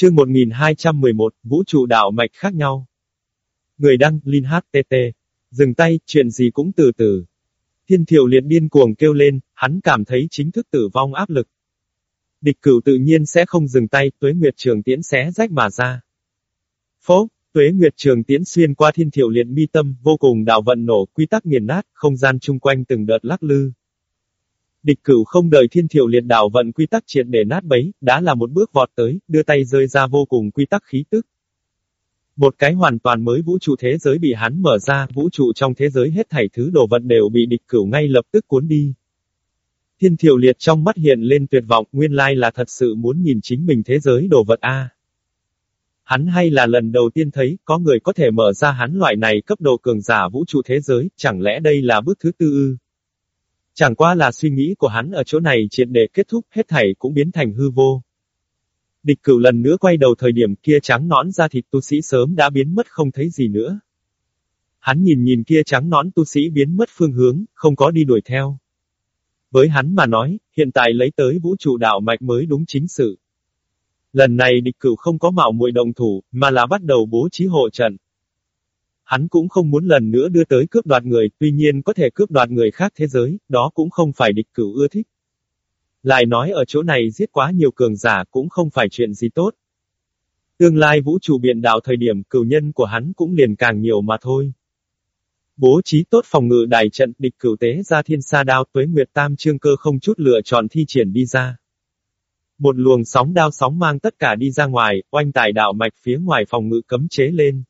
Chương 1211, Vũ trụ đạo mạch khác nhau. Người đăng, Linh HTT. Dừng tay, chuyện gì cũng từ từ. Thiên thiệu liệt điên cuồng kêu lên, hắn cảm thấy chính thức tử vong áp lực. Địch cửu tự nhiên sẽ không dừng tay, tuế nguyệt trường tiễn xé rách mà ra. Phố, tuế nguyệt trường tiễn xuyên qua thiên thiệu liệt mi tâm, vô cùng đạo vận nổ, quy tắc nghiền nát, không gian chung quanh từng đợt lắc lư. Địch cửu không đợi thiên thiểu liệt đảo vận quy tắc triệt để nát bấy, đã là một bước vọt tới, đưa tay rơi ra vô cùng quy tắc khí tức. Một cái hoàn toàn mới vũ trụ thế giới bị hắn mở ra, vũ trụ trong thế giới hết thảy thứ đồ vật đều bị địch cửu ngay lập tức cuốn đi. Thiên thiểu liệt trong mắt hiện lên tuyệt vọng, nguyên lai là thật sự muốn nhìn chính mình thế giới đồ vật A. Hắn hay là lần đầu tiên thấy, có người có thể mở ra hắn loại này cấp độ cường giả vũ trụ thế giới, chẳng lẽ đây là bước thứ tư ư? Chẳng qua là suy nghĩ của hắn ở chỗ này triệt để kết thúc, hết thảy cũng biến thành hư vô. Địch cửu lần nữa quay đầu thời điểm kia trắng nõn ra thịt tu sĩ sớm đã biến mất không thấy gì nữa. Hắn nhìn nhìn kia trắng nõn tu sĩ biến mất phương hướng, không có đi đuổi theo. Với hắn mà nói, hiện tại lấy tới vũ trụ đạo mạch mới đúng chính sự. Lần này địch cửu không có mạo muội đồng thủ, mà là bắt đầu bố trí hộ trận. Hắn cũng không muốn lần nữa đưa tới cướp đoạt người, tuy nhiên có thể cướp đoạt người khác thế giới, đó cũng không phải địch cửu ưa thích. Lại nói ở chỗ này giết quá nhiều cường giả cũng không phải chuyện gì tốt. Tương lai vũ trụ biện đạo thời điểm cửu nhân của hắn cũng liền càng nhiều mà thôi. Bố trí tốt phòng ngự đại trận địch cửu tế ra thiên sa đao tuế nguyệt tam trương cơ không chút lựa chọn thi triển đi ra. Một luồng sóng đao sóng mang tất cả đi ra ngoài, oanh tại đạo mạch phía ngoài phòng ngự cấm chế lên.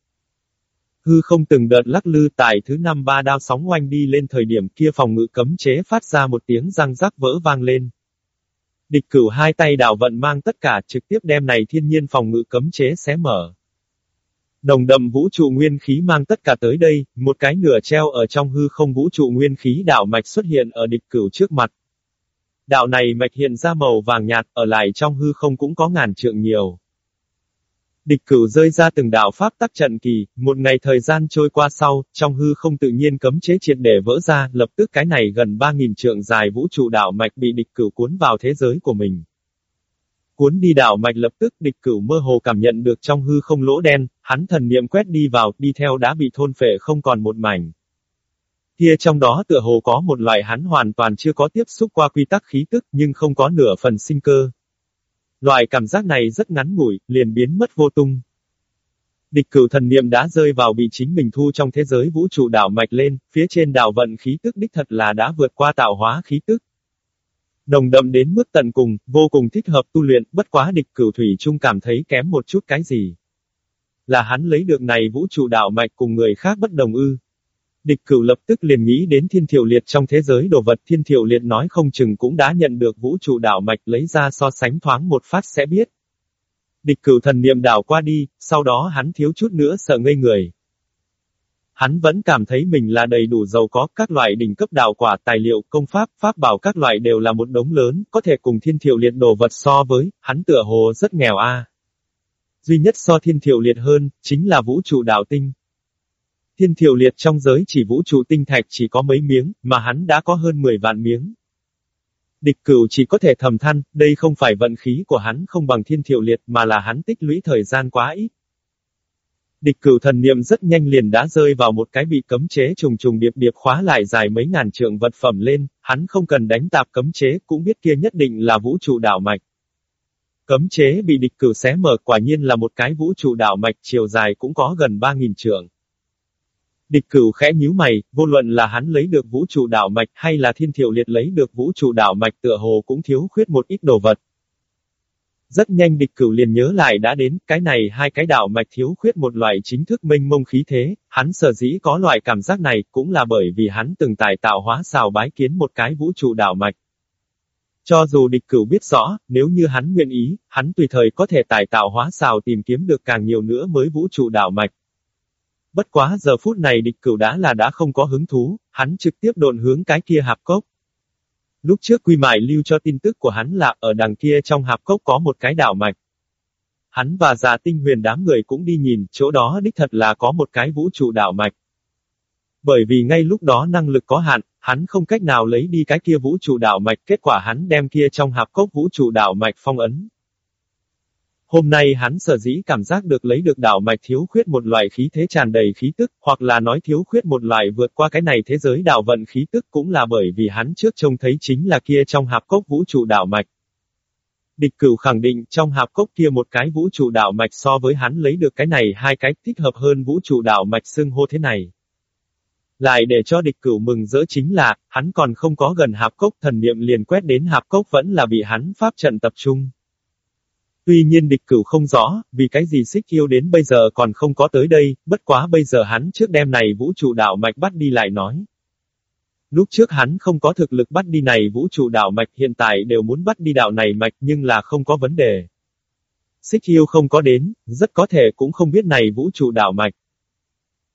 Hư không từng đợt lắc lư tại thứ năm ba đao sóng oanh đi lên thời điểm kia phòng ngự cấm chế phát ra một tiếng răng rắc vỡ vang lên. Địch cửu hai tay đảo vận mang tất cả trực tiếp đem này thiên nhiên phòng ngự cấm chế xé mở. Đồng đậm vũ trụ nguyên khí mang tất cả tới đây, một cái nửa treo ở trong hư không vũ trụ nguyên khí đảo mạch xuất hiện ở địch cửu trước mặt. Đạo này mạch hiện ra màu vàng nhạt, ở lại trong hư không cũng có ngàn trượng nhiều. Địch cửu rơi ra từng đạo pháp tắc trận kỳ, một ngày thời gian trôi qua sau, trong hư không tự nhiên cấm chế triệt để vỡ ra, lập tức cái này gần 3.000 trượng dài vũ trụ đạo mạch bị địch cửu cuốn vào thế giới của mình. Cuốn đi đạo mạch lập tức địch cửu mơ hồ cảm nhận được trong hư không lỗ đen, hắn thần niệm quét đi vào, đi theo đã bị thôn phệ không còn một mảnh. Kia trong đó tựa hồ có một loại hắn hoàn toàn chưa có tiếp xúc qua quy tắc khí tức nhưng không có nửa phần sinh cơ. Loại cảm giác này rất ngắn ngủi, liền biến mất vô tung. Địch cửu thần niệm đã rơi vào bị chính mình thu trong thế giới vũ trụ đảo mạch lên, phía trên đảo vận khí tức đích thật là đã vượt qua tạo hóa khí tức. Đồng đậm đến mức tận cùng, vô cùng thích hợp tu luyện, bất quá địch cửu thủy chung cảm thấy kém một chút cái gì. Là hắn lấy được này vũ trụ đảo mạch cùng người khác bất đồng ư. Địch cửu lập tức liền nghĩ đến thiên thiệu liệt trong thế giới đồ vật thiên thiệu liệt nói không chừng cũng đã nhận được vũ trụ đảo mạch lấy ra so sánh thoáng một phát sẽ biết. Địch cửu thần niệm đảo qua đi, sau đó hắn thiếu chút nữa sợ ngây người. Hắn vẫn cảm thấy mình là đầy đủ giàu có, các loại đỉnh cấp đảo quả, tài liệu, công pháp, pháp bảo các loại đều là một đống lớn, có thể cùng thiên thiệu liệt đồ vật so với, hắn tựa hồ rất nghèo a. Duy nhất so thiên thiệu liệt hơn, chính là vũ trụ đảo tinh. Thiên thiệu liệt trong giới chỉ vũ trụ tinh thạch chỉ có mấy miếng, mà hắn đã có hơn 10 vạn miếng. Địch cửu chỉ có thể thầm than, đây không phải vận khí của hắn không bằng thiên thiệu liệt mà là hắn tích lũy thời gian quá ít. Địch cửu thần niệm rất nhanh liền đã rơi vào một cái bị cấm chế trùng trùng điệp điệp khóa lại dài mấy ngàn trượng vật phẩm lên, hắn không cần đánh tạp cấm chế cũng biết kia nhất định là vũ trụ đảo mạch. Cấm chế bị địch cửu xé mở quả nhiên là một cái vũ trụ đảo mạch chiều dài cũng có gần 3.000 trượng. Địch cửu khẽ nhíu mày, vô luận là hắn lấy được vũ trụ đảo mạch hay là thiên thiệu liệt lấy được vũ trụ đảo mạch tựa hồ cũng thiếu khuyết một ít đồ vật. Rất nhanh địch cửu liền nhớ lại đã đến, cái này hai cái đảo mạch thiếu khuyết một loại chính thức minh mông khí thế, hắn sở dĩ có loại cảm giác này cũng là bởi vì hắn từng tài tạo hóa xào bái kiến một cái vũ trụ đảo mạch. Cho dù địch cửu biết rõ, nếu như hắn nguyện ý, hắn tùy thời có thể tài tạo hóa xào tìm kiếm được càng nhiều nữa mới vũ trụ đảo mạch. Bất quá giờ phút này địch cửu đã là đã không có hứng thú, hắn trực tiếp độn hướng cái kia hạp cốc. Lúc trước quy mại lưu cho tin tức của hắn là ở đằng kia trong hạp cốc có một cái đảo mạch. Hắn và già tinh huyền đám người cũng đi nhìn, chỗ đó đích thật là có một cái vũ trụ đảo mạch. Bởi vì ngay lúc đó năng lực có hạn, hắn không cách nào lấy đi cái kia vũ trụ đảo mạch, kết quả hắn đem kia trong hạp cốc vũ trụ đảo mạch phong ấn. Hôm nay hắn sở dĩ cảm giác được lấy được đạo mạch thiếu khuyết một loại khí thế tràn đầy khí tức, hoặc là nói thiếu khuyết một loại vượt qua cái này thế giới đạo vận khí tức cũng là bởi vì hắn trước trông thấy chính là kia trong hạp cốc vũ trụ đạo mạch. Địch cửu khẳng định trong hạp cốc kia một cái vũ trụ đạo mạch so với hắn lấy được cái này hai cái thích hợp hơn vũ trụ đạo mạch xưng hô thế này. Lại để cho địch cửu mừng rỡ chính là, hắn còn không có gần hạp cốc thần niệm liền quét đến hạp cốc vẫn là bị hắn pháp trận tập trung. Tuy nhiên địch cửu không rõ, vì cái gì xích yêu đến bây giờ còn không có tới đây, bất quá bây giờ hắn trước đêm này vũ trụ đạo mạch bắt đi lại nói. Lúc trước hắn không có thực lực bắt đi này vũ trụ đạo mạch hiện tại đều muốn bắt đi đạo này mạch nhưng là không có vấn đề. Xích yêu không có đến, rất có thể cũng không biết này vũ trụ đạo mạch.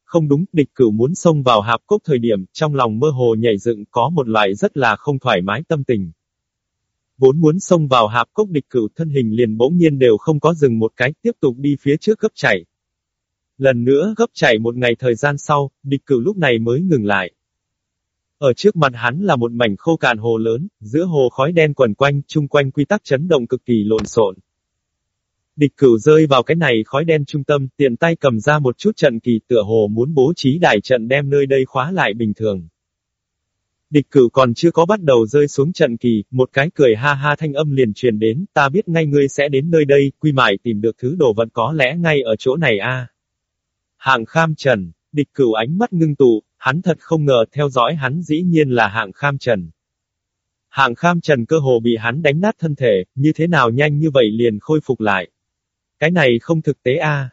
Không đúng, địch cửu muốn xông vào hạp cốc thời điểm, trong lòng mơ hồ nhảy dựng có một loại rất là không thoải mái tâm tình. Vốn muốn xông vào hạp cốc địch cửu thân hình liền bỗng nhiên đều không có dừng một cái, tiếp tục đi phía trước gấp chạy. Lần nữa gấp chạy một ngày thời gian sau, địch cửu lúc này mới ngừng lại. Ở trước mặt hắn là một mảnh khô cạn hồ lớn, giữa hồ khói đen quẩn quanh, chung quanh quy tắc chấn động cực kỳ lộn xộn. Địch cửu rơi vào cái này khói đen trung tâm, tiện tay cầm ra một chút trận kỳ tựa hồ muốn bố trí đại trận đem nơi đây khóa lại bình thường. Địch cửu còn chưa có bắt đầu rơi xuống trận kỳ, một cái cười ha ha thanh âm liền truyền đến, ta biết ngay ngươi sẽ đến nơi đây, quy mại tìm được thứ đồ vật có lẽ ngay ở chỗ này a. Hạng kham trần, địch cửu ánh mắt ngưng tụ, hắn thật không ngờ theo dõi hắn dĩ nhiên là hạng kham trần. Hạng kham trần cơ hồ bị hắn đánh nát thân thể, như thế nào nhanh như vậy liền khôi phục lại. Cái này không thực tế a.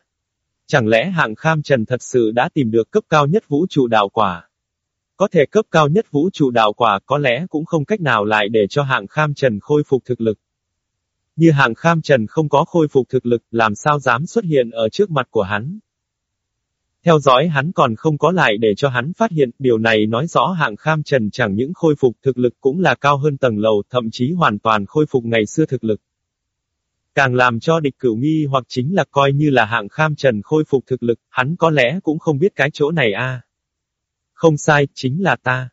Chẳng lẽ hạng kham trần thật sự đã tìm được cấp cao nhất vũ trụ đạo quả? Có thể cấp cao nhất vũ trụ đạo quả có lẽ cũng không cách nào lại để cho hạng kham trần khôi phục thực lực. Như hạng kham trần không có khôi phục thực lực, làm sao dám xuất hiện ở trước mặt của hắn. Theo dõi hắn còn không có lại để cho hắn phát hiện, điều này nói rõ hạng kham trần chẳng những khôi phục thực lực cũng là cao hơn tầng lầu, thậm chí hoàn toàn khôi phục ngày xưa thực lực. Càng làm cho địch cửu nghi hoặc chính là coi như là hạng kham trần khôi phục thực lực, hắn có lẽ cũng không biết cái chỗ này a. Không sai, chính là ta.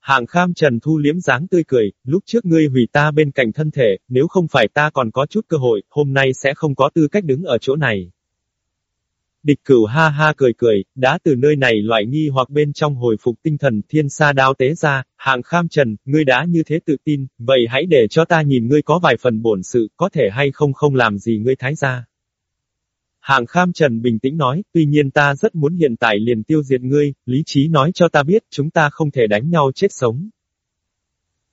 Hạng kham trần thu liếm dáng tươi cười, lúc trước ngươi hủy ta bên cạnh thân thể, nếu không phải ta còn có chút cơ hội, hôm nay sẽ không có tư cách đứng ở chỗ này. Địch cửu ha ha cười cười, đã từ nơi này loại nghi hoặc bên trong hồi phục tinh thần thiên sa đao tế ra, hạng kham trần, ngươi đã như thế tự tin, vậy hãy để cho ta nhìn ngươi có vài phần bổn sự, có thể hay không không làm gì ngươi thái ra. Hạng kham trần bình tĩnh nói, tuy nhiên ta rất muốn hiện tại liền tiêu diệt ngươi, lý trí nói cho ta biết, chúng ta không thể đánh nhau chết sống.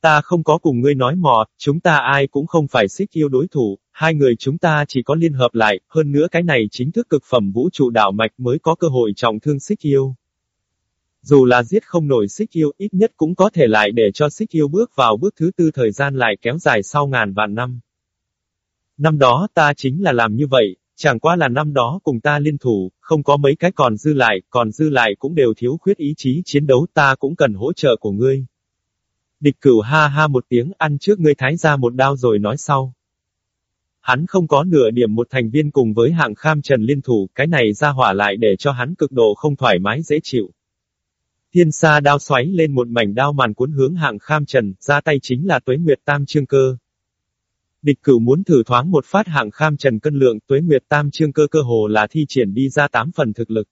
Ta không có cùng ngươi nói mò, chúng ta ai cũng không phải xích yêu đối thủ, hai người chúng ta chỉ có liên hợp lại, hơn nữa cái này chính thức cực phẩm vũ trụ đạo mạch mới có cơ hội trọng thương xích yêu. Dù là giết không nổi xích yêu, ít nhất cũng có thể lại để cho xích yêu bước vào bước thứ tư thời gian lại kéo dài sau ngàn vạn năm. Năm đó ta chính là làm như vậy, chẳng qua là năm đó cùng ta liên thủ, không có mấy cái còn dư lại, còn dư lại cũng đều thiếu khuyết ý chí chiến đấu ta cũng cần hỗ trợ của ngươi. Địch cửu ha ha một tiếng ăn trước ngươi thái ra một đao rồi nói sau. Hắn không có nửa điểm một thành viên cùng với hạng kham trần liên thủ, cái này ra hỏa lại để cho hắn cực độ không thoải mái dễ chịu. Thiên sa đao xoáy lên một mảnh đao màn cuốn hướng hạng kham trần, ra tay chính là tuế nguyệt tam trương cơ. Địch cửu muốn thử thoáng một phát hạng kham trần cân lượng tuế nguyệt tam trương cơ cơ hồ là thi triển đi ra tám phần thực lực.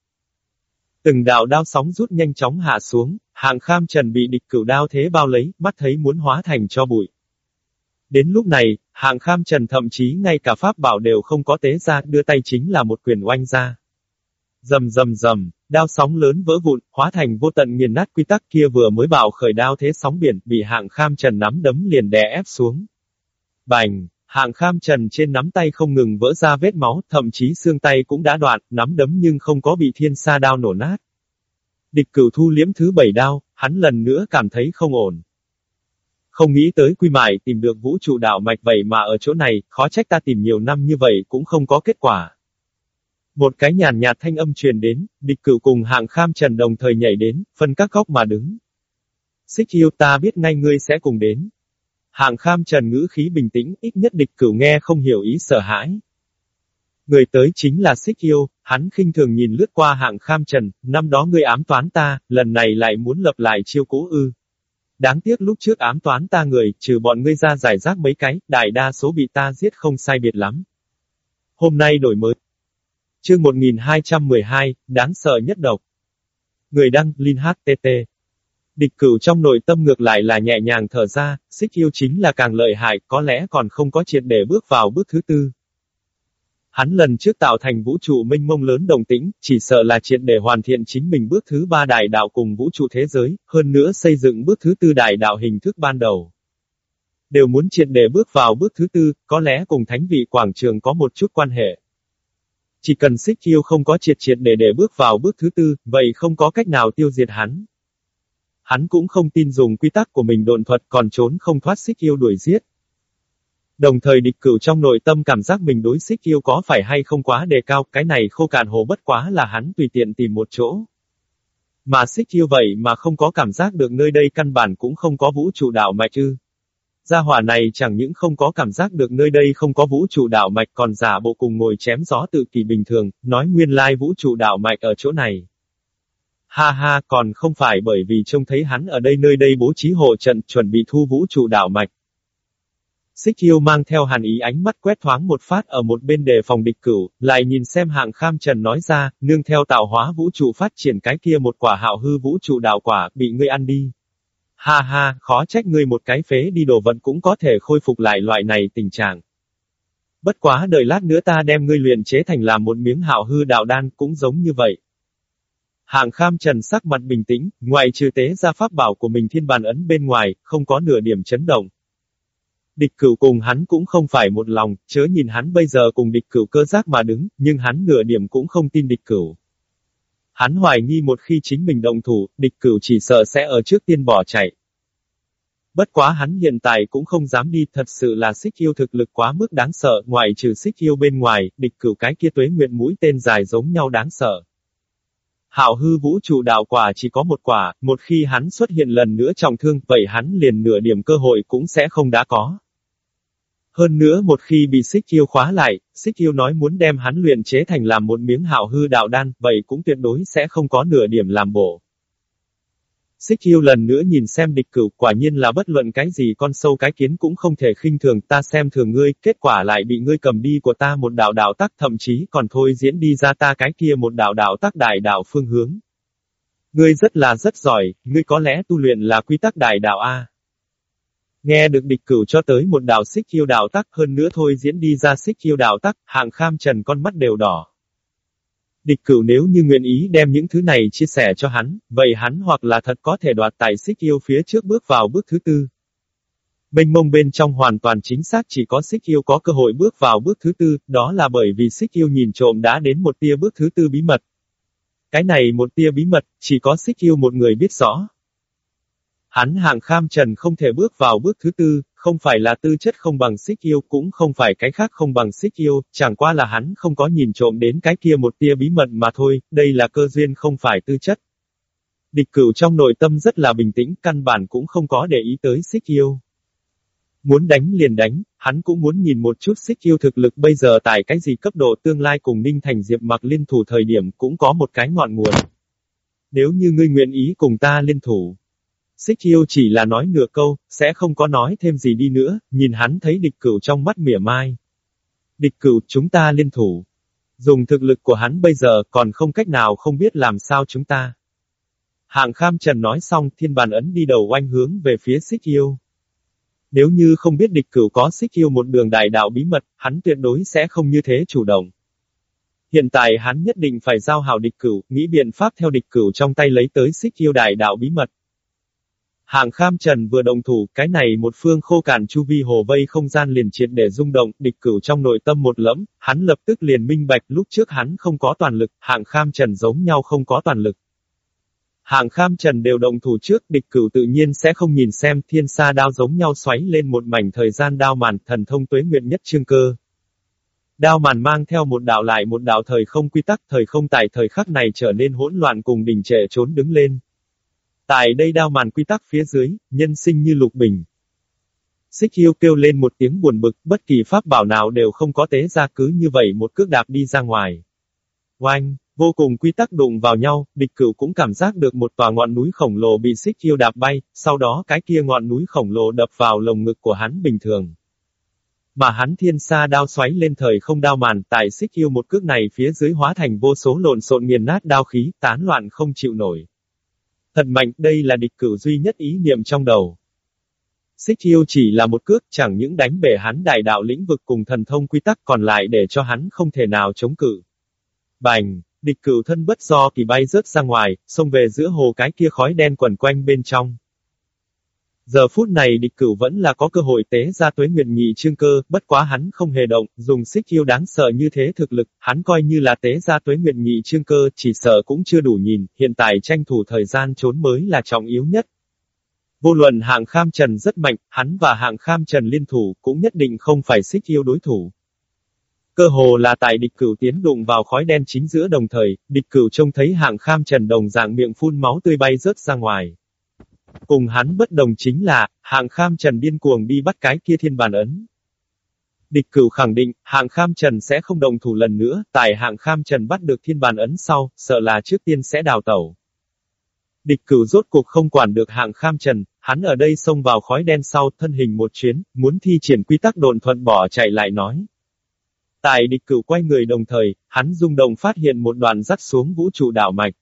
Từng đạo đao sóng rút nhanh chóng hạ xuống, hạng kham trần bị địch cửu đao thế bao lấy, mắt thấy muốn hóa thành cho bụi. Đến lúc này, hạng kham trần thậm chí ngay cả pháp bảo đều không có tế ra, đưa tay chính là một quyền oanh ra. Dầm dầm dầm, đao sóng lớn vỡ vụn, hóa thành vô tận nghiền nát quy tắc kia vừa mới bảo khởi đao thế sóng biển, bị hạng kham trần nắm đấm liền đè ép xuống. Bành, hạng kham trần trên nắm tay không ngừng vỡ ra vết máu, thậm chí xương tay cũng đã đoạn, nắm đấm nhưng không có bị thiên sa đao nổ nát. Địch cửu thu liếm thứ bảy đao, hắn lần nữa cảm thấy không ổn. Không nghĩ tới quy mại tìm được vũ trụ đạo mạch vậy mà ở chỗ này, khó trách ta tìm nhiều năm như vậy cũng không có kết quả. Một cái nhàn nhạt thanh âm truyền đến, địch cửu cùng hạng kham trần đồng thời nhảy đến, phân các góc mà đứng. Xích yêu ta biết ngay ngươi sẽ cùng đến. Hạng kham trần ngữ khí bình tĩnh, ít nhất địch cửu nghe không hiểu ý sợ hãi. Người tới chính là xích yêu, hắn khinh thường nhìn lướt qua hạng kham trần, năm đó ngươi ám toán ta, lần này lại muốn lập lại chiêu cố ư. Đáng tiếc lúc trước ám toán ta người, trừ bọn ngươi ra giải rác mấy cái, đại đa số bị ta giết không sai biệt lắm. Hôm nay đổi mới. Chương 1212, đáng sợ nhất độc. Người đăng, Linh HTT. Địch cửu trong nội tâm ngược lại là nhẹ nhàng thở ra, xích yêu chính là càng lợi hại, có lẽ còn không có triệt để bước vào bước thứ tư. Hắn lần trước tạo thành vũ trụ minh mông lớn đồng tĩnh, chỉ sợ là triệt để hoàn thiện chính mình bước thứ ba đại đạo cùng vũ trụ thế giới, hơn nữa xây dựng bước thứ tư đại đạo hình thức ban đầu. Đều muốn triệt để bước vào bước thứ tư, có lẽ cùng thánh vị quảng trường có một chút quan hệ. Chỉ cần xích yêu không có triệt triệt để để bước vào bước thứ tư, vậy không có cách nào tiêu diệt hắn. Hắn cũng không tin dùng quy tắc của mình độn thuật còn trốn không thoát xích yêu đuổi giết. Đồng thời địch cửu trong nội tâm cảm giác mình đối xích yêu có phải hay không quá đề cao, cái này khô cạn hồ bất quá là hắn tùy tiện tìm một chỗ. Mà xích yêu vậy mà không có cảm giác được nơi đây căn bản cũng không có vũ trụ đạo mạch ư. Gia hỏa này chẳng những không có cảm giác được nơi đây không có vũ trụ đạo mạch còn giả bộ cùng ngồi chém gió tự kỳ bình thường, nói nguyên lai vũ trụ đạo mạch ở chỗ này. Ha ha, còn không phải bởi vì trông thấy hắn ở đây nơi đây bố trí hộ trận chuẩn bị thu vũ trụ đảo mạch. Xích yêu mang theo hàn ý ánh mắt quét thoáng một phát ở một bên đề phòng địch cửu, lại nhìn xem hạng kham trần nói ra, nương theo tạo hóa vũ trụ phát triển cái kia một quả hạo hư vũ trụ đảo quả, bị ngươi ăn đi. Ha ha, khó trách ngươi một cái phế đi đồ vận cũng có thể khôi phục lại loại này tình trạng. Bất quá đợi lát nữa ta đem ngươi luyện chế thành làm một miếng hạo hư đạo đan cũng giống như vậy. Hạng kham trần sắc mặt bình tĩnh, ngoài trừ tế ra pháp bảo của mình thiên bàn ấn bên ngoài, không có nửa điểm chấn động. Địch cửu cùng hắn cũng không phải một lòng, chớ nhìn hắn bây giờ cùng địch cửu cơ giác mà đứng, nhưng hắn nửa điểm cũng không tin địch cửu. Hắn hoài nghi một khi chính mình động thủ, địch cửu chỉ sợ sẽ ở trước tiên bỏ chạy. Bất quá hắn hiện tại cũng không dám đi, thật sự là xích yêu thực lực quá mức đáng sợ, ngoài trừ xích yêu bên ngoài, địch cửu cái kia tuế nguyện mũi tên dài giống nhau đáng sợ. Hạo hư vũ trụ đạo quả chỉ có một quả, một khi hắn xuất hiện lần nữa trọng thương, vậy hắn liền nửa điểm cơ hội cũng sẽ không đã có. Hơn nữa một khi bị xích yêu khóa lại, xích yêu nói muốn đem hắn luyện chế thành làm một miếng hạo hư đạo đan, vậy cũng tuyệt đối sẽ không có nửa điểm làm bổ. Xích yêu lần nữa nhìn xem địch cửu, quả nhiên là bất luận cái gì con sâu cái kiến cũng không thể khinh thường ta xem thường ngươi, kết quả lại bị ngươi cầm đi của ta một đạo đạo tắc thậm chí còn thôi diễn đi ra ta cái kia một đạo đạo tắc đại đạo phương hướng. Ngươi rất là rất giỏi, ngươi có lẽ tu luyện là quy tắc đại đạo A. Nghe được địch cửu cho tới một đạo xích yêu đạo tắc hơn nữa thôi diễn đi ra xích yêu đạo tắc, hạng kham trần con mắt đều đỏ. Địch cửu nếu như nguyện ý đem những thứ này chia sẻ cho hắn, vậy hắn hoặc là thật có thể đoạt tài xích yêu phía trước bước vào bước thứ tư. Bên mông bên trong hoàn toàn chính xác chỉ có xích yêu có cơ hội bước vào bước thứ tư, đó là bởi vì xích yêu nhìn trộm đã đến một tia bước thứ tư bí mật. Cái này một tia bí mật, chỉ có xích yêu một người biết rõ. Hắn hạng kham trần không thể bước vào bước thứ tư, không phải là tư chất không bằng xích yêu, cũng không phải cái khác không bằng xích yêu, chẳng qua là hắn không có nhìn trộm đến cái kia một tia bí mật mà thôi, đây là cơ duyên không phải tư chất. Địch cửu trong nội tâm rất là bình tĩnh, căn bản cũng không có để ý tới xích yêu. Muốn đánh liền đánh, hắn cũng muốn nhìn một chút xích yêu thực lực bây giờ tại cái gì cấp độ tương lai cùng Ninh Thành Diệp mặc liên thủ thời điểm cũng có một cái ngọn nguồn. Nếu như ngươi nguyện ý cùng ta liên thủ, Xích yêu chỉ là nói nửa câu, sẽ không có nói thêm gì đi nữa, nhìn hắn thấy địch cửu trong mắt mỉa mai. Địch cửu, chúng ta liên thủ. Dùng thực lực của hắn bây giờ còn không cách nào không biết làm sao chúng ta. Hạng kham trần nói xong thiên bàn ấn đi đầu oanh hướng về phía xích yêu. Nếu như không biết địch cửu có xích yêu một đường đại đạo bí mật, hắn tuyệt đối sẽ không như thế chủ động. Hiện tại hắn nhất định phải giao hảo địch cửu, nghĩ biện pháp theo địch cửu trong tay lấy tới xích yêu đại đạo bí mật. Hạng kham trần vừa đồng thủ, cái này một phương khô cản chu vi hồ vây không gian liền triệt để rung động, địch cửu trong nội tâm một lẫm, hắn lập tức liền minh bạch lúc trước hắn không có toàn lực, hạng kham trần giống nhau không có toàn lực. Hạng kham trần đều đồng thủ trước, địch cửu tự nhiên sẽ không nhìn xem thiên sa đao giống nhau xoáy lên một mảnh thời gian đao màn, thần thông tuế nguyện nhất trương cơ. Đao màn mang theo một đạo lại một đạo thời không quy tắc, thời không tại thời khắc này trở nên hỗn loạn cùng đình trệ trốn đứng lên. Tại đây đao màn quy tắc phía dưới, nhân sinh như lục bình. Xích hiêu kêu lên một tiếng buồn bực, bất kỳ pháp bảo nào đều không có tế ra cứ như vậy một cước đạp đi ra ngoài. Oanh, vô cùng quy tắc đụng vào nhau, địch cửu cũng cảm giác được một tòa ngọn núi khổng lồ bị xích hiêu đạp bay, sau đó cái kia ngọn núi khổng lồ đập vào lồng ngực của hắn bình thường. Mà hắn thiên sa đao xoáy lên thời không đao màn, tại xích yêu một cước này phía dưới hóa thành vô số lộn xộn nghiền nát đao khí, tán loạn không chịu nổi. Thật mạnh, đây là địch cửu duy nhất ý niệm trong đầu. Xích yêu chỉ là một cước, chẳng những đánh bể hắn đại đạo lĩnh vực cùng thần thông quy tắc còn lại để cho hắn không thể nào chống cự. Bành, địch cửu thân bất do kỳ bay rớt ra ngoài, xông về giữa hồ cái kia khói đen quẩn quanh bên trong. Giờ phút này địch cửu vẫn là có cơ hội tế ra tuế nguyệt nhị trương cơ, bất quá hắn không hề động, dùng xích yêu đáng sợ như thế thực lực, hắn coi như là tế ra tuế nguyệt nhị trương cơ, chỉ sợ cũng chưa đủ nhìn, hiện tại tranh thủ thời gian trốn mới là trọng yếu nhất. Vô luận hạng kham trần rất mạnh, hắn và hạng kham trần liên thủ, cũng nhất định không phải xích yêu đối thủ. Cơ hồ là tại địch cửu tiến đụng vào khói đen chính giữa đồng thời, địch cửu trông thấy hạng kham trần đồng dạng miệng phun máu tươi bay rớt ra ngoài. Cùng hắn bất đồng chính là, hạng kham trần điên cuồng đi bắt cái kia thiên bàn ấn. Địch cửu khẳng định, hạng kham trần sẽ không đồng thủ lần nữa, tại hạng kham trần bắt được thiên bàn ấn sau, sợ là trước tiên sẽ đào tẩu. Địch cửu rốt cuộc không quản được hạng kham trần, hắn ở đây xông vào khói đen sau, thân hình một chuyến, muốn thi triển quy tắc đồn thuận bỏ chạy lại nói. Tại địch cửu quay người đồng thời, hắn rung động phát hiện một đoàn dắt xuống vũ trụ đảo mạch.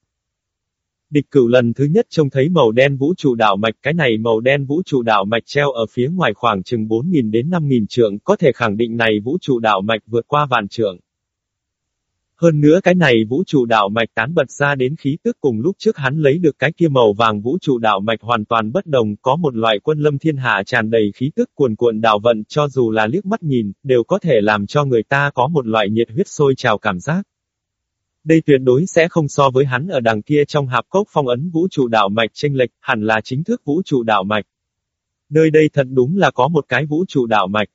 Địch cửu lần thứ nhất trông thấy màu đen vũ trụ đảo mạch, cái này màu đen vũ trụ đảo mạch treo ở phía ngoài khoảng chừng 4.000 đến 5.000 trượng, có thể khẳng định này vũ trụ đảo mạch vượt qua vạn trượng. Hơn nữa cái này vũ trụ đảo mạch tán bật ra đến khí tức cùng lúc trước hắn lấy được cái kia màu vàng vũ trụ đảo mạch hoàn toàn bất đồng, có một loại quân lâm thiên hạ tràn đầy khí tức cuồn cuộn đảo vận cho dù là liếc mắt nhìn, đều có thể làm cho người ta có một loại nhiệt huyết sôi trào cảm giác. Đây tuyệt đối sẽ không so với hắn ở đằng kia trong hạp cốc phong ấn vũ trụ đạo mạch tranh lệch, hẳn là chính thức vũ trụ đạo mạch. Nơi đây thật đúng là có một cái vũ trụ đạo mạch.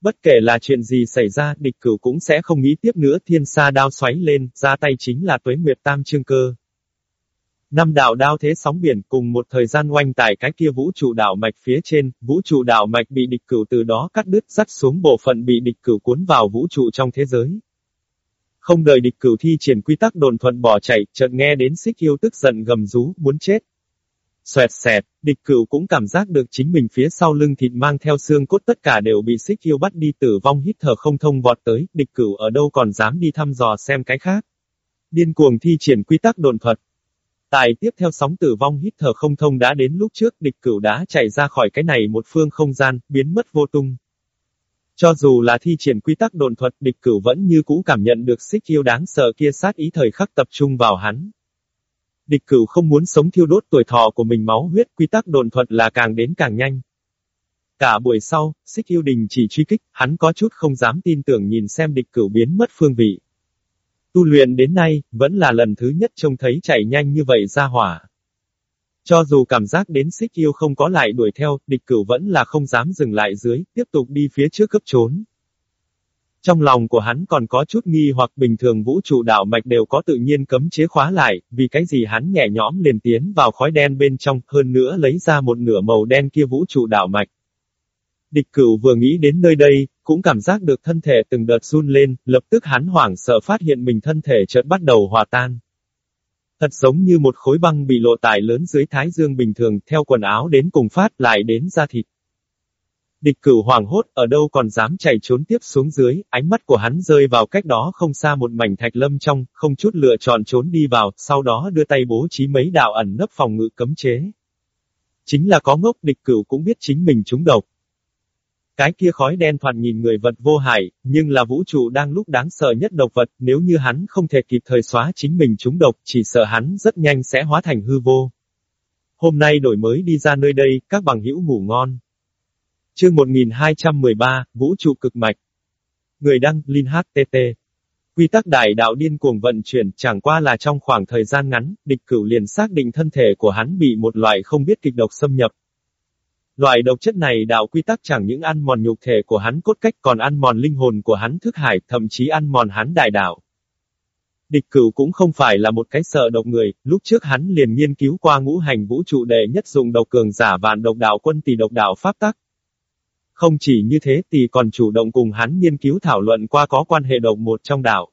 Bất kể là chuyện gì xảy ra, địch cửu cũng sẽ không nghĩ tiếp nữa thiên sa đao xoáy lên, ra tay chính là tuế nguyệt tam trương cơ. Năm đạo đao thế sóng biển cùng một thời gian oanh tại cái kia vũ trụ đạo mạch phía trên, vũ trụ đạo mạch bị địch cửu từ đó cắt đứt dắt xuống bộ phận bị địch cửu cuốn vào vũ trụ trong thế giới. Không đợi địch cửu thi triển quy tắc đồn thuận bỏ chạy, chợt nghe đến xích yêu tức giận gầm rú, muốn chết. Xoẹt xẹt, địch cửu cũng cảm giác được chính mình phía sau lưng thịt mang theo xương cốt tất cả đều bị xích yêu bắt đi tử vong hít thở không thông vọt tới, địch cửu ở đâu còn dám đi thăm dò xem cái khác. Điên cuồng thi triển quy tắc đồn thuật. tài tiếp theo sóng tử vong hít thở không thông đã đến lúc trước địch cửu đã chạy ra khỏi cái này một phương không gian, biến mất vô tung. Cho dù là thi triển quy tắc đồn thuật địch cửu vẫn như cũ cảm nhận được xích yêu đáng sợ kia sát ý thời khắc tập trung vào hắn. Địch cửu không muốn sống thiêu đốt tuổi thọ của mình máu huyết, quy tắc đồn thuật là càng đến càng nhanh. Cả buổi sau, xích yêu đình chỉ truy kích, hắn có chút không dám tin tưởng nhìn xem địch cửu biến mất phương vị. Tu luyện đến nay, vẫn là lần thứ nhất trông thấy chạy nhanh như vậy ra hỏa. Cho dù cảm giác đến xích yêu không có lại đuổi theo, địch cửu vẫn là không dám dừng lại dưới, tiếp tục đi phía trước cấp trốn. Trong lòng của hắn còn có chút nghi hoặc bình thường vũ trụ đạo mạch đều có tự nhiên cấm chế khóa lại, vì cái gì hắn nhẹ nhõm liền tiến vào khói đen bên trong, hơn nữa lấy ra một nửa màu đen kia vũ trụ đạo mạch. Địch cửu vừa nghĩ đến nơi đây, cũng cảm giác được thân thể từng đợt run lên, lập tức hắn hoảng sợ phát hiện mình thân thể chợt bắt đầu hòa tan. Thật giống như một khối băng bị lộ tải lớn dưới thái dương bình thường, theo quần áo đến cùng phát lại đến da thịt. Địch cửu hoàng hốt, ở đâu còn dám chạy trốn tiếp xuống dưới, ánh mắt của hắn rơi vào cách đó không xa một mảnh thạch lâm trong, không chút lựa chọn trốn đi vào, sau đó đưa tay bố trí mấy đạo ẩn nấp phòng ngự cấm chế. Chính là có ngốc địch cửu cũng biết chính mình trúng độc. Cái kia khói đen thoạt nhìn người vật vô hại, nhưng là vũ trụ đang lúc đáng sợ nhất độc vật, nếu như hắn không thể kịp thời xóa chính mình trúng độc, chỉ sợ hắn rất nhanh sẽ hóa thành hư vô. Hôm nay đổi mới đi ra nơi đây, các bằng hữu ngủ ngon. Chương 1213, Vũ trụ cực mạch. Người đăng, Linh HTT. Quy tắc đại đạo điên cuồng vận chuyển, chẳng qua là trong khoảng thời gian ngắn, địch cửu liền xác định thân thể của hắn bị một loại không biết kịch độc xâm nhập. Loại độc chất này đạo quy tắc chẳng những ăn mòn nhục thể của hắn cốt cách còn ăn mòn linh hồn của hắn thức hải, thậm chí ăn mòn hắn đại đạo. Địch cửu cũng không phải là một cái sợ độc người, lúc trước hắn liền nghiên cứu qua ngũ hành vũ trụ đệ nhất dùng độc cường giả vạn độc đạo quân tỷ độc đạo pháp tắc, không chỉ như thế tỷ còn chủ động cùng hắn nghiên cứu thảo luận qua có quan hệ độc một trong đạo.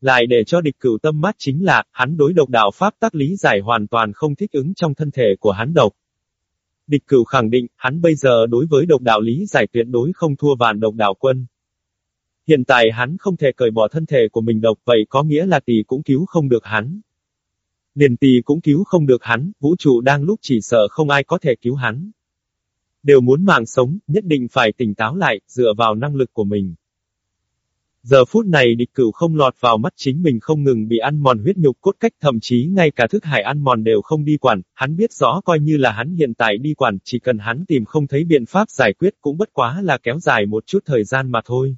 Lại để cho địch cửu tâm mắt chính là, hắn đối độc đạo pháp tắc lý giải hoàn toàn không thích ứng trong thân thể của hắn độc. Địch cửu khẳng định, hắn bây giờ đối với độc đạo lý giải tuyệt đối không thua vàn độc đạo quân. Hiện tại hắn không thể cởi bỏ thân thể của mình độc, vậy có nghĩa là tỷ cũng cứu không được hắn. Liền tỷ cũng cứu không được hắn, vũ trụ đang lúc chỉ sợ không ai có thể cứu hắn. Đều muốn mạng sống, nhất định phải tỉnh táo lại, dựa vào năng lực của mình. Giờ phút này địch cửu không lọt vào mắt chính mình không ngừng bị ăn mòn huyết nhục cốt cách thậm chí ngay cả thức hải ăn mòn đều không đi quản, hắn biết rõ coi như là hắn hiện tại đi quản, chỉ cần hắn tìm không thấy biện pháp giải quyết cũng bất quá là kéo dài một chút thời gian mà thôi.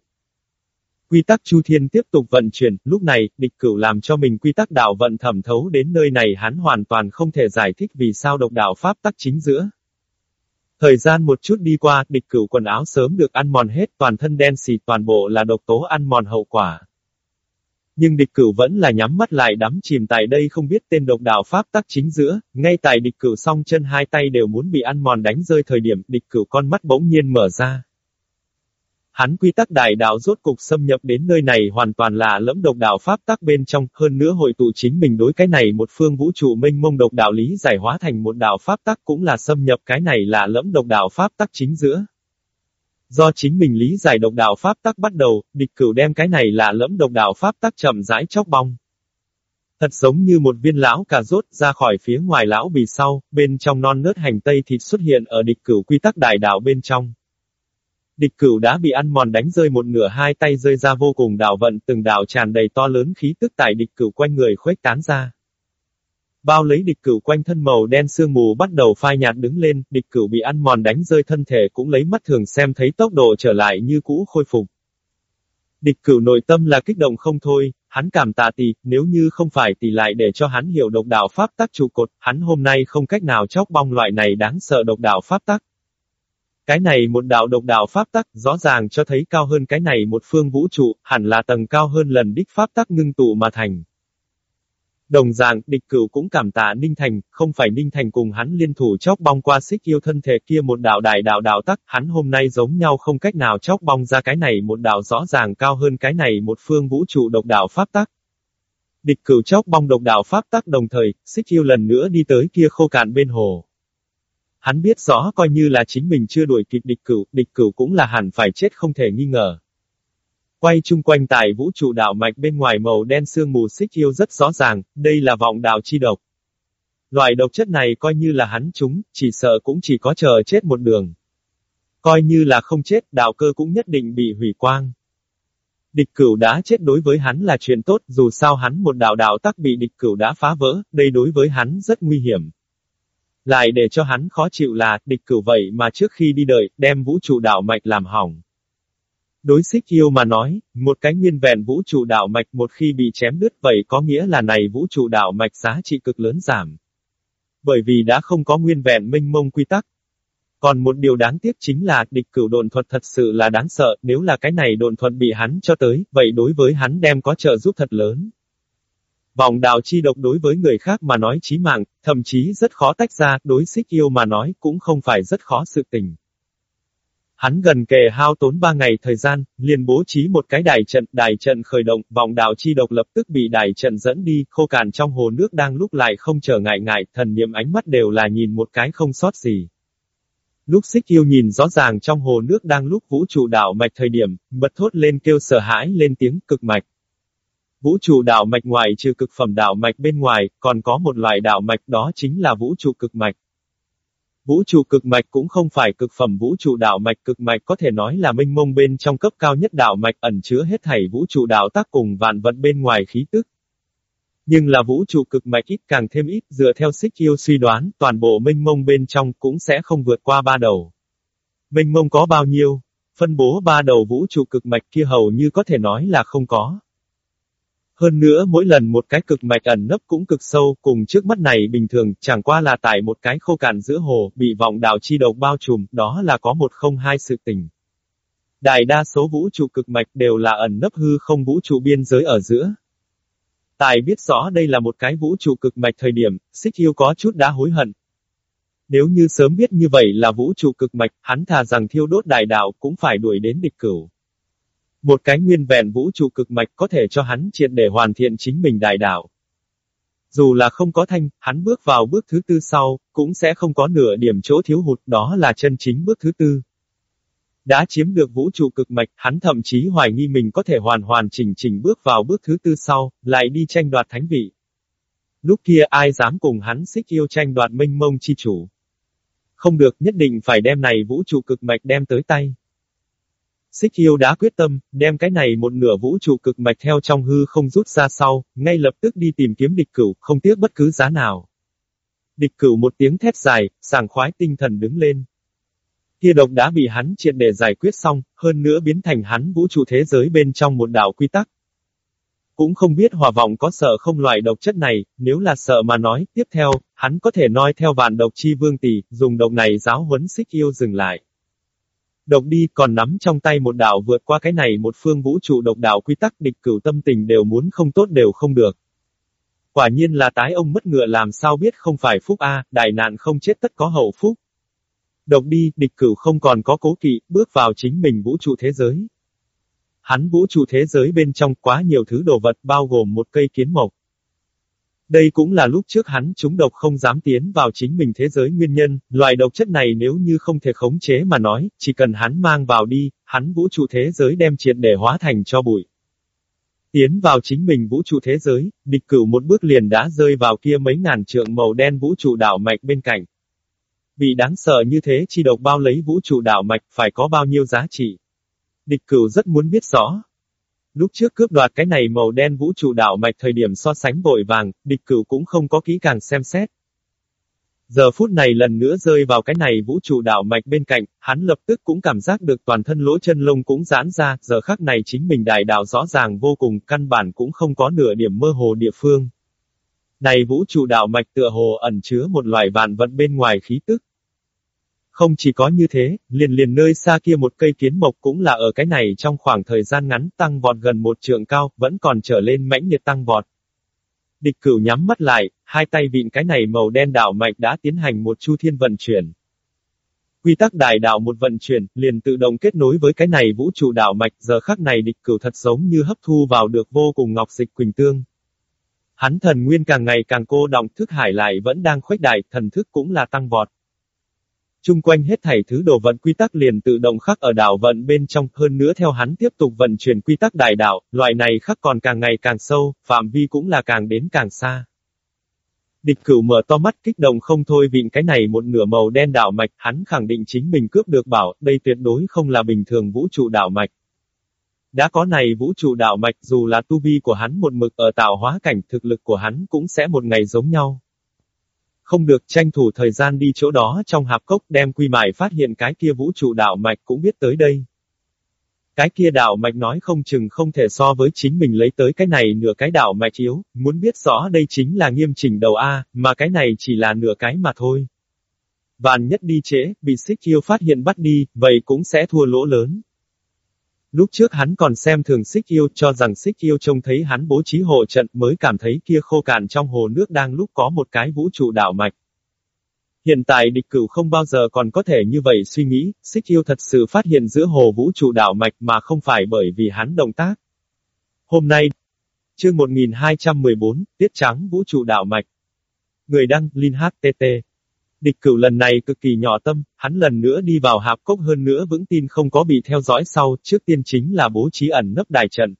Quy tắc Chu Thiên tiếp tục vận chuyển, lúc này, địch cửu làm cho mình quy tắc đạo vận thẩm thấu đến nơi này hắn hoàn toàn không thể giải thích vì sao độc đạo pháp tắc chính giữa. Thời gian một chút đi qua, địch cửu quần áo sớm được ăn mòn hết, toàn thân đen xì, toàn bộ là độc tố ăn mòn hậu quả. Nhưng địch cửu vẫn là nhắm mắt lại đắm chìm tại đây không biết tên độc đạo pháp tắc chính giữa, ngay tại địch cửu song chân hai tay đều muốn bị ăn mòn đánh rơi thời điểm, địch cửu con mắt bỗng nhiên mở ra. Hắn quy tắc đại đạo rốt cục xâm nhập đến nơi này hoàn toàn là lẫm độc đạo pháp tắc bên trong, hơn nữa hội tụ chính mình đối cái này một phương vũ trụ minh mông độc đạo lý giải hóa thành một đạo pháp tắc cũng là xâm nhập cái này là lẫm độc đạo pháp tắc chính giữa. Do chính mình lý giải độc đạo pháp tắc bắt đầu, địch cửu đem cái này là lẫm độc đạo pháp tắc chậm rãi chóc bong. Thật giống như một viên lão cà rốt ra khỏi phía ngoài lão bì sau, bên trong non nớt hành tây thịt xuất hiện ở địch cửu quy tắc đại đạo bên trong. Địch cửu đã bị ăn mòn đánh rơi một nửa hai tay rơi ra vô cùng đảo vận từng đảo tràn đầy to lớn khí tức tại địch cửu quanh người khuếch tán ra. Bao lấy địch cửu quanh thân màu đen sương mù bắt đầu phai nhạt đứng lên, địch cửu bị ăn mòn đánh rơi thân thể cũng lấy mắt thường xem thấy tốc độ trở lại như cũ khôi phục. Địch cửu nội tâm là kích động không thôi, hắn cảm tạ tỷ, nếu như không phải tỷ lại để cho hắn hiểu độc đạo pháp tắc trụ cột, hắn hôm nay không cách nào chóc bong loại này đáng sợ độc đạo pháp tắc. Cái này một đạo độc đạo pháp tắc, rõ ràng cho thấy cao hơn cái này một phương vũ trụ, hẳn là tầng cao hơn lần đích pháp tắc ngưng tụ mà thành. Đồng dạng, địch cửu cũng cảm tạ Ninh Thành, không phải Ninh Thành cùng hắn liên thủ chóc bong qua xích yêu thân thể kia một đạo đại đạo đạo tắc, hắn hôm nay giống nhau không cách nào chóc bong ra cái này một đạo rõ ràng cao hơn cái này một phương vũ trụ độc đạo pháp tắc. Địch cửu chóc bong độc đạo pháp tắc đồng thời, xích yêu lần nữa đi tới kia khô cạn bên hồ. Hắn biết rõ coi như là chính mình chưa đuổi kịp địch cửu, địch cửu cũng là hẳn phải chết không thể nghi ngờ. Quay chung quanh tại vũ trụ đạo mạch bên ngoài màu đen sương mù xích yêu rất rõ ràng, đây là vọng đạo chi độc. Loại độc chất này coi như là hắn chúng, chỉ sợ cũng chỉ có chờ chết một đường. Coi như là không chết, đạo cơ cũng nhất định bị hủy quang. Địch cửu đã chết đối với hắn là chuyện tốt, dù sao hắn một đạo đạo tắc bị địch cửu đã phá vỡ, đây đối với hắn rất nguy hiểm. Lại để cho hắn khó chịu là, địch cửu vậy mà trước khi đi đợi, đem vũ trụ đạo mạch làm hỏng. Đối xích yêu mà nói, một cái nguyên vẹn vũ trụ đạo mạch một khi bị chém đứt vậy có nghĩa là này vũ trụ đạo mạch giá trị cực lớn giảm. Bởi vì đã không có nguyên vẹn minh mông quy tắc. Còn một điều đáng tiếc chính là địch cửu đồn thuật thật sự là đáng sợ, nếu là cái này đồn thuật bị hắn cho tới, vậy đối với hắn đem có trợ giúp thật lớn. Vòng đào chi độc đối với người khác mà nói chí mạng, thậm chí rất khó tách ra, đối xích yêu mà nói cũng không phải rất khó sự tình. Hắn gần kề hao tốn ba ngày thời gian, liền bố trí một cái đài trận, đài trận khởi động, vòng đào chi độc lập tức bị đài trận dẫn đi, khô cạn trong hồ nước đang lúc lại không trở ngại ngại, thần niệm ánh mắt đều là nhìn một cái không sót gì. Lúc xích yêu nhìn rõ ràng trong hồ nước đang lúc vũ trụ đảo mạch thời điểm, bật thốt lên kêu sợ hãi lên tiếng cực mạch. Vũ trụ đạo mạch ngoài trừ cực phẩm đạo mạch bên ngoài, còn có một loại đạo mạch đó chính là vũ trụ cực mạch. Vũ trụ cực mạch cũng không phải cực phẩm vũ trụ đạo mạch cực mạch có thể nói là minh mông bên trong cấp cao nhất đạo mạch ẩn chứa hết thảy vũ trụ đạo tác cùng vạn vật bên ngoài khí tức. Nhưng là vũ trụ cực mạch ít càng thêm ít, dựa theo xích yêu suy đoán, toàn bộ minh mông bên trong cũng sẽ không vượt qua ba đầu. Minh mông có bao nhiêu? Phân bố ba đầu vũ trụ cực mạch kia hầu như có thể nói là không có. Hơn nữa mỗi lần một cái cực mạch ẩn nấp cũng cực sâu, cùng trước mắt này bình thường, chẳng qua là tại một cái khô cạn giữa hồ, bị vọng đảo chi độc bao trùm, đó là có một không hai sự tình. Đại đa số vũ trụ cực mạch đều là ẩn nấp hư không vũ trụ biên giới ở giữa. Tài biết rõ đây là một cái vũ trụ cực mạch thời điểm, xích yêu có chút đã hối hận. Nếu như sớm biết như vậy là vũ trụ cực mạch, hắn thà rằng thiêu đốt đại đạo cũng phải đuổi đến địch cửu. Một cái nguyên vẹn vũ trụ cực mạch có thể cho hắn triệt để hoàn thiện chính mình đại đạo. Dù là không có thanh, hắn bước vào bước thứ tư sau, cũng sẽ không có nửa điểm chỗ thiếu hụt, đó là chân chính bước thứ tư. Đã chiếm được vũ trụ cực mạch, hắn thậm chí hoài nghi mình có thể hoàn hoàn chỉnh chỉnh bước vào bước thứ tư sau, lại đi tranh đoạt thánh vị. Lúc kia ai dám cùng hắn xích yêu tranh đoạt minh mông chi chủ. Không được nhất định phải đem này vũ trụ cực mạch đem tới tay. Xích yêu đã quyết tâm, đem cái này một nửa vũ trụ cực mạch theo trong hư không rút ra sau, ngay lập tức đi tìm kiếm địch cửu, không tiếc bất cứ giá nào. Địch cửu một tiếng thét dài, sàng khoái tinh thần đứng lên. Kia độc đã bị hắn triệt để giải quyết xong, hơn nữa biến thành hắn vũ trụ thế giới bên trong một đảo quy tắc. Cũng không biết hòa vọng có sợ không loại độc chất này, nếu là sợ mà nói, tiếp theo, hắn có thể nói theo vạn độc chi vương tỷ, dùng độc này giáo huấn xích yêu dừng lại. Độc đi còn nắm trong tay một đạo vượt qua cái này một phương vũ trụ độc đạo quy tắc địch cửu tâm tình đều muốn không tốt đều không được. Quả nhiên là tái ông mất ngựa làm sao biết không phải phúc A, đại nạn không chết tất có hậu phúc. Độc đi, địch cửu không còn có cố kỵ, bước vào chính mình vũ trụ thế giới. Hắn vũ trụ thế giới bên trong quá nhiều thứ đồ vật bao gồm một cây kiến mộc. Đây cũng là lúc trước hắn chúng độc không dám tiến vào chính mình thế giới nguyên nhân, loại độc chất này nếu như không thể khống chế mà nói, chỉ cần hắn mang vào đi, hắn vũ trụ thế giới đem triệt để hóa thành cho bụi. Tiến vào chính mình vũ trụ thế giới, địch cửu một bước liền đã rơi vào kia mấy ngàn trượng màu đen vũ trụ đảo mạch bên cạnh. Bị đáng sợ như thế chi độc bao lấy vũ trụ đảo mạch phải có bao nhiêu giá trị. Địch cửu rất muốn biết rõ, Lúc trước cướp đoạt cái này màu đen vũ trụ đạo mạch thời điểm so sánh vội vàng, địch cửu cũng không có kỹ càng xem xét. Giờ phút này lần nữa rơi vào cái này vũ trụ đạo mạch bên cạnh, hắn lập tức cũng cảm giác được toàn thân lỗ chân lông cũng giãn ra, giờ khắc này chính mình đại đạo rõ ràng vô cùng, căn bản cũng không có nửa điểm mơ hồ địa phương. Này vũ trụ đạo mạch tựa hồ ẩn chứa một loại vạn vật bên ngoài khí tức. Không chỉ có như thế, liền liền nơi xa kia một cây kiến mộc cũng là ở cái này trong khoảng thời gian ngắn tăng vọt gần một trượng cao, vẫn còn trở lên mãnh liệt tăng vọt. Địch cửu nhắm mắt lại, hai tay vịn cái này màu đen đảo mạch đã tiến hành một chu thiên vận chuyển. Quy tắc đại đạo một vận chuyển, liền tự động kết nối với cái này vũ trụ đạo mạch, giờ khắc này địch cửu thật giống như hấp thu vào được vô cùng ngọc dịch quỳnh tương. Hắn thần nguyên càng ngày càng cô động thức hải lại vẫn đang khuếch đại, thần thức cũng là tăng vọt chung quanh hết thảy thứ đồ vận quy tắc liền tự động khắc ở đảo vận bên trong, hơn nữa theo hắn tiếp tục vận chuyển quy tắc đại đảo loại này khắc còn càng ngày càng sâu, phạm vi cũng là càng đến càng xa. Địch cửu mở to mắt kích động không thôi vịn cái này một nửa màu đen đảo mạch, hắn khẳng định chính mình cướp được bảo, đây tuyệt đối không là bình thường vũ trụ đảo mạch. Đã có này vũ trụ đảo mạch dù là tu vi của hắn một mực ở tạo hóa cảnh thực lực của hắn cũng sẽ một ngày giống nhau không được tranh thủ thời gian đi chỗ đó trong hạp cốc đem quy mải phát hiện cái kia vũ trụ đạo mạch cũng biết tới đây. Cái kia đạo mạch nói không chừng không thể so với chính mình lấy tới cái này nửa cái đạo mạch yếu, muốn biết rõ đây chính là nghiêm chỉnh đầu A, mà cái này chỉ là nửa cái mà thôi. Vạn nhất đi trễ, bị xích yêu phát hiện bắt đi, vậy cũng sẽ thua lỗ lớn. Lúc trước hắn còn xem thường xích yêu cho rằng xích yêu trông thấy hắn bố trí hộ trận mới cảm thấy kia khô cạn trong hồ nước đang lúc có một cái vũ trụ đảo mạch. Hiện tại địch cửu không bao giờ còn có thể như vậy suy nghĩ, xích yêu thật sự phát hiện giữa hồ vũ trụ đảo mạch mà không phải bởi vì hắn động tác. Hôm nay, chương 1214, tiết trắng vũ trụ đảo mạch. Người đăng, Linh HTT. Địch cửu lần này cực kỳ nhỏ tâm, hắn lần nữa đi vào hạp cốc hơn nữa vững tin không có bị theo dõi sau, trước tiên chính là bố trí ẩn nấp đài trận.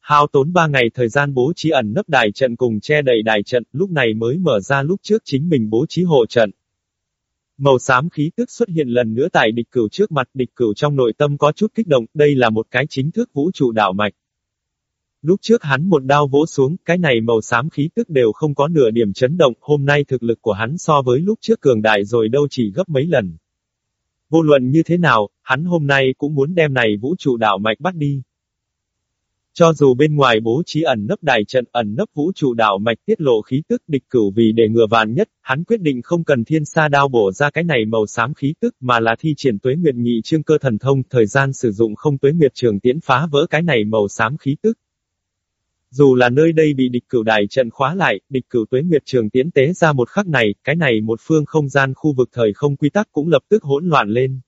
Hao tốn 3 ngày thời gian bố trí ẩn nấp đài trận cùng che đậy đài trận, lúc này mới mở ra lúc trước chính mình bố trí hộ trận. Màu xám khí tức xuất hiện lần nữa tại địch cửu trước mặt địch cửu trong nội tâm có chút kích động, đây là một cái chính thức vũ trụ đảo mạch. Lúc trước hắn một đao vỗ xuống, cái này màu xám khí tức đều không có nửa điểm chấn động, hôm nay thực lực của hắn so với lúc trước cường đại rồi đâu chỉ gấp mấy lần. Vô luận như thế nào, hắn hôm nay cũng muốn đem này vũ trụ đạo mạch bắt đi. Cho dù bên ngoài bố trí ẩn nấp đài trận ẩn nấp vũ trụ đạo mạch tiết lộ khí tức địch cửu vì để ngừa vạn nhất, hắn quyết định không cần thiên sa đao bổ ra cái này màu xám khí tức mà là thi triển tuế nguyệt nhị trương cơ thần thông, thời gian sử dụng không tuế nguyệt trường tiễn phá vỡ cái này màu xám khí tức. Dù là nơi đây bị địch cửu đài trận khóa lại, địch cửu tuế nguyệt trường tiến tế ra một khắc này, cái này một phương không gian khu vực thời không quy tắc cũng lập tức hỗn loạn lên.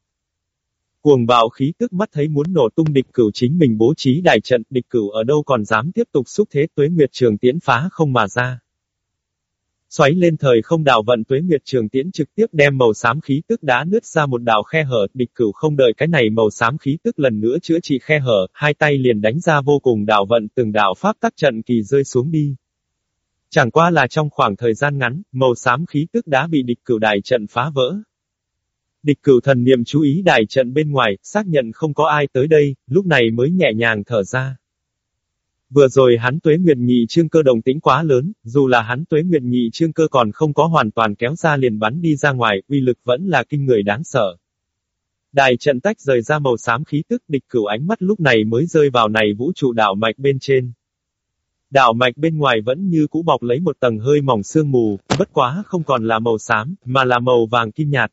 Cuồng bạo khí tức mắt thấy muốn nổ tung địch cửu chính mình bố trí đài trận, địch cửu ở đâu còn dám tiếp tục xúc thế tuế nguyệt trường tiến phá không mà ra. Xoáy lên thời không đảo vận tuế nguyệt trường tiễn trực tiếp đem màu xám khí tức đá nứt ra một đảo khe hở, địch cửu không đợi cái này màu xám khí tức lần nữa chữa trị khe hở, hai tay liền đánh ra vô cùng đảo vận từng đảo pháp tắc trận kỳ rơi xuống đi. Chẳng qua là trong khoảng thời gian ngắn, màu xám khí tức đã bị địch cửu đài trận phá vỡ. Địch cửu thần niệm chú ý đài trận bên ngoài, xác nhận không có ai tới đây, lúc này mới nhẹ nhàng thở ra. Vừa rồi hắn tuế nguyệt nhị trương cơ đồng tĩnh quá lớn, dù là hắn tuế nguyệt nhị trương cơ còn không có hoàn toàn kéo ra liền bắn đi ra ngoài, uy lực vẫn là kinh người đáng sợ. Đài trận tách rời ra màu xám khí tức địch cửu ánh mắt lúc này mới rơi vào này vũ trụ đảo mạch bên trên. Đảo mạch bên ngoài vẫn như cũ bọc lấy một tầng hơi mỏng sương mù, bất quá không còn là màu xám, mà là màu vàng kim nhạt.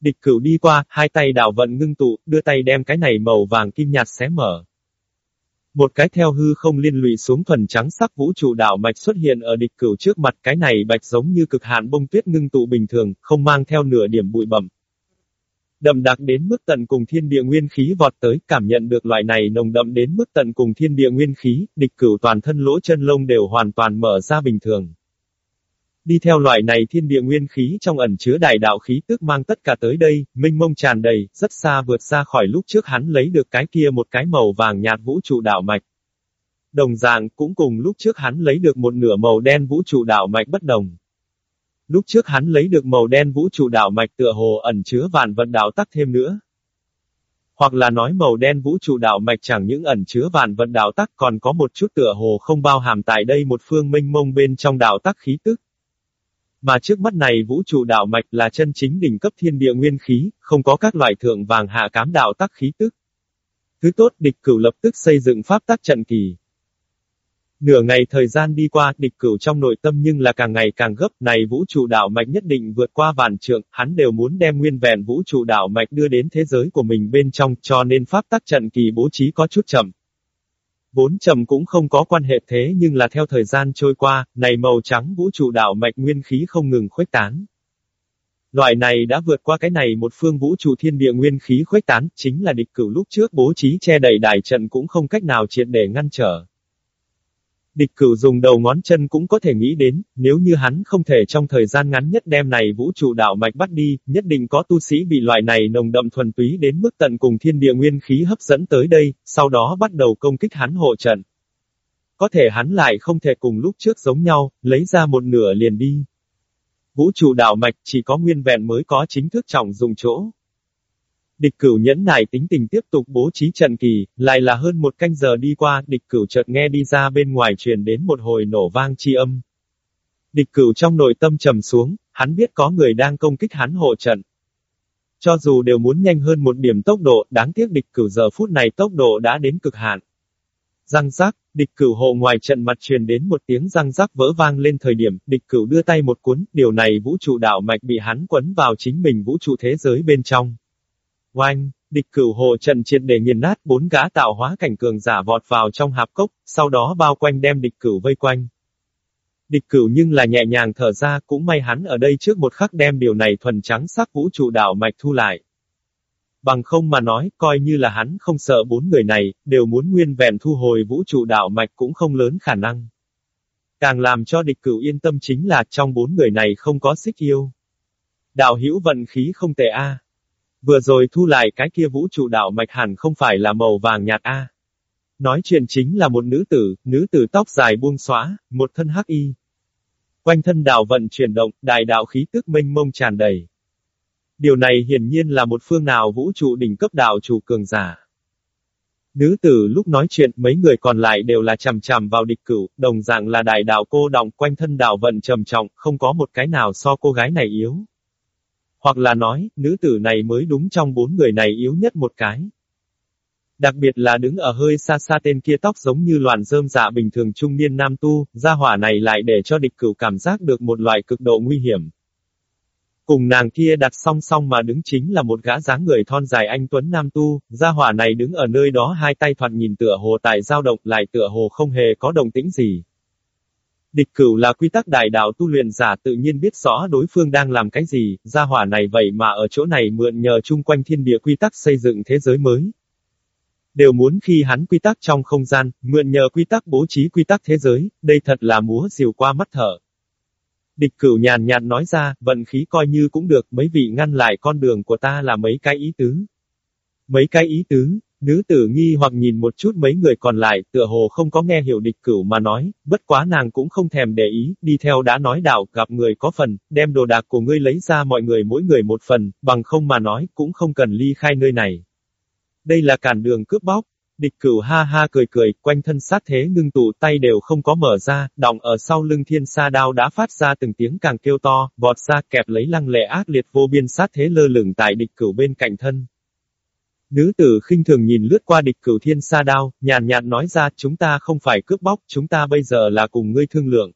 Địch cửu đi qua, hai tay đảo vận ngưng tụ, đưa tay đem cái này màu vàng kim nhạt xé mở. Một cái theo hư không liên lụy xuống thuần trắng sắc vũ trụ đảo mạch xuất hiện ở địch cửu trước mặt cái này bạch giống như cực hạn bông tuyết ngưng tụ bình thường, không mang theo nửa điểm bụi bẩm. Đậm đặc đến mức tận cùng thiên địa nguyên khí vọt tới, cảm nhận được loại này nồng đậm đến mức tận cùng thiên địa nguyên khí, địch cửu toàn thân lỗ chân lông đều hoàn toàn mở ra bình thường. Đi theo loại này thiên địa nguyên khí trong ẩn chứa đại đạo khí tức mang tất cả tới đây, minh mông tràn đầy, rất xa vượt ra khỏi lúc trước hắn lấy được cái kia một cái màu vàng nhạt vũ trụ đạo mạch. Đồng dạng, cũng cùng lúc trước hắn lấy được một nửa màu đen vũ trụ đạo mạch bất đồng. Lúc trước hắn lấy được màu đen vũ trụ đạo mạch tựa hồ ẩn chứa vạn vật đạo tắc thêm nữa. Hoặc là nói màu đen vũ trụ đạo mạch chẳng những ẩn chứa vạn vật đạo tắc còn có một chút tựa hồ không bao hàm tại đây một phương minh mông bên trong đạo tắc khí tức. Mà trước mắt này vũ trụ đạo mạch là chân chính đỉnh cấp thiên địa nguyên khí, không có các loại thượng vàng hạ cám đạo tắc khí tức. Thứ tốt địch cửu lập tức xây dựng pháp tắc trận kỳ. Nửa ngày thời gian đi qua, địch cửu trong nội tâm nhưng là càng ngày càng gấp, này vũ trụ đạo mạch nhất định vượt qua vạn trượng, hắn đều muốn đem nguyên vẹn vũ trụ đạo mạch đưa đến thế giới của mình bên trong, cho nên pháp tắc trận kỳ bố trí có chút chậm. Vốn trầm cũng không có quan hệ thế nhưng là theo thời gian trôi qua, này màu trắng vũ trụ đạo mạch nguyên khí không ngừng khuếch tán. Loại này đã vượt qua cái này một phương vũ trụ thiên địa nguyên khí khuếch tán, chính là địch cửu lúc trước bố trí che đẩy đài trận cũng không cách nào triệt để ngăn trở. Địch cửu dùng đầu ngón chân cũng có thể nghĩ đến, nếu như hắn không thể trong thời gian ngắn nhất đem này vũ trụ đạo mạch bắt đi, nhất định có tu sĩ bị loại này nồng đậm thuần túy đến mức tận cùng thiên địa nguyên khí hấp dẫn tới đây, sau đó bắt đầu công kích hắn hộ trận. Có thể hắn lại không thể cùng lúc trước giống nhau, lấy ra một nửa liền đi. Vũ trụ đạo mạch chỉ có nguyên vẹn mới có chính thức trọng dùng chỗ. Địch cửu nhẫn nại tính tình tiếp tục bố trí trận kỳ, lại là hơn một canh giờ đi qua, địch cửu chợt nghe đi ra bên ngoài truyền đến một hồi nổ vang chi âm. Địch cửu trong nội tâm trầm xuống, hắn biết có người đang công kích hắn hộ trận. Cho dù đều muốn nhanh hơn một điểm tốc độ, đáng tiếc địch cửu giờ phút này tốc độ đã đến cực hạn. Răng rác, địch cửu hộ ngoài trận mặt truyền đến một tiếng răng rác vỡ vang lên thời điểm, địch cửu đưa tay một cuốn, điều này vũ trụ đạo mạch bị hắn quấn vào chính mình vũ trụ thế giới bên trong. Oanh, địch cửu hộ trận triệt để nghiền nát bốn gã tạo hóa cảnh cường giả vọt vào trong hạp cốc, sau đó bao quanh đem địch cửu vây quanh. Địch cửu nhưng là nhẹ nhàng thở ra, cũng may hắn ở đây trước một khắc đem điều này thuần trắng sắc vũ trụ đạo mạch thu lại. Bằng không mà nói, coi như là hắn không sợ bốn người này, đều muốn nguyên vẹn thu hồi vũ trụ đạo mạch cũng không lớn khả năng. Càng làm cho địch cửu yên tâm chính là trong bốn người này không có xích yêu. Đạo hữu vận khí không tệ a. Vừa rồi thu lại cái kia vũ trụ đạo mạch hẳn không phải là màu vàng nhạt a. Nói chuyện chính là một nữ tử, nữ tử tóc dài buông xóa, một thân hắc y. Quanh thân đạo vận chuyển động, đại đạo khí tức mênh mông tràn đầy. Điều này hiển nhiên là một phương nào vũ trụ đỉnh cấp đạo chủ cường giả. Nữ tử lúc nói chuyện mấy người còn lại đều là chằm chằm vào địch cửu, đồng dạng là đại đạo cô động quanh thân đạo vận trầm trọng, không có một cái nào so cô gái này yếu. Hoặc là nói, nữ tử này mới đúng trong bốn người này yếu nhất một cái. Đặc biệt là đứng ở hơi xa xa tên kia tóc giống như loạn rơm dạ bình thường trung niên nam tu, gia hỏa này lại để cho địch cửu cảm giác được một loại cực độ nguy hiểm. Cùng nàng kia đặt song song mà đứng chính là một gã dáng người thon dài anh Tuấn Nam Tu, gia hỏa này đứng ở nơi đó hai tay thoạt nhìn tựa hồ tại dao động lại tựa hồ không hề có đồng tĩnh gì. Địch cửu là quy tắc đại đạo tu luyện giả tự nhiên biết rõ đối phương đang làm cái gì, gia hỏa này vậy mà ở chỗ này mượn nhờ chung quanh thiên địa quy tắc xây dựng thế giới mới. Đều muốn khi hắn quy tắc trong không gian, mượn nhờ quy tắc bố trí quy tắc thế giới, đây thật là múa diều qua mắt thở. Địch cửu nhàn nhạt nói ra, vận khí coi như cũng được, mấy vị ngăn lại con đường của ta là mấy cái ý tứ. Mấy cái ý tứ, nữ tử nghi hoặc nhìn một chút mấy người còn lại, tựa hồ không có nghe hiểu địch cửu mà nói, bất quá nàng cũng không thèm để ý, đi theo đã nói đạo, gặp người có phần, đem đồ đạc của ngươi lấy ra mọi người mỗi người một phần, bằng không mà nói, cũng không cần ly khai nơi này. Đây là cản đường cướp bóc, Địch cửu ha ha cười cười, quanh thân sát thế ngưng tụ tay đều không có mở ra, đọng ở sau lưng thiên sa đao đã phát ra từng tiếng càng kêu to, vọt ra kẹp lấy lăng lệ ác liệt vô biên sát thế lơ lửng tại địch cửu bên cạnh thân. Nữ tử khinh thường nhìn lướt qua địch cửu thiên sa đao, nhàn nhạt nói ra chúng ta không phải cướp bóc, chúng ta bây giờ là cùng ngươi thương lượng.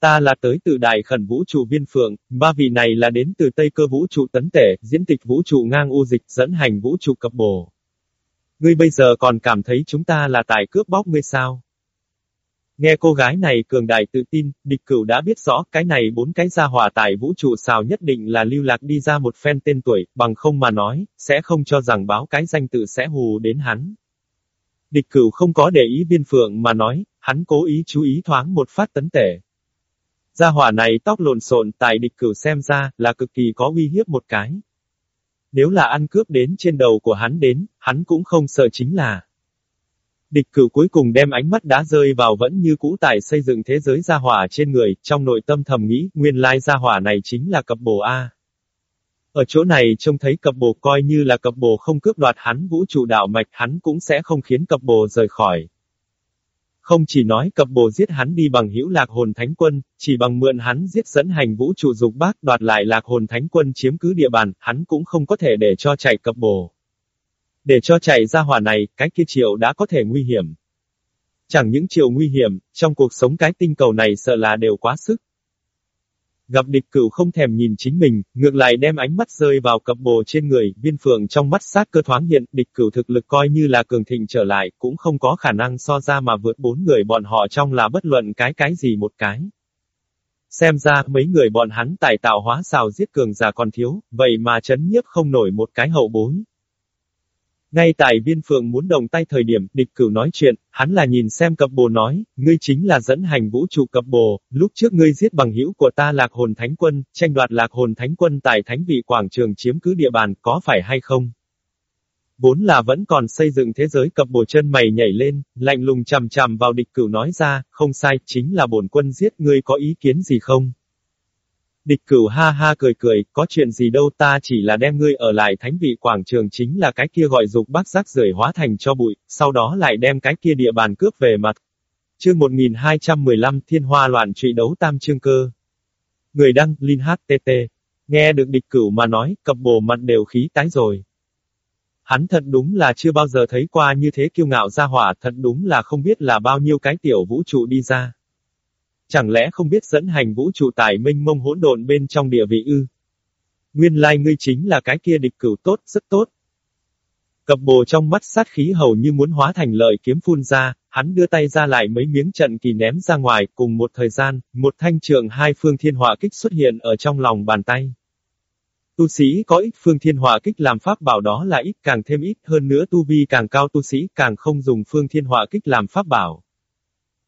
Ta là tới từ đại khẩn vũ trụ viên phượng, ba vị này là đến từ Tây cơ vũ trụ tấn tể, diễn tịch vũ trụ ngang u dịch dẫn hành vũ trụ cập bồ. Ngươi bây giờ còn cảm thấy chúng ta là tài cướp bóc ngươi sao? Nghe cô gái này cường đại tự tin, địch cửu đã biết rõ cái này bốn cái gia hỏa tại vũ trụ xào nhất định là lưu lạc đi ra một phen tên tuổi, bằng không mà nói, sẽ không cho rằng báo cái danh tự sẽ hù đến hắn. Địch cửu không có để ý biên phượng mà nói, hắn cố ý chú ý thoáng một phát tấn tể. Gia hỏa này tóc lộn xộn tại địch cửu xem ra, là cực kỳ có uy hiếp một cái. Nếu là ăn cướp đến trên đầu của hắn đến, hắn cũng không sợ chính là. Địch cử cuối cùng đem ánh mắt đá rơi vào vẫn như cũ tại xây dựng thế giới gia hỏa trên người, trong nội tâm thầm nghĩ, nguyên lai gia hỏa này chính là cập bồ A. Ở chỗ này trông thấy cập bồ coi như là cập bồ không cướp đoạt hắn vũ trụ đạo mạch hắn cũng sẽ không khiến cập bồ rời khỏi. Không chỉ nói cập bồ giết hắn đi bằng hữu lạc hồn thánh quân, chỉ bằng mượn hắn giết dẫn hành vũ trụ dục bác đoạt lại lạc hồn thánh quân chiếm cứ địa bàn, hắn cũng không có thể để cho chạy cập bồ. Để cho chạy ra hỏa này, cái kia triệu đã có thể nguy hiểm. Chẳng những triệu nguy hiểm, trong cuộc sống cái tinh cầu này sợ là đều quá sức. Gặp địch cửu không thèm nhìn chính mình, ngược lại đem ánh mắt rơi vào cặp bồ trên người, viên phượng trong mắt sát cơ thoáng hiện, địch cửu thực lực coi như là cường thịnh trở lại, cũng không có khả năng so ra mà vượt bốn người bọn họ trong là bất luận cái cái gì một cái. Xem ra, mấy người bọn hắn tài tạo hóa xào giết cường giả còn thiếu, vậy mà chấn nhiếp không nổi một cái hậu bối. Ngay tại viên phượng muốn đồng tay thời điểm, địch cửu nói chuyện, hắn là nhìn xem cập bồ nói, ngươi chính là dẫn hành vũ trụ cập bồ, lúc trước ngươi giết bằng hữu của ta lạc hồn thánh quân, tranh đoạt lạc hồn thánh quân tại thánh vị quảng trường chiếm cứ địa bàn, có phải hay không? Vốn là vẫn còn xây dựng thế giới cập bồ chân mày nhảy lên, lạnh lùng chằm chằm vào địch cửu nói ra, không sai, chính là bổn quân giết ngươi có ý kiến gì không? Địch cửu ha ha cười cười, có chuyện gì đâu ta chỉ là đem ngươi ở lại thánh vị quảng trường chính là cái kia gọi dục bác giác rời hóa thành cho bụi, sau đó lại đem cái kia địa bàn cướp về mặt. Chương 1215 Thiên Hoa loạn trụy đấu tam chương cơ. Người đăng, Linh HTT. Nghe được địch cửu mà nói, cập bồ mặt đều khí tái rồi. Hắn thật đúng là chưa bao giờ thấy qua như thế kiêu ngạo ra hỏa, thật đúng là không biết là bao nhiêu cái tiểu vũ trụ đi ra. Chẳng lẽ không biết dẫn hành vũ trụ tài minh mông hỗn độn bên trong địa vị ư? Nguyên lai ngươi chính là cái kia địch cửu tốt, rất tốt. Cập bồ trong mắt sát khí hầu như muốn hóa thành lợi kiếm phun ra, hắn đưa tay ra lại mấy miếng trận kỳ ném ra ngoài, cùng một thời gian, một thanh trường hai phương thiên hỏa kích xuất hiện ở trong lòng bàn tay. Tu sĩ có ít phương thiên hỏa kích làm pháp bảo đó là ít càng thêm ít hơn nữa tu vi càng cao tu sĩ càng không dùng phương thiên hỏa kích làm pháp bảo.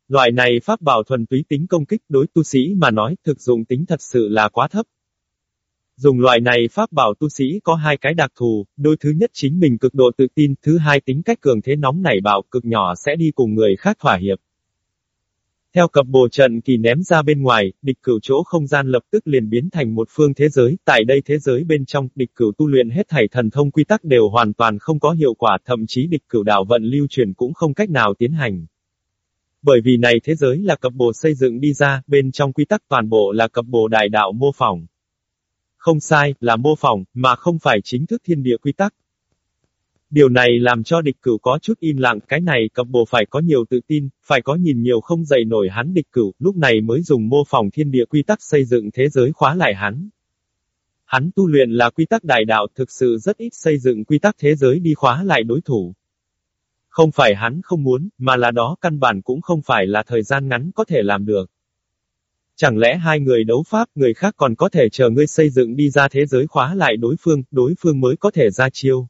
Loại này pháp bảo thuần túy tính công kích đối tu sĩ mà nói thực dụng tính thật sự là quá thấp. Dùng loại này pháp bảo tu sĩ có hai cái đặc thù, đôi thứ nhất chính mình cực độ tự tin, thứ hai tính cách cường thế nóng nảy bảo cực nhỏ sẽ đi cùng người khác thỏa hiệp. Theo cập bồ trận kỳ ném ra bên ngoài, địch cửu chỗ không gian lập tức liền biến thành một phương thế giới, tại đây thế giới bên trong, địch cửu tu luyện hết thảy thần thông quy tắc đều hoàn toàn không có hiệu quả, thậm chí địch cửu đạo vận lưu truyền cũng không cách nào tiến hành. Bởi vì này thế giới là cập bộ xây dựng đi ra, bên trong quy tắc toàn bộ là cập bộ đại đạo mô phỏng. Không sai, là mô phỏng, mà không phải chính thức thiên địa quy tắc. Điều này làm cho địch cửu có chút im lặng, cái này cập bộ phải có nhiều tự tin, phải có nhìn nhiều không dậy nổi hắn địch cửu, lúc này mới dùng mô phỏng thiên địa quy tắc xây dựng thế giới khóa lại hắn. Hắn tu luyện là quy tắc đại đạo thực sự rất ít xây dựng quy tắc thế giới đi khóa lại đối thủ. Không phải hắn không muốn, mà là đó căn bản cũng không phải là thời gian ngắn có thể làm được. Chẳng lẽ hai người đấu pháp, người khác còn có thể chờ ngươi xây dựng đi ra thế giới khóa lại đối phương, đối phương mới có thể ra chiêu.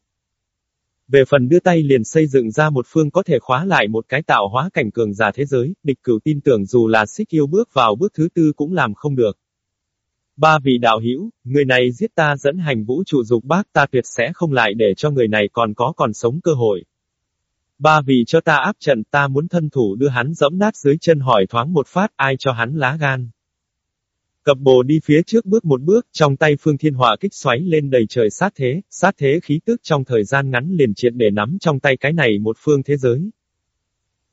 Về phần đưa tay liền xây dựng ra một phương có thể khóa lại một cái tạo hóa cảnh cường giả thế giới, địch cửu tin tưởng dù là xích yêu bước vào bước thứ tư cũng làm không được. Ba vị đạo hữu, người này giết ta dẫn hành vũ trụ dục bác ta tuyệt sẽ không lại để cho người này còn có còn sống cơ hội. Ba vị cho ta áp trận ta muốn thân thủ đưa hắn dẫm nát dưới chân hỏi thoáng một phát ai cho hắn lá gan. Cập bồ đi phía trước bước một bước, trong tay phương thiên hỏa kích xoáy lên đầy trời sát thế, sát thế khí tức trong thời gian ngắn liền triệt để nắm trong tay cái này một phương thế giới.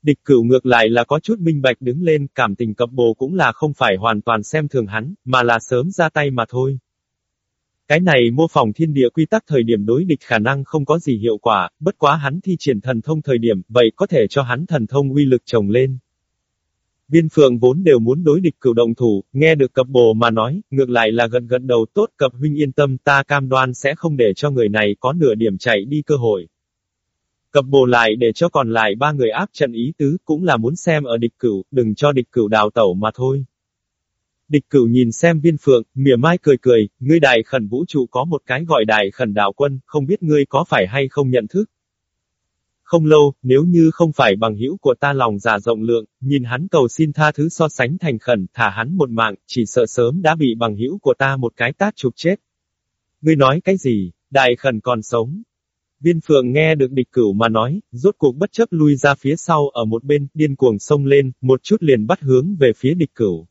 Địch cửu ngược lại là có chút minh bạch đứng lên, cảm tình cập bồ cũng là không phải hoàn toàn xem thường hắn, mà là sớm ra tay mà thôi. Cái này mô phỏng thiên địa quy tắc thời điểm đối địch khả năng không có gì hiệu quả, bất quá hắn thi triển thần thông thời điểm, vậy có thể cho hắn thần thông uy lực trồng lên. Viên phượng vốn đều muốn đối địch cửu động thủ, nghe được cập bồ mà nói, ngược lại là gần gần đầu tốt cập huynh yên tâm ta cam đoan sẽ không để cho người này có nửa điểm chạy đi cơ hội. Cập bồ lại để cho còn lại ba người áp trận ý tứ, cũng là muốn xem ở địch cửu, đừng cho địch cửu đào tẩu mà thôi. Địch cửu nhìn xem viên phượng, mỉa mai cười cười, ngươi đại khẩn vũ trụ có một cái gọi đại khẩn đạo quân, không biết ngươi có phải hay không nhận thức. Không lâu, nếu như không phải bằng hữu của ta lòng giả rộng lượng, nhìn hắn cầu xin tha thứ so sánh thành khẩn, thả hắn một mạng, chỉ sợ sớm đã bị bằng hữu của ta một cái tát chụp chết. Ngươi nói cái gì, đại khẩn còn sống. Viên phượng nghe được địch cửu mà nói, rốt cuộc bất chấp lui ra phía sau ở một bên, điên cuồng sông lên, một chút liền bắt hướng về phía địch cửu.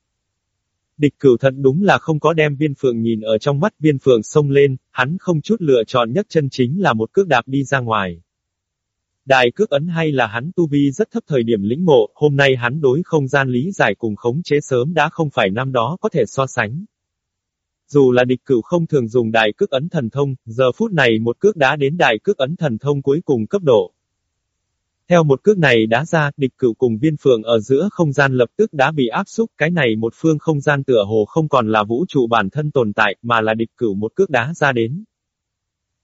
Địch cửu thận đúng là không có đem viên phượng nhìn ở trong mắt viên phượng sông lên, hắn không chút lựa chọn nhất chân chính là một cước đạp đi ra ngoài. Đại cước ấn hay là hắn tu vi rất thấp thời điểm lĩnh ngộ, hôm nay hắn đối không gian lý giải cùng khống chế sớm đã không phải năm đó có thể so sánh. Dù là địch cửu không thường dùng đại cước ấn thần thông, giờ phút này một cước đã đến đại cước ấn thần thông cuối cùng cấp độ. Theo một cước này đá ra, địch cửu cùng viên phượng ở giữa không gian lập tức đã bị áp xúc, cái này một phương không gian tựa hồ không còn là vũ trụ bản thân tồn tại, mà là địch cửu một cước đá ra đến.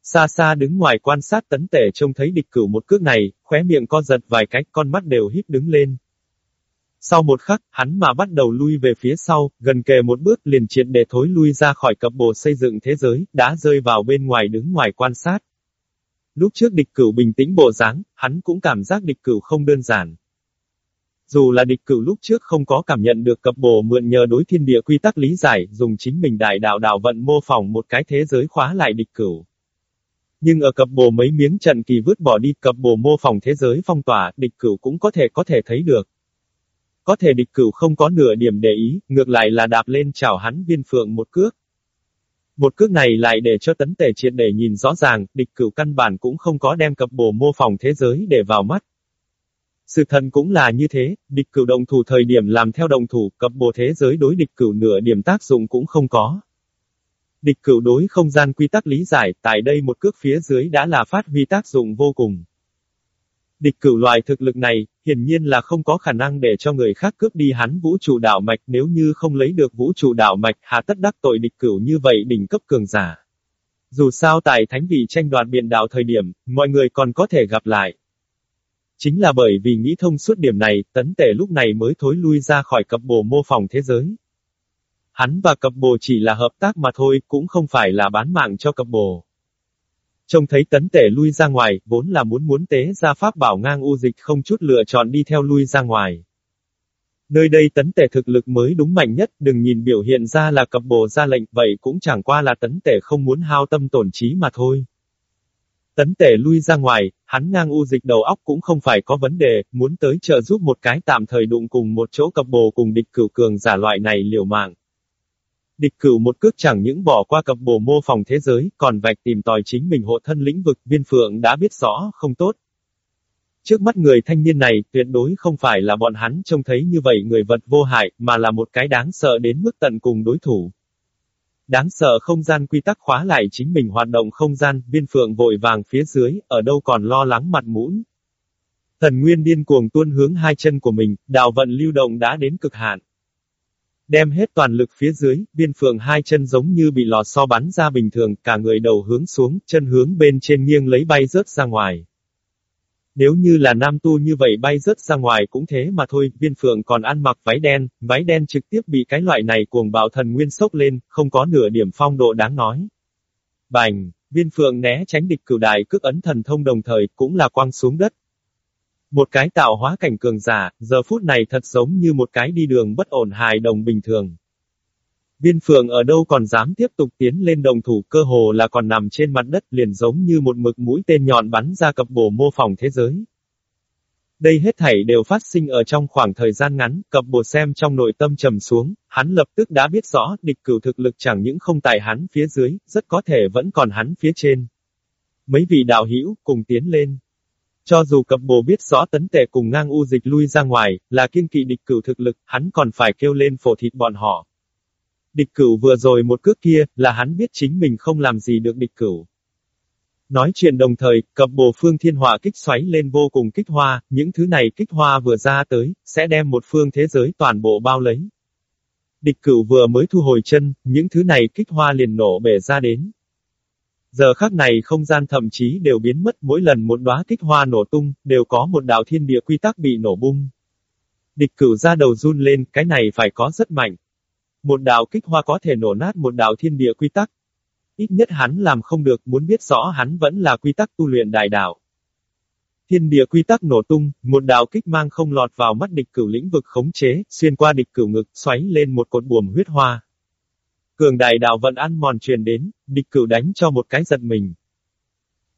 Xa xa đứng ngoài quan sát tấn tể trông thấy địch cửu một cước này, khóe miệng co giật vài cách, con mắt đều híp đứng lên. Sau một khắc, hắn mà bắt đầu lui về phía sau, gần kề một bước liền triệt để thối lui ra khỏi cập bồ xây dựng thế giới, đã rơi vào bên ngoài đứng ngoài quan sát. Lúc trước địch cửu bình tĩnh bộ dáng, hắn cũng cảm giác địch cửu không đơn giản. Dù là địch cửu lúc trước không có cảm nhận được cập bồ mượn nhờ đối thiên địa quy tắc lý giải, dùng chính mình đại đạo đạo vận mô phỏng một cái thế giới khóa lại địch cửu. Nhưng ở cập bồ mấy miếng trận kỳ vứt bỏ đi cập bồ mô phỏng thế giới phong tỏa, địch cửu cũng có thể có thể thấy được. Có thể địch cửu không có nửa điểm để ý, ngược lại là đạp lên chào hắn viên phượng một cước. Một cước này lại để cho tấn tề triệt để nhìn rõ ràng, địch cửu căn bản cũng không có đem cập bồ mô phỏng thế giới để vào mắt. Sự thần cũng là như thế, địch cửu đồng thủ thời điểm làm theo đồng thủ, cập bồ thế giới đối địch cửu nửa điểm tác dụng cũng không có. Địch cửu đối không gian quy tắc lý giải, tại đây một cước phía dưới đã là phát huy tác dụng vô cùng. Địch cửu loại thực lực này, hiển nhiên là không có khả năng để cho người khác cướp đi hắn vũ trụ đạo mạch nếu như không lấy được vũ trụ đạo mạch hà tất đắc tội địch cửu như vậy đỉnh cấp cường giả. Dù sao tại thánh vị tranh đoạt biện đạo thời điểm, mọi người còn có thể gặp lại. Chính là bởi vì nghĩ thông suốt điểm này, tấn tể lúc này mới thối lui ra khỏi cập bồ mô phỏng thế giới. Hắn và cập bồ chỉ là hợp tác mà thôi, cũng không phải là bán mạng cho cập bồ. Trông thấy tấn tể lui ra ngoài, vốn là muốn muốn tế ra pháp bảo ngang u dịch không chút lựa chọn đi theo lui ra ngoài. Nơi đây tấn tể thực lực mới đúng mạnh nhất, đừng nhìn biểu hiện ra là cập bồ ra lệnh, vậy cũng chẳng qua là tấn tể không muốn hao tâm tổn trí mà thôi. Tấn tể lui ra ngoài, hắn ngang u dịch đầu óc cũng không phải có vấn đề, muốn tới trợ giúp một cái tạm thời đụng cùng một chỗ cập bồ cùng địch cửu cường giả loại này liều mạng. Địch cửu một cước chẳng những bỏ qua cập bồ mô phòng thế giới, còn vạch tìm tòi chính mình hộ thân lĩnh vực, viên phượng đã biết rõ, không tốt. Trước mắt người thanh niên này, tuyệt đối không phải là bọn hắn trông thấy như vậy người vật vô hại, mà là một cái đáng sợ đến mức tận cùng đối thủ. Đáng sợ không gian quy tắc khóa lại chính mình hoạt động không gian, viên phượng vội vàng phía dưới, ở đâu còn lo lắng mặt mũi. Thần nguyên điên cuồng tuôn hướng hai chân của mình, đào vận lưu động đã đến cực hạn. Đem hết toàn lực phía dưới, viên phượng hai chân giống như bị lò xo bắn ra bình thường, cả người đầu hướng xuống, chân hướng bên trên nghiêng lấy bay rớt ra ngoài. Nếu như là nam tu như vậy bay rớt ra ngoài cũng thế mà thôi, viên phượng còn ăn mặc váy đen, váy đen trực tiếp bị cái loại này cuồng bạo thần nguyên sốc lên, không có nửa điểm phong độ đáng nói. Bành! Viên phượng né tránh địch cửu đại cước ấn thần thông đồng thời cũng là quăng xuống đất. Một cái tạo hóa cảnh cường giả, giờ phút này thật giống như một cái đi đường bất ổn hài đồng bình thường. Viên phượng ở đâu còn dám tiếp tục tiến lên đồng thủ cơ hồ là còn nằm trên mặt đất liền giống như một mực mũi tên nhọn bắn ra cập bổ mô phỏng thế giới. Đây hết thảy đều phát sinh ở trong khoảng thời gian ngắn, cập bồ xem trong nội tâm trầm xuống, hắn lập tức đã biết rõ, địch cửu thực lực chẳng những không tại hắn phía dưới, rất có thể vẫn còn hắn phía trên. Mấy vị đạo hữu cùng tiến lên. Cho dù cập bồ biết rõ tấn tệ cùng ngang u dịch lui ra ngoài, là kiên kỵ địch cửu thực lực, hắn còn phải kêu lên phổ thịt bọn họ. Địch cửu vừa rồi một cước kia, là hắn biết chính mình không làm gì được địch cửu. Nói chuyện đồng thời, cập bồ phương thiên hỏa kích xoáy lên vô cùng kích hoa, những thứ này kích hoa vừa ra tới, sẽ đem một phương thế giới toàn bộ bao lấy. Địch cửu vừa mới thu hồi chân, những thứ này kích hoa liền nổ bể ra đến. Giờ khắc này không gian thậm chí đều biến mất mỗi lần một đóa kích hoa nổ tung, đều có một đạo thiên địa quy tắc bị nổ bung. Địch cửu ra đầu run lên, cái này phải có rất mạnh. Một đạo kích hoa có thể nổ nát một đạo thiên địa quy tắc, Ít nhất hắn làm không được, muốn biết rõ hắn vẫn là quy tắc tu luyện đại đạo. Thiên địa quy tắc nổ tung, một đạo kích mang không lọt vào mắt địch cửu lĩnh vực khống chế, xuyên qua địch cửu ngực, xoáy lên một cột buồm huyết hoa. Cường đại đạo vận ăn mòn truyền đến, địch cửu đánh cho một cái giật mình.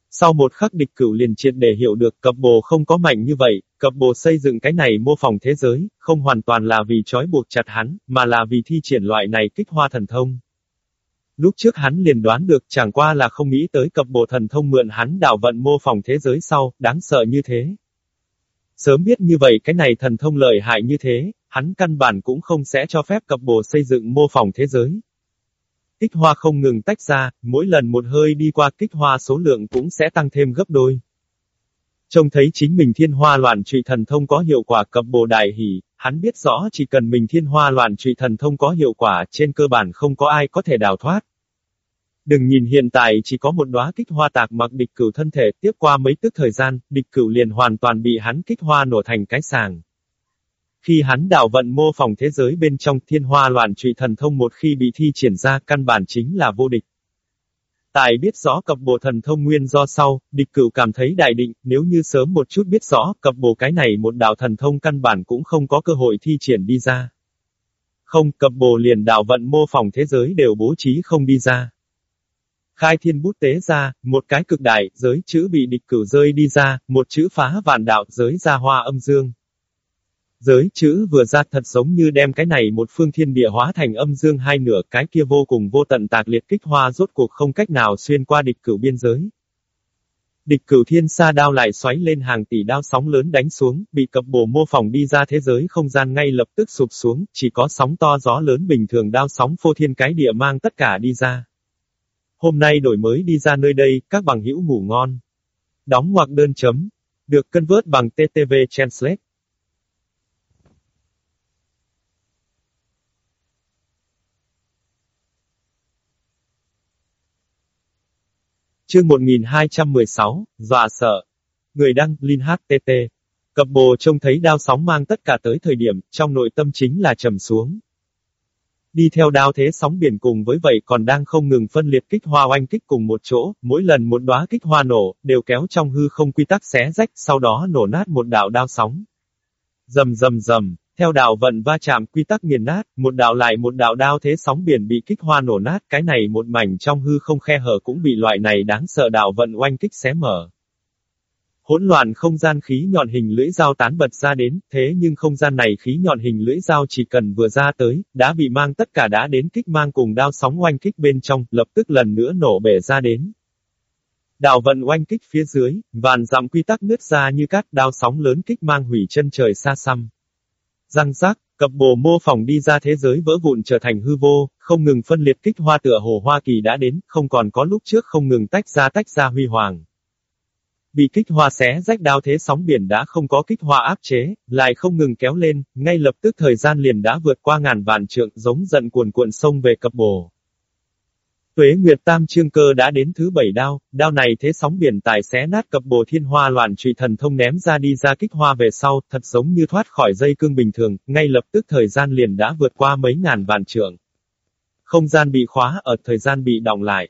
Sau một khắc địch cửu liền triệt để hiểu được cập bồ không có mạnh như vậy, cập bồ xây dựng cái này mô phỏng thế giới, không hoàn toàn là vì trói buộc chặt hắn, mà là vì thi triển loại này kích hoa thần thông. Lúc trước hắn liền đoán được chẳng qua là không nghĩ tới cập bộ thần thông mượn hắn đảo vận mô phỏng thế giới sau, đáng sợ như thế. Sớm biết như vậy cái này thần thông lợi hại như thế, hắn căn bản cũng không sẽ cho phép cập bộ xây dựng mô phỏng thế giới. Kích hoa không ngừng tách ra, mỗi lần một hơi đi qua kích hoa số lượng cũng sẽ tăng thêm gấp đôi. Trông thấy chính mình thiên hoa loạn trụy thần thông có hiệu quả cập bồ đại hỷ, hắn biết rõ chỉ cần mình thiên hoa loạn trụy thần thông có hiệu quả trên cơ bản không có ai có thể đào thoát. Đừng nhìn hiện tại chỉ có một đóa kích hoa tạc mặc địch cửu thân thể tiếp qua mấy tức thời gian, địch cửu liền hoàn toàn bị hắn kích hoa nổ thành cái sàng. Khi hắn đạo vận mô phỏng thế giới bên trong thiên hoa loạn trụy thần thông một khi bị thi triển ra căn bản chính là vô địch. Tại biết rõ cập bộ thần thông nguyên do sau, địch cửu cảm thấy đại định, nếu như sớm một chút biết rõ, cập bộ cái này một đạo thần thông căn bản cũng không có cơ hội thi triển đi ra. Không, cập bộ liền đạo vận mô phỏng thế giới đều bố trí không đi ra. Khai thiên bút tế ra, một cái cực đại, giới chữ bị địch cửu rơi đi ra, một chữ phá vạn đạo giới ra hoa âm dương. Giới chữ vừa ra thật giống như đem cái này một phương thiên địa hóa thành âm dương hai nửa, cái kia vô cùng vô tận tạc liệt kích hoa rốt cuộc không cách nào xuyên qua địch cửu biên giới. Địch cửu thiên sa đao lại xoáy lên hàng tỷ đao sóng lớn đánh xuống, bị cập bổ mô phỏng đi ra thế giới không gian ngay lập tức sụp xuống, chỉ có sóng to gió lớn bình thường đao sóng phô thiên cái địa mang tất cả đi ra. Hôm nay đổi mới đi ra nơi đây, các bằng hữu ngủ ngon. Đóng ngoặc đơn chấm. Được cân vớt bằng TTV Translate. Chương 1216, dọa sợ. Người đăng, Linh HTT. Cập bồ trông thấy đao sóng mang tất cả tới thời điểm, trong nội tâm chính là trầm xuống. Đi theo đao thế sóng biển cùng với vậy còn đang không ngừng phân liệt kích hoa oanh kích cùng một chỗ, mỗi lần một đóa kích hoa nổ, đều kéo trong hư không quy tắc xé rách, sau đó nổ nát một đạo đao sóng. Dầm dầm dầm, theo đạo vận va chạm quy tắc nghiền nát, một đạo lại một đạo đao thế sóng biển bị kích hoa nổ nát, cái này một mảnh trong hư không khe hở cũng bị loại này đáng sợ đạo vận oanh kích xé mở. Hỗn loạn không gian khí nhọn hình lưỡi dao tán bật ra đến, thế nhưng không gian này khí nhọn hình lưỡi dao chỉ cần vừa ra tới, đã bị mang tất cả đã đến kích mang cùng đao sóng oanh kích bên trong, lập tức lần nữa nổ bể ra đến. Đạo vận oanh kích phía dưới, vàn dặm quy tắc nứt ra như cát đao sóng lớn kích mang hủy chân trời xa xăm. Răng rác, cập bồ mô phỏng đi ra thế giới vỡ vụn trở thành hư vô, không ngừng phân liệt kích hoa tựa hồ Hoa Kỳ đã đến, không còn có lúc trước không ngừng tách ra tách ra huy hoàng. Bị kích hoa xé rách đao thế sóng biển đã không có kích hoa áp chế, lại không ngừng kéo lên, ngay lập tức thời gian liền đã vượt qua ngàn vạn trượng giống giận cuồn cuộn sông về cập bồ. Tuế Nguyệt Tam Trương Cơ đã đến thứ bảy đao, đao này thế sóng biển tài xé nát cập bồ thiên hoa loạn trụy thần thông ném ra đi ra kích hoa về sau, thật giống như thoát khỏi dây cương bình thường, ngay lập tức thời gian liền đã vượt qua mấy ngàn vạn trượng. Không gian bị khóa ở thời gian bị đọng lại.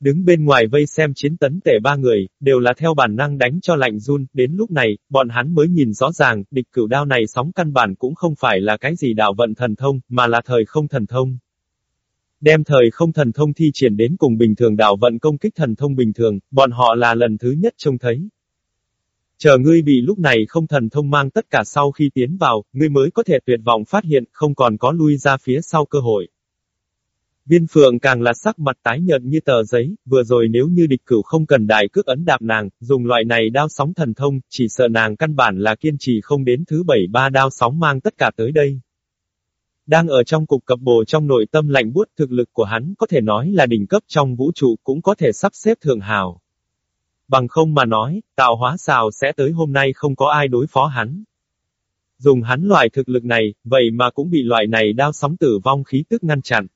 Đứng bên ngoài vây xem chiến tấn tể ba người, đều là theo bản năng đánh cho lạnh run, đến lúc này, bọn hắn mới nhìn rõ ràng, địch cửu đao này sóng căn bản cũng không phải là cái gì đạo vận thần thông, mà là thời không thần thông. Đem thời không thần thông thi triển đến cùng bình thường đạo vận công kích thần thông bình thường, bọn họ là lần thứ nhất trông thấy. Chờ ngươi bị lúc này không thần thông mang tất cả sau khi tiến vào, ngươi mới có thể tuyệt vọng phát hiện không còn có lui ra phía sau cơ hội. Viên phượng càng là sắc mặt tái nhợt như tờ giấy, vừa rồi nếu như địch cửu không cần đại cước ấn đạp nàng, dùng loại này đao sóng thần thông, chỉ sợ nàng căn bản là kiên trì không đến thứ bảy ba đao sóng mang tất cả tới đây. Đang ở trong cục cập bồ trong nội tâm lạnh buốt thực lực của hắn có thể nói là đỉnh cấp trong vũ trụ cũng có thể sắp xếp thượng hào. Bằng không mà nói, tạo hóa xào sẽ tới hôm nay không có ai đối phó hắn. Dùng hắn loại thực lực này, vậy mà cũng bị loại này đao sóng tử vong khí tức ngăn chặn.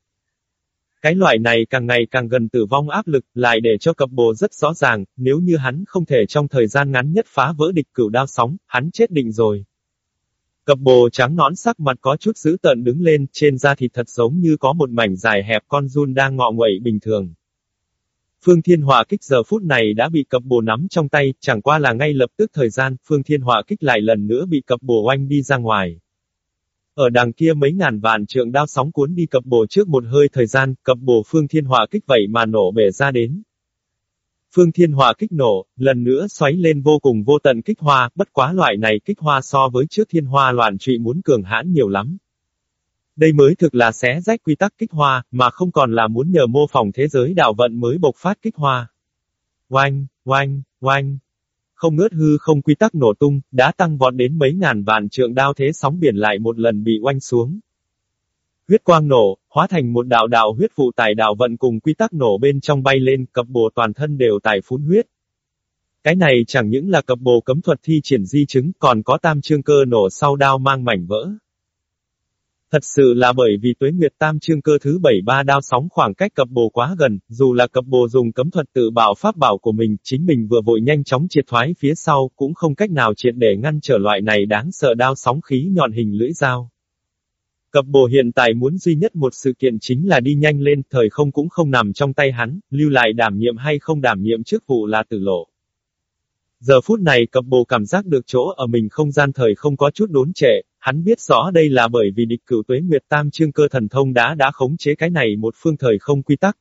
Cái loại này càng ngày càng gần tử vong áp lực, lại để cho cập bồ rất rõ ràng, nếu như hắn không thể trong thời gian ngắn nhất phá vỡ địch cửu đao sóng, hắn chết định rồi. Cập bồ trắng nón sắc mặt có chút dữ tợn đứng lên, trên da thịt thật giống như có một mảnh dài hẹp con run đang ngọ nguậy bình thường. Phương Thiên Hỏa kích giờ phút này đã bị cập bồ nắm trong tay, chẳng qua là ngay lập tức thời gian, Phương Thiên Hỏa kích lại lần nữa bị cập bồ oanh đi ra ngoài. Ở đằng kia mấy ngàn vạn trượng đao sóng cuốn đi cập bồ trước một hơi thời gian, cập bồ Phương Thiên Hỏa kích vậy mà nổ bể ra đến. Phương Thiên Hòa kích nổ, lần nữa xoáy lên vô cùng vô tận kích hoa, bất quá loại này kích hoa so với trước thiên hoa loạn trụy muốn cường hãn nhiều lắm. Đây mới thực là xé rách quy tắc kích hoa, mà không còn là muốn nhờ mô phỏng thế giới đạo vận mới bộc phát kích hoa. Oanh, oanh, oanh. Không ngớt hư không quy tắc nổ tung, đã tăng vọt đến mấy ngàn vạn trượng đao thế sóng biển lại một lần bị oanh xuống. Huyết quang nổ, hóa thành một đạo đạo huyết vụ tài đạo vận cùng quy tắc nổ bên trong bay lên, cập bồ toàn thân đều tài phun huyết. Cái này chẳng những là cập bồ cấm thuật thi triển di chứng, còn có tam trương cơ nổ sau đao mang mảnh vỡ. Thật sự là bởi vì tuế nguyệt tam trương cơ thứ bảy ba đao sóng khoảng cách cập bồ quá gần, dù là cập bồ dùng cấm thuật tự bảo pháp bảo của mình, chính mình vừa vội nhanh chóng triệt thoái phía sau, cũng không cách nào triệt để ngăn trở loại này đáng sợ đao sóng khí nhọn hình lưỡi dao. Cập bồ hiện tại muốn duy nhất một sự kiện chính là đi nhanh lên, thời không cũng không nằm trong tay hắn, lưu lại đảm nhiệm hay không đảm nhiệm chức vụ là tử lộ. Giờ phút này cập bồ cảm giác được chỗ ở mình không gian thời không có chút đốn trệ, hắn biết rõ đây là bởi vì địch cửu tuế nguyệt tam trương cơ thần thông đã đã khống chế cái này một phương thời không quy tắc.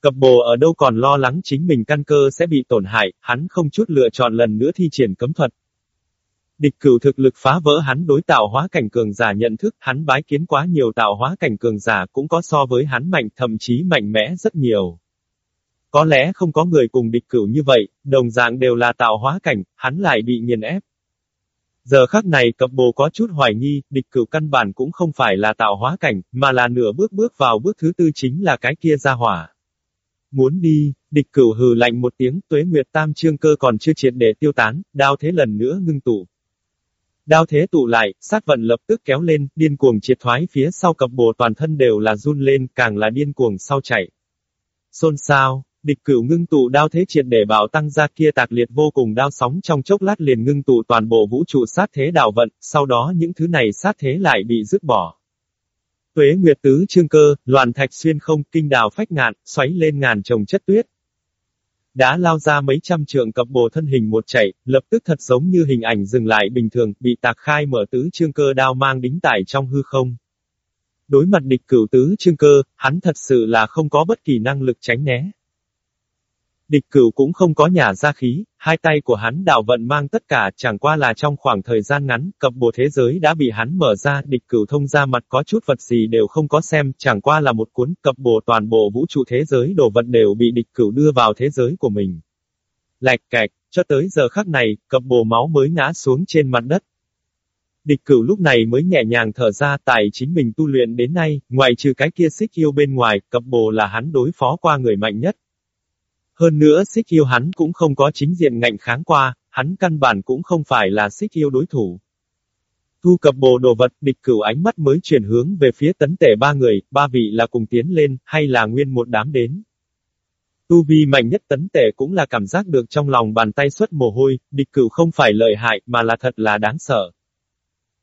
Cập bồ ở đâu còn lo lắng chính mình căn cơ sẽ bị tổn hại, hắn không chút lựa chọn lần nữa thi triển cấm thuật. Địch cửu thực lực phá vỡ hắn đối tạo hóa cảnh cường giả nhận thức, hắn bái kiến quá nhiều tạo hóa cảnh cường giả cũng có so với hắn mạnh thậm chí mạnh mẽ rất nhiều. Có lẽ không có người cùng địch cửu như vậy, đồng dạng đều là tạo hóa cảnh, hắn lại bị nghiền ép. Giờ khắc này cập bồ có chút hoài nghi, địch cửu căn bản cũng không phải là tạo hóa cảnh, mà là nửa bước bước vào bước thứ tư chính là cái kia ra hỏa. Muốn đi, địch cửu hừ lạnh một tiếng, tuế nguyệt tam trương cơ còn chưa triệt để tiêu tán, đao thế lần nữa ngưng tụ. Đao thế tụ lại, sát vận lập tức kéo lên, điên cuồng triệt thoái phía sau cập bồ toàn thân đều là run lên, càng là điên cuồng sau chạy. Xôn xao, Địch cửu ngưng tụ đao thế triệt để bảo tăng ra kia tạc liệt vô cùng đao sóng trong chốc lát liền ngưng tụ toàn bộ vũ trụ sát thế đảo vận, sau đó những thứ này sát thế lại bị dứt bỏ. Tuế Nguyệt Tứ Trương Cơ, loạn thạch xuyên không, kinh đào phách ngạn, xoáy lên ngàn trồng chất tuyết. Đã lao ra mấy trăm trượng cập bồ thân hình một chạy, lập tức thật giống như hình ảnh dừng lại bình thường, bị tạc khai mở tứ trương cơ đao mang đính tải trong hư không. Đối mặt địch cửu tứ trương cơ, hắn thật sự là không có bất kỳ năng lực tránh né. Địch cửu cũng không có nhà ra khí, hai tay của hắn đảo vận mang tất cả, chẳng qua là trong khoảng thời gian ngắn, cập bộ thế giới đã bị hắn mở ra, địch cửu thông ra mặt có chút vật gì đều không có xem, chẳng qua là một cuốn cập bộ toàn bộ vũ trụ thế giới đồ vật đều bị địch cửu đưa vào thế giới của mình. Lạch cạch, cho tới giờ khắc này, cập bộ máu mới ngã xuống trên mặt đất. Địch cửu lúc này mới nhẹ nhàng thở ra tại chính mình tu luyện đến nay, ngoài trừ cái kia xích yêu bên ngoài, cập bồ là hắn đối phó qua người mạnh nhất. Hơn nữa xích yêu hắn cũng không có chính diện ngạnh kháng qua, hắn căn bản cũng không phải là xích yêu đối thủ. Thu cập bộ đồ vật, địch cửu ánh mắt mới chuyển hướng về phía tấn tể ba người, ba vị là cùng tiến lên, hay là nguyên một đám đến. Tu vi mạnh nhất tấn tể cũng là cảm giác được trong lòng bàn tay xuất mồ hôi, địch cửu không phải lợi hại, mà là thật là đáng sợ.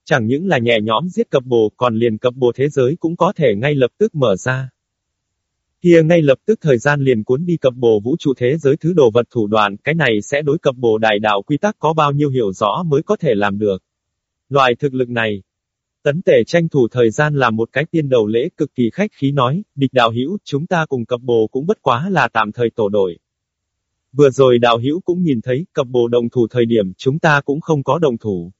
Chẳng những là nhẹ nhõm giết cập bồ, còn liền cập bồ thế giới cũng có thể ngay lập tức mở ra. Kia ngay lập tức thời gian liền cuốn đi cập bồ vũ trụ thế giới thứ đồ vật thủ đoạn, cái này sẽ đối cập bồ đại đạo quy tắc có bao nhiêu hiểu rõ mới có thể làm được. Loại thực lực này, Tấn tể tranh thủ thời gian làm một cái tiên đầu lễ cực kỳ khách khí nói, địch đạo hữu chúng ta cùng cập bồ cũng bất quá là tạm thời tổ đội. Vừa rồi đạo hữu cũng nhìn thấy, cập bồ đồng thủ thời điểm chúng ta cũng không có đồng thủ.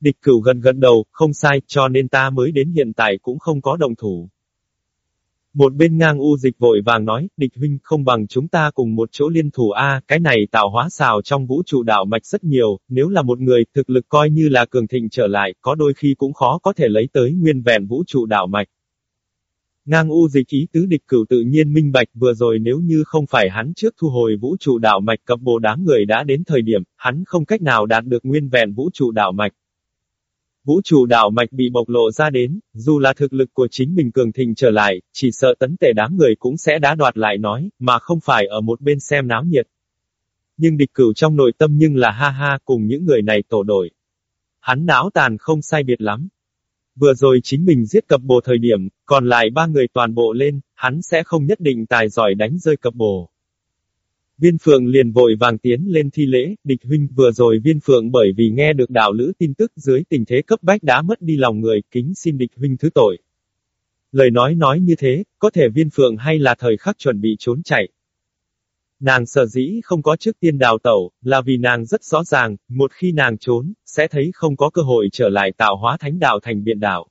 Địch cửu gần gần đầu, không sai, cho nên ta mới đến hiện tại cũng không có đồng thủ. Một bên ngang u dịch vội vàng nói, địch huynh không bằng chúng ta cùng một chỗ liên thủ A, cái này tạo hóa xào trong vũ trụ đạo mạch rất nhiều, nếu là một người thực lực coi như là cường thịnh trở lại, có đôi khi cũng khó có thể lấy tới nguyên vẹn vũ trụ đạo mạch. Ngang u dịch ý tứ địch cửu tự nhiên minh bạch vừa rồi nếu như không phải hắn trước thu hồi vũ trụ đạo mạch cập bồ đám người đã đến thời điểm, hắn không cách nào đạt được nguyên vẹn vũ trụ đạo mạch. Vũ trụ đạo mạch bị bộc lộ ra đến, dù là thực lực của chính mình cường thịnh trở lại, chỉ sợ tấn tể đám người cũng sẽ đá đoạt lại nói, mà không phải ở một bên xem náo nhiệt. Nhưng địch cửu trong nội tâm nhưng là ha ha cùng những người này tổ đội. Hắn não tàn không sai biệt lắm. Vừa rồi chính mình giết cập bồ thời điểm, còn lại ba người toàn bộ lên, hắn sẽ không nhất định tài giỏi đánh rơi cập bồ. Viên Phượng liền vội vàng tiến lên thi lễ, địch huynh vừa rồi Viên Phượng bởi vì nghe được đạo lữ tin tức dưới tình thế cấp bách đã mất đi lòng người, kính xin địch huynh thứ tội. Lời nói nói như thế, có thể Viên Phượng hay là thời khắc chuẩn bị trốn chạy. Nàng sợ dĩ không có trước tiên đào tẩu, là vì nàng rất rõ ràng, một khi nàng trốn, sẽ thấy không có cơ hội trở lại tạo hóa thánh đạo thành biện đạo.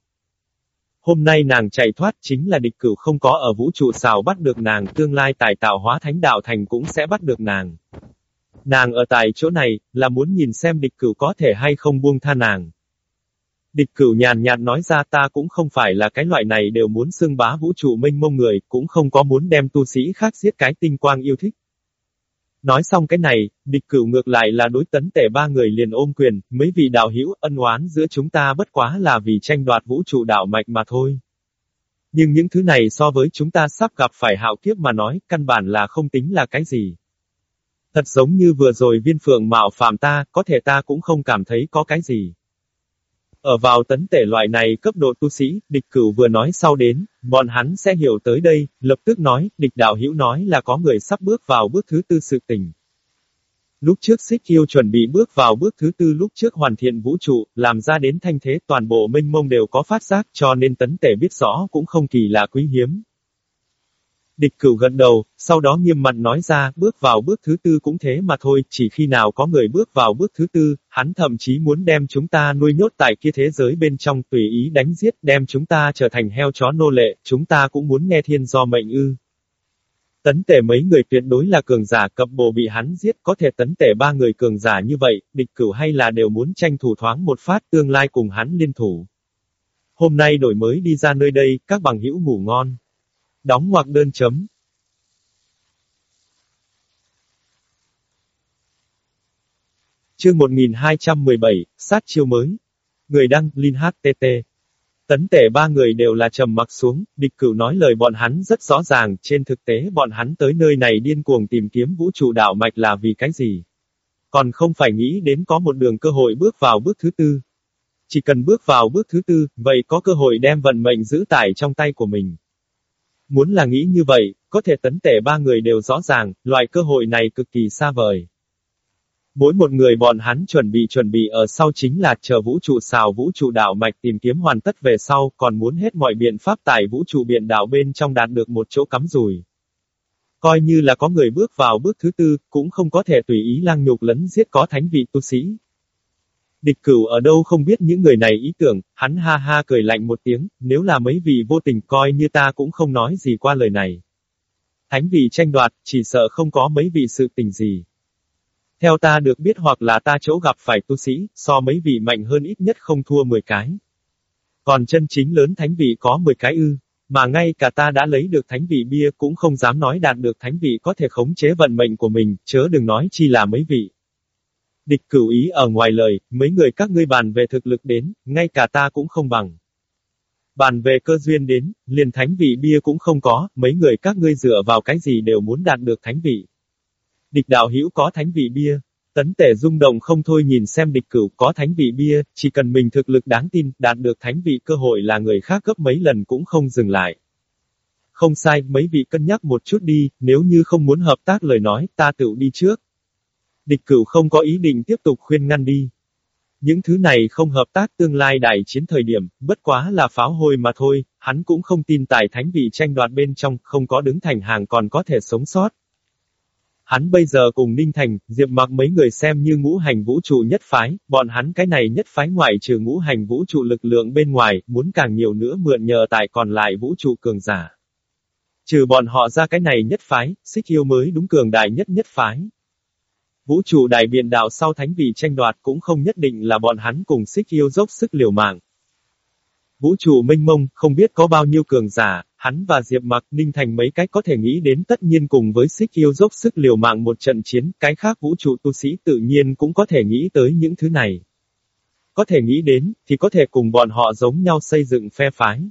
Hôm nay nàng chạy thoát chính là địch cửu không có ở vũ trụ xào bắt được nàng tương lai tài tạo hóa thánh đạo thành cũng sẽ bắt được nàng. Nàng ở tại chỗ này, là muốn nhìn xem địch cửu có thể hay không buông tha nàng. Địch cửu nhàn nhạt nói ra ta cũng không phải là cái loại này đều muốn xưng bá vũ trụ minh mông người, cũng không có muốn đem tu sĩ khác giết cái tinh quang yêu thích. Nói xong cái này, địch cửu ngược lại là đối tấn tể ba người liền ôm quyền, mấy vị đạo hữu ân oán giữa chúng ta bất quá là vì tranh đoạt vũ trụ đạo mạch mà thôi. Nhưng những thứ này so với chúng ta sắp gặp phải hạo kiếp mà nói, căn bản là không tính là cái gì. Thật giống như vừa rồi viên phượng mạo phạm ta, có thể ta cũng không cảm thấy có cái gì. Ở vào tấn tể loại này cấp độ tu sĩ, địch cửu vừa nói sau đến, bọn hắn sẽ hiểu tới đây, lập tức nói, địch đạo hữu nói là có người sắp bước vào bước thứ tư sự tình. Lúc trước xích yêu chuẩn bị bước vào bước thứ tư lúc trước hoàn thiện vũ trụ, làm ra đến thanh thế toàn bộ minh mông đều có phát giác cho nên tấn tể biết rõ cũng không kỳ là quý hiếm. Địch cửu gật đầu, sau đó nghiêm mặt nói ra, bước vào bước thứ tư cũng thế mà thôi, chỉ khi nào có người bước vào bước thứ tư, hắn thậm chí muốn đem chúng ta nuôi nhốt tại kia thế giới bên trong tùy ý đánh giết, đem chúng ta trở thành heo chó nô lệ, chúng ta cũng muốn nghe thiên do mệnh ư. Tấn tể mấy người tuyệt đối là cường giả cập bộ bị hắn giết, có thể tấn tể ba người cường giả như vậy, địch cửu hay là đều muốn tranh thủ thoáng một phát tương lai cùng hắn liên thủ. Hôm nay đổi mới đi ra nơi đây, các bằng hữu ngủ ngon. Đóng ngoặc đơn chấm. Chương 1217, sát chiêu mới. Người đăng, Linh HTT. Tấn tể ba người đều là trầm mặc xuống, địch cửu nói lời bọn hắn rất rõ ràng, trên thực tế bọn hắn tới nơi này điên cuồng tìm kiếm vũ trụ đạo mạch là vì cái gì. Còn không phải nghĩ đến có một đường cơ hội bước vào bước thứ tư. Chỉ cần bước vào bước thứ tư, vậy có cơ hội đem vận mệnh giữ tải trong tay của mình. Muốn là nghĩ như vậy, có thể tấn tể ba người đều rõ ràng, loại cơ hội này cực kỳ xa vời. Mỗi một người bọn hắn chuẩn bị chuẩn bị ở sau chính là chờ vũ trụ xào vũ trụ đảo mạch tìm kiếm hoàn tất về sau, còn muốn hết mọi biện pháp tại vũ trụ biện đảo bên trong đạt được một chỗ cắm rùi. Coi như là có người bước vào bước thứ tư, cũng không có thể tùy ý lang nhục lấn giết có thánh vị tu sĩ. Địch cửu ở đâu không biết những người này ý tưởng, hắn ha ha cười lạnh một tiếng, nếu là mấy vị vô tình coi như ta cũng không nói gì qua lời này. Thánh vị tranh đoạt, chỉ sợ không có mấy vị sự tình gì. Theo ta được biết hoặc là ta chỗ gặp phải tu sĩ, so mấy vị mạnh hơn ít nhất không thua 10 cái. Còn chân chính lớn thánh vị có 10 cái ư, mà ngay cả ta đã lấy được thánh vị bia cũng không dám nói đạt được thánh vị có thể khống chế vận mệnh của mình, chớ đừng nói chi là mấy vị. Địch cửu ý ở ngoài lời, mấy người các ngươi bàn về thực lực đến, ngay cả ta cũng không bằng. Bàn về cơ duyên đến, liền thánh vị bia cũng không có, mấy người các ngươi dựa vào cái gì đều muốn đạt được thánh vị. Địch đạo hữu có thánh vị bia. Tấn tể rung động không thôi nhìn xem địch cửu có thánh vị bia, chỉ cần mình thực lực đáng tin, đạt được thánh vị cơ hội là người khác gấp mấy lần cũng không dừng lại. không sai, mấy vị cân nhắc một chút đi, nếu như không muốn hợp tác lời nói, ta tự đi trước. Địch cửu không có ý định tiếp tục khuyên ngăn đi. Những thứ này không hợp tác tương lai đại chiến thời điểm, bất quá là pháo hôi mà thôi, hắn cũng không tin tài thánh vị tranh đoạt bên trong, không có đứng thành hàng còn có thể sống sót. Hắn bây giờ cùng Ninh Thành, Diệp mặc mấy người xem như ngũ hành vũ trụ nhất phái, bọn hắn cái này nhất phái ngoại trừ ngũ hành vũ trụ lực lượng bên ngoài, muốn càng nhiều nữa mượn nhờ tại còn lại vũ trụ cường giả. Trừ bọn họ ra cái này nhất phái, xích yêu mới đúng cường đại nhất nhất phái. Vũ trụ đại biện đạo sau thánh vị tranh đoạt cũng không nhất định là bọn hắn cùng xích yêu dốc sức liều mạng. Vũ trụ mênh mông, không biết có bao nhiêu cường giả, hắn và Diệp Mặc Ninh Thành mấy cái có thể nghĩ đến tất nhiên cùng với xích yêu dốc sức liều mạng một trận chiến, cái khác vũ trụ tu sĩ tự nhiên cũng có thể nghĩ tới những thứ này. Có thể nghĩ đến, thì có thể cùng bọn họ giống nhau xây dựng phe phái.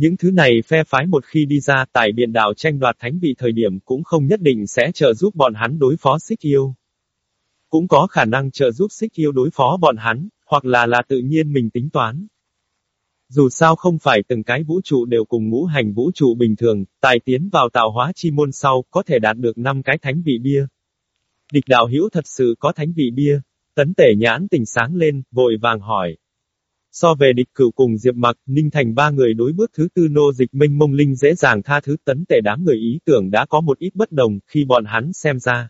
Những thứ này phe phái một khi đi ra tại biện đảo tranh đoạt thánh vị thời điểm cũng không nhất định sẽ trợ giúp bọn hắn đối phó xích yêu. Cũng có khả năng trợ giúp xích yêu đối phó bọn hắn, hoặc là là tự nhiên mình tính toán. Dù sao không phải từng cái vũ trụ đều cùng ngũ hành vũ trụ bình thường, tài tiến vào tạo hóa chi môn sau, có thể đạt được 5 cái thánh vị bia. Địch đạo hữu thật sự có thánh vị bia. Tấn tể nhãn tình sáng lên, vội vàng hỏi. So về địch cửu cùng Diệp Mặc, Ninh Thành ba người đối bước thứ tư nô dịch minh mông linh dễ dàng tha thứ tấn tệ đám người ý tưởng đã có một ít bất đồng, khi bọn hắn xem ra.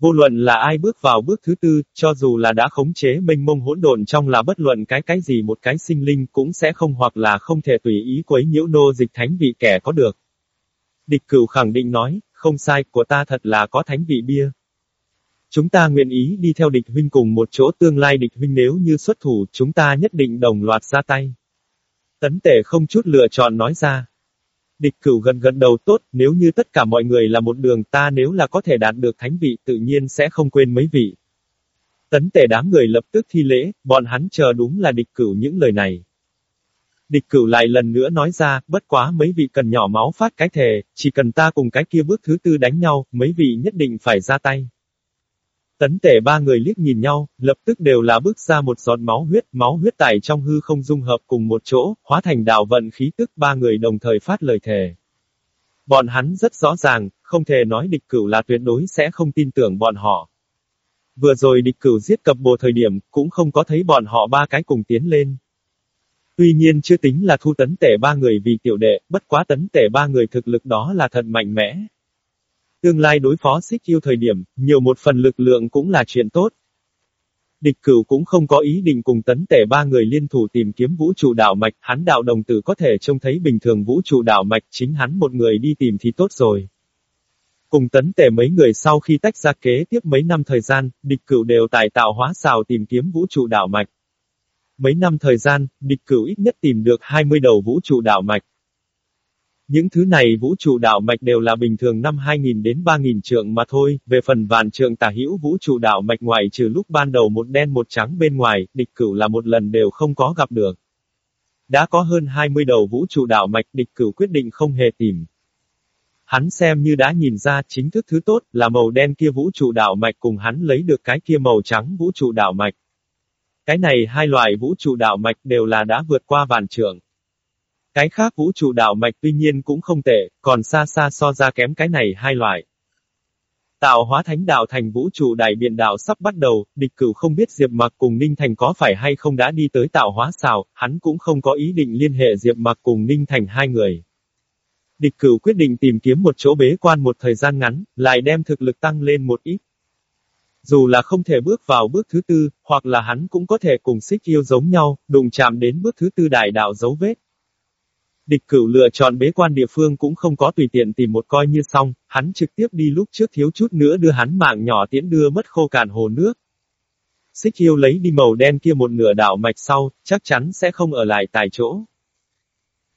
Vô luận là ai bước vào bước thứ tư, cho dù là đã khống chế minh mông hỗn độn trong là bất luận cái cái gì một cái sinh linh cũng sẽ không hoặc là không thể tùy ý quấy nhiễu nô dịch thánh vị kẻ có được. Địch cửu khẳng định nói, không sai, của ta thật là có thánh vị bia. Chúng ta nguyện ý đi theo địch huynh cùng một chỗ tương lai địch huynh nếu như xuất thủ, chúng ta nhất định đồng loạt ra tay. Tấn tể không chút lựa chọn nói ra. Địch cửu gần gần đầu tốt, nếu như tất cả mọi người là một đường ta nếu là có thể đạt được thánh vị tự nhiên sẽ không quên mấy vị. Tấn tể đám người lập tức thi lễ, bọn hắn chờ đúng là địch cửu những lời này. Địch cửu lại lần nữa nói ra, bất quá mấy vị cần nhỏ máu phát cái thề, chỉ cần ta cùng cái kia bước thứ tư đánh nhau, mấy vị nhất định phải ra tay. Tấn tể ba người liếc nhìn nhau, lập tức đều là bước ra một giọt máu huyết, máu huyết tải trong hư không dung hợp cùng một chỗ, hóa thành đạo vận khí tức ba người đồng thời phát lời thề. Bọn hắn rất rõ ràng, không thể nói địch cửu là tuyệt đối sẽ không tin tưởng bọn họ. Vừa rồi địch cửu giết cập bồ thời điểm, cũng không có thấy bọn họ ba cái cùng tiến lên. Tuy nhiên chưa tính là thu tấn tể ba người vì tiểu đệ, bất quá tấn tể ba người thực lực đó là thật mạnh mẽ, Tương lai đối phó xích yêu thời điểm, nhiều một phần lực lượng cũng là chuyện tốt. Địch cửu cũng không có ý định cùng tấn tể ba người liên thủ tìm kiếm vũ trụ đảo mạch, hắn đạo đồng tử có thể trông thấy bình thường vũ trụ đảo mạch, chính hắn một người đi tìm thì tốt rồi. Cùng tấn tể mấy người sau khi tách ra kế tiếp mấy năm thời gian, địch cửu đều tài tạo hóa xào tìm kiếm vũ trụ đảo mạch. Mấy năm thời gian, địch cửu ít nhất tìm được 20 đầu vũ trụ đảo mạch. Những thứ này vũ trụ đạo mạch đều là bình thường năm 2000 đến 3000 trượng mà thôi, về phần vạn trượng tả hữu vũ trụ đạo mạch ngoài trừ lúc ban đầu một đen một trắng bên ngoài, địch cửu là một lần đều không có gặp được. Đã có hơn 20 đầu vũ trụ đạo mạch, địch cửu quyết định không hề tìm. Hắn xem như đã nhìn ra chính thức thứ tốt là màu đen kia vũ trụ đạo mạch cùng hắn lấy được cái kia màu trắng vũ trụ đạo mạch. Cái này hai loại vũ trụ đạo mạch đều là đã vượt qua vạn trượng. Cái khác vũ trụ đạo mạch tuy nhiên cũng không tệ, còn xa xa so ra kém cái này hai loại. Tạo hóa thánh đạo thành vũ trụ đại biện đạo sắp bắt đầu, địch cửu không biết Diệp Mặc cùng Ninh Thành có phải hay không đã đi tới tạo hóa xào, hắn cũng không có ý định liên hệ Diệp Mặc cùng Ninh Thành hai người. Địch cửu quyết định tìm kiếm một chỗ bế quan một thời gian ngắn, lại đem thực lực tăng lên một ít. Dù là không thể bước vào bước thứ tư, hoặc là hắn cũng có thể cùng xích yêu giống nhau, đụng chạm đến bước thứ tư đại đạo dấu vết. Địch cửu lựa chọn bế quan địa phương cũng không có tùy tiện tìm một coi như xong, hắn trực tiếp đi lúc trước thiếu chút nữa đưa hắn mạng nhỏ tiễn đưa mất khô cạn hồ nước. Xích yêu lấy đi màu đen kia một nửa đảo mạch sau, chắc chắn sẽ không ở lại tại chỗ.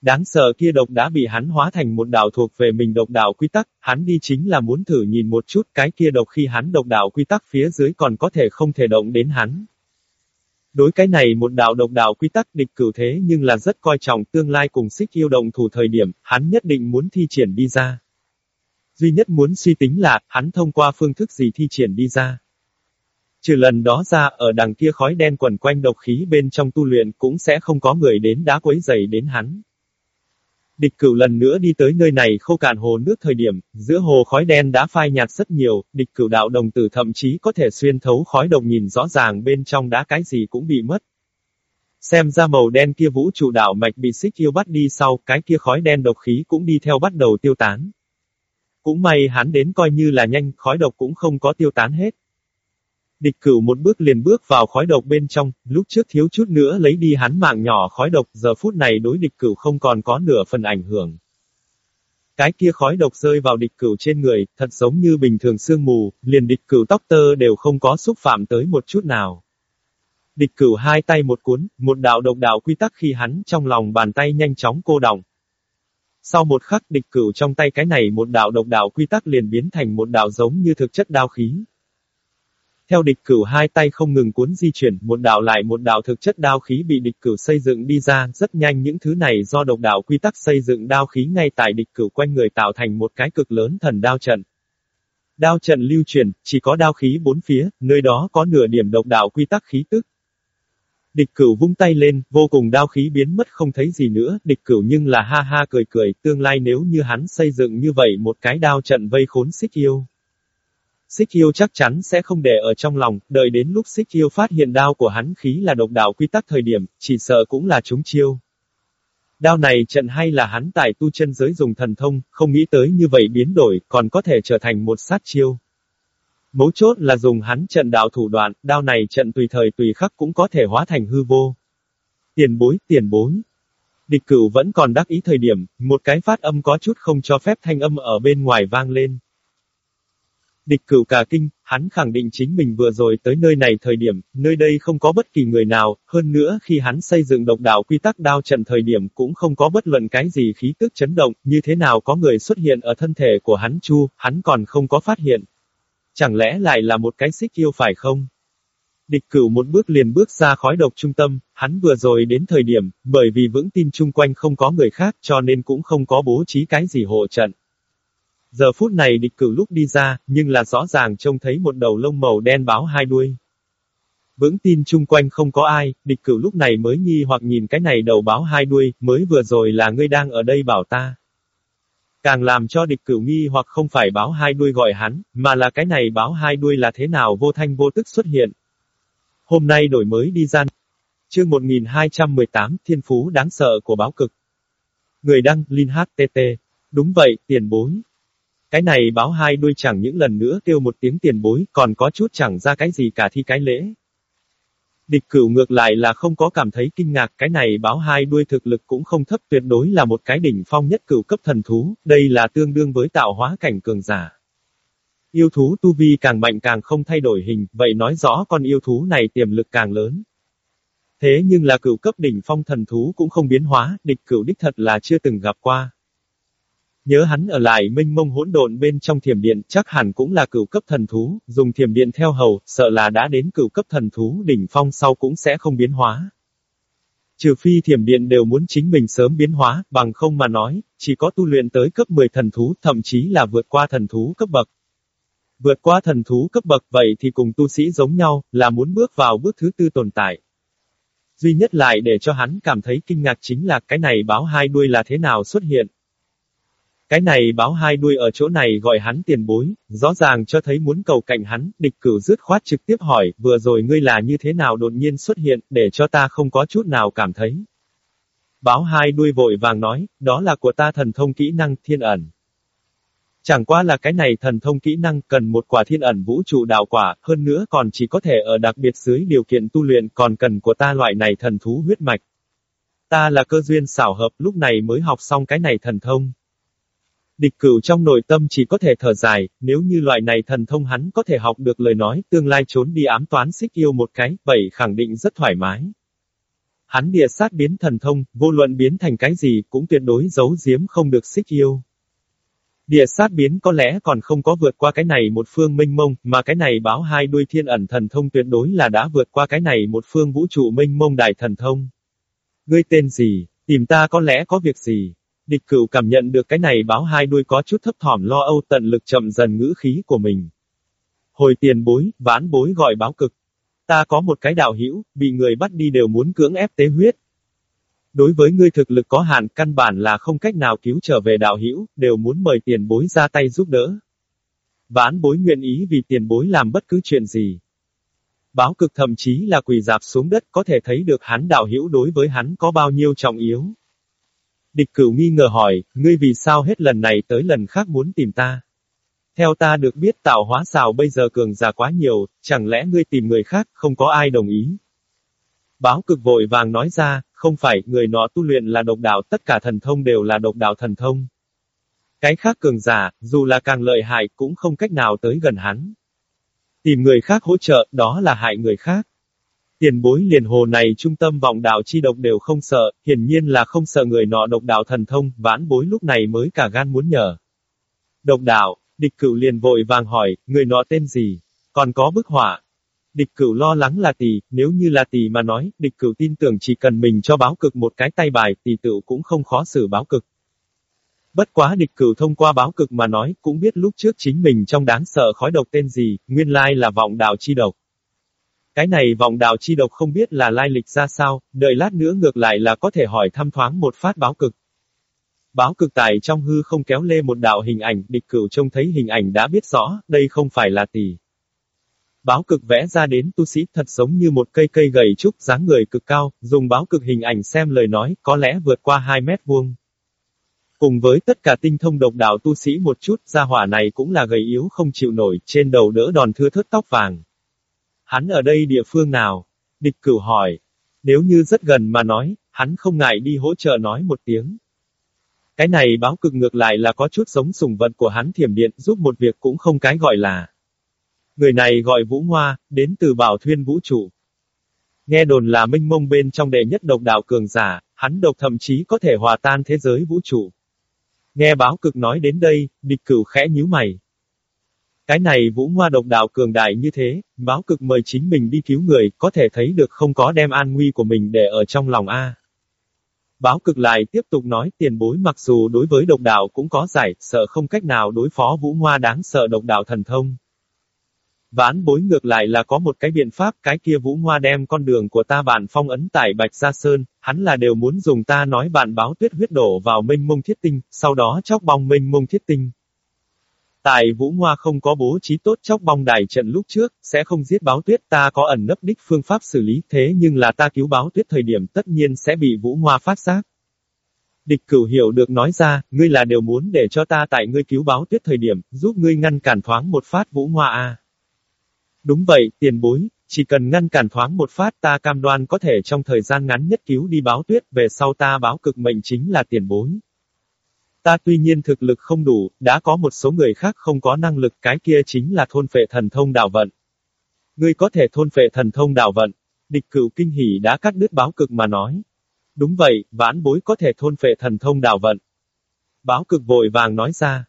Đáng sợ kia độc đã bị hắn hóa thành một đảo thuộc về mình độc đảo quy tắc, hắn đi chính là muốn thử nhìn một chút cái kia độc khi hắn độc đảo quy tắc phía dưới còn có thể không thể động đến hắn. Đối cái này một đạo độc đạo quy tắc địch cửu thế nhưng là rất coi trọng tương lai cùng xích yêu động thủ thời điểm, hắn nhất định muốn thi triển đi ra. Duy nhất muốn suy tính là, hắn thông qua phương thức gì thi triển đi ra. Trừ lần đó ra, ở đằng kia khói đen quẩn quanh độc khí bên trong tu luyện cũng sẽ không có người đến đá quấy dày đến hắn. Địch cửu lần nữa đi tới nơi này khô cạn hồ nước thời điểm, giữa hồ khói đen đã phai nhạt rất nhiều, địch cửu đạo đồng tử thậm chí có thể xuyên thấu khói đồng nhìn rõ ràng bên trong đá cái gì cũng bị mất. Xem ra màu đen kia vũ trụ đạo mạch bị xích yêu bắt đi sau, cái kia khói đen độc khí cũng đi theo bắt đầu tiêu tán. Cũng may hắn đến coi như là nhanh, khói độc cũng không có tiêu tán hết. Địch cửu một bước liền bước vào khói độc bên trong, lúc trước thiếu chút nữa lấy đi hắn mạng nhỏ khói độc, giờ phút này đối địch cửu không còn có nửa phần ảnh hưởng. Cái kia khói độc rơi vào địch cửu trên người, thật giống như bình thường sương mù, liền địch cửu tóc tơ đều không có xúc phạm tới một chút nào. Địch cửu hai tay một cuốn, một đạo độc đạo quy tắc khi hắn trong lòng bàn tay nhanh chóng cô động. Sau một khắc địch cửu trong tay cái này một đạo độc đạo quy tắc liền biến thành một đạo giống như thực chất đao khí. Theo địch cửu hai tay không ngừng cuốn di chuyển, một đạo lại một đạo thực chất đao khí bị địch cửu xây dựng đi ra, rất nhanh những thứ này do độc đạo quy tắc xây dựng đao khí ngay tại địch cửu quanh người tạo thành một cái cực lớn thần đao trận. Đao trận lưu truyền, chỉ có đao khí bốn phía, nơi đó có nửa điểm độc đạo quy tắc khí tức. Địch cửu vung tay lên, vô cùng đao khí biến mất không thấy gì nữa, địch cửu nhưng là ha ha cười cười, tương lai nếu như hắn xây dựng như vậy một cái đao trận vây khốn xích yêu. Xích yêu chắc chắn sẽ không để ở trong lòng, đợi đến lúc xích yêu phát hiện đao của hắn khí là độc đạo quy tắc thời điểm, chỉ sợ cũng là chúng chiêu. Đao này trận hay là hắn tại tu chân giới dùng thần thông, không nghĩ tới như vậy biến đổi, còn có thể trở thành một sát chiêu. Mấu chốt là dùng hắn trận đạo thủ đoạn, đao này trận tùy thời tùy khắc cũng có thể hóa thành hư vô. Tiền bối, tiền bối. Địch cửu vẫn còn đắc ý thời điểm, một cái phát âm có chút không cho phép thanh âm ở bên ngoài vang lên. Địch cửu cả kinh, hắn khẳng định chính mình vừa rồi tới nơi này thời điểm, nơi đây không có bất kỳ người nào, hơn nữa khi hắn xây dựng độc đạo quy tắc đao trận thời điểm cũng không có bất luận cái gì khí tức chấn động, như thế nào có người xuất hiện ở thân thể của hắn chu, hắn còn không có phát hiện. Chẳng lẽ lại là một cái xích yêu phải không? Địch cửu một bước liền bước ra khói độc trung tâm, hắn vừa rồi đến thời điểm, bởi vì vững tin chung quanh không có người khác cho nên cũng không có bố trí cái gì hộ trận. Giờ phút này địch cửu lúc đi ra, nhưng là rõ ràng trông thấy một đầu lông màu đen báo hai đuôi. Vững tin chung quanh không có ai, địch cửu lúc này mới nghi hoặc nhìn cái này đầu báo hai đuôi, mới vừa rồi là ngươi đang ở đây bảo ta. Càng làm cho địch cửu nghi hoặc không phải báo hai đuôi gọi hắn, mà là cái này báo hai đuôi là thế nào vô thanh vô tức xuất hiện. Hôm nay đổi mới đi gian. Chương 1218 Thiên Phú đáng sợ của báo cực. Người đăng, Linh HTT. Đúng vậy, tiền bối. Cái này báo hai đuôi chẳng những lần nữa kêu một tiếng tiền bối, còn có chút chẳng ra cái gì cả thi cái lễ. Địch cửu ngược lại là không có cảm thấy kinh ngạc, cái này báo hai đuôi thực lực cũng không thấp tuyệt đối là một cái đỉnh phong nhất cửu cấp thần thú, đây là tương đương với tạo hóa cảnh cường giả. Yêu thú tu vi càng mạnh càng không thay đổi hình, vậy nói rõ con yêu thú này tiềm lực càng lớn. Thế nhưng là cửu cấp đỉnh phong thần thú cũng không biến hóa, địch cửu đích thật là chưa từng gặp qua. Nhớ hắn ở lại minh mông hỗn độn bên trong thiểm điện, chắc hẳn cũng là cửu cấp thần thú, dùng thiểm điện theo hầu, sợ là đã đến cửu cấp thần thú đỉnh phong sau cũng sẽ không biến hóa. Trừ phi thiểm điện đều muốn chính mình sớm biến hóa, bằng không mà nói, chỉ có tu luyện tới cấp 10 thần thú, thậm chí là vượt qua thần thú cấp bậc. Vượt qua thần thú cấp bậc vậy thì cùng tu sĩ giống nhau, là muốn bước vào bước thứ tư tồn tại. Duy nhất lại để cho hắn cảm thấy kinh ngạc chính là cái này báo hai đuôi là thế nào xuất hiện. Cái này báo hai đuôi ở chỗ này gọi hắn tiền bối, rõ ràng cho thấy muốn cầu cạnh hắn, địch cửu dứt khoát trực tiếp hỏi, vừa rồi ngươi là như thế nào đột nhiên xuất hiện, để cho ta không có chút nào cảm thấy. Báo hai đuôi vội vàng nói, đó là của ta thần thông kỹ năng thiên ẩn. Chẳng qua là cái này thần thông kỹ năng cần một quả thiên ẩn vũ trụ đạo quả, hơn nữa còn chỉ có thể ở đặc biệt dưới điều kiện tu luyện còn cần của ta loại này thần thú huyết mạch. Ta là cơ duyên xảo hợp lúc này mới học xong cái này thần thông. Địch cửu trong nội tâm chỉ có thể thở dài, nếu như loại này thần thông hắn có thể học được lời nói, tương lai trốn đi ám toán xích yêu một cái, vậy khẳng định rất thoải mái. Hắn địa sát biến thần thông, vô luận biến thành cái gì, cũng tuyệt đối giấu giếm không được xích yêu. Địa sát biến có lẽ còn không có vượt qua cái này một phương minh mông, mà cái này báo hai đuôi thiên ẩn thần thông tuyệt đối là đã vượt qua cái này một phương vũ trụ minh mông đại thần thông. Ngươi tên gì, tìm ta có lẽ có việc gì? Địch cửu cảm nhận được cái này báo hai đuôi có chút thấp thỏm lo âu tận lực chậm dần ngữ khí của mình. Hồi tiền bối, ván bối gọi báo cực. Ta có một cái đạo hữu bị người bắt đi đều muốn cưỡng ép tế huyết. Đối với ngươi thực lực có hạn, căn bản là không cách nào cứu trở về đạo hữu, đều muốn mời tiền bối ra tay giúp đỡ. ván bối nguyện ý vì tiền bối làm bất cứ chuyện gì. Báo cực thậm chí là quỳ dạp xuống đất có thể thấy được hắn đạo hữu đối với hắn có bao nhiêu trọng yếu. Địch cửu nghi ngờ hỏi, ngươi vì sao hết lần này tới lần khác muốn tìm ta? Theo ta được biết tạo hóa xào bây giờ cường già quá nhiều, chẳng lẽ ngươi tìm người khác, không có ai đồng ý? Báo cực vội vàng nói ra, không phải, người nọ tu luyện là độc đạo, tất cả thần thông đều là độc đạo thần thông. Cái khác cường giả, dù là càng lợi hại, cũng không cách nào tới gần hắn. Tìm người khác hỗ trợ, đó là hại người khác. Tiền bối liền hồ này trung tâm vọng đạo chi độc đều không sợ, hiển nhiên là không sợ người nọ độc đạo thần thông, vãn bối lúc này mới cả gan muốn nhờ. Độc đạo, địch cửu liền vội vàng hỏi, người nọ tên gì? Còn có bức họa. Địch cửu lo lắng là tỷ, nếu như là tỷ mà nói, địch cửu tin tưởng chỉ cần mình cho báo cực một cái tay bài, tỷ tự cũng không khó xử báo cực. Bất quá địch cửu thông qua báo cực mà nói, cũng biết lúc trước chính mình trong đáng sợ khói độc tên gì, nguyên lai là vọng đạo chi độc. Cái này vọng đạo chi độc không biết là lai lịch ra sao, đợi lát nữa ngược lại là có thể hỏi thăm thoáng một phát báo cực. Báo cực tài trong hư không kéo lê một đạo hình ảnh, địch cửu trông thấy hình ảnh đã biết rõ, đây không phải là tỷ. Báo cực vẽ ra đến tu sĩ thật giống như một cây cây gầy trúc dáng người cực cao, dùng báo cực hình ảnh xem lời nói, có lẽ vượt qua 2 mét vuông. Cùng với tất cả tinh thông độc đạo tu sĩ một chút, gia hỏa này cũng là gầy yếu không chịu nổi, trên đầu đỡ đòn thưa thớt tóc vàng. Hắn ở đây địa phương nào? Địch cửu hỏi. Nếu như rất gần mà nói, hắn không ngại đi hỗ trợ nói một tiếng. Cái này báo cực ngược lại là có chút giống sùng vận của hắn thiểm điện giúp một việc cũng không cái gọi là. Người này gọi Vũ Hoa, đến từ bảo thuyên vũ trụ. Nghe đồn là minh mông bên trong đệ nhất độc đạo cường giả, hắn độc thậm chí có thể hòa tan thế giới vũ trụ. Nghe báo cực nói đến đây, địch cửu khẽ nhíu mày. Cái này vũ hoa độc đạo cường đại như thế, báo cực mời chính mình đi cứu người, có thể thấy được không có đem an nguy của mình để ở trong lòng A. Báo cực lại tiếp tục nói tiền bối mặc dù đối với độc đạo cũng có giải, sợ không cách nào đối phó vũ hoa đáng sợ độc đạo thần thông. ván bối ngược lại là có một cái biện pháp, cái kia vũ hoa đem con đường của ta bản phong ấn tại Bạch Gia Sơn, hắn là đều muốn dùng ta nói bạn báo tuyết huyết đổ vào minh mông thiết tinh, sau đó chóc bong minh mông thiết tinh. Tại Vũ Hoa không có bố trí tốt chóc bong đài trận lúc trước, sẽ không giết báo tuyết ta có ẩn nấp đích phương pháp xử lý thế nhưng là ta cứu báo tuyết thời điểm tất nhiên sẽ bị Vũ Hoa phát giác. Địch cửu hiểu được nói ra, ngươi là đều muốn để cho ta tại ngươi cứu báo tuyết thời điểm, giúp ngươi ngăn cản thoáng một phát Vũ Hoa a. Đúng vậy, tiền bối, chỉ cần ngăn cản thoáng một phát ta cam đoan có thể trong thời gian ngắn nhất cứu đi báo tuyết, về sau ta báo cực mệnh chính là tiền bối. Ta tuy nhiên thực lực không đủ, đã có một số người khác không có năng lực cái kia chính là thôn phệ thần thông đạo vận. Ngươi có thể thôn phệ thần thông đạo vận. Địch cửu kinh hỉ đã cắt đứt báo cực mà nói. Đúng vậy, vãn bối có thể thôn phệ thần thông đạo vận. Báo cực vội vàng nói ra.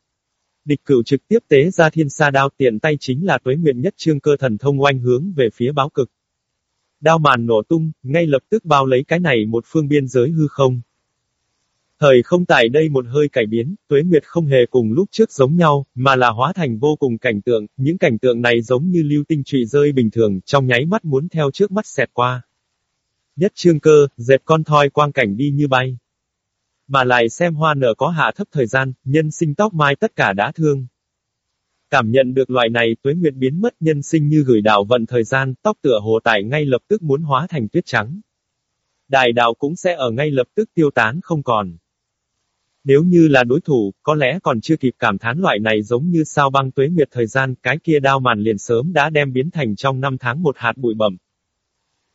Địch cửu trực tiếp tế ra thiên sa đao tiện tay chính là tuế nguyện nhất trương cơ thần thông oanh hướng về phía báo cực. Đao màn nổ tung, ngay lập tức bao lấy cái này một phương biên giới hư không. Thời không tại đây một hơi cải biến, tuế nguyệt không hề cùng lúc trước giống nhau, mà là hóa thành vô cùng cảnh tượng, những cảnh tượng này giống như lưu tinh trụy rơi bình thường, trong nháy mắt muốn theo trước mắt xẹt qua. Nhất trương cơ, dẹp con thoi quang cảnh đi như bay. Mà lại xem hoa nở có hạ thấp thời gian, nhân sinh tóc mai tất cả đã thương. Cảm nhận được loại này tuế nguyệt biến mất nhân sinh như gửi đảo vận thời gian, tóc tựa hồ tải ngay lập tức muốn hóa thành tuyết trắng. Đại đạo cũng sẽ ở ngay lập tức tiêu tán không còn. Nếu như là đối thủ, có lẽ còn chưa kịp cảm thán loại này giống như sao băng tuế nguyệt thời gian, cái kia đao màn liền sớm đã đem biến thành trong năm tháng một hạt bụi bẩm.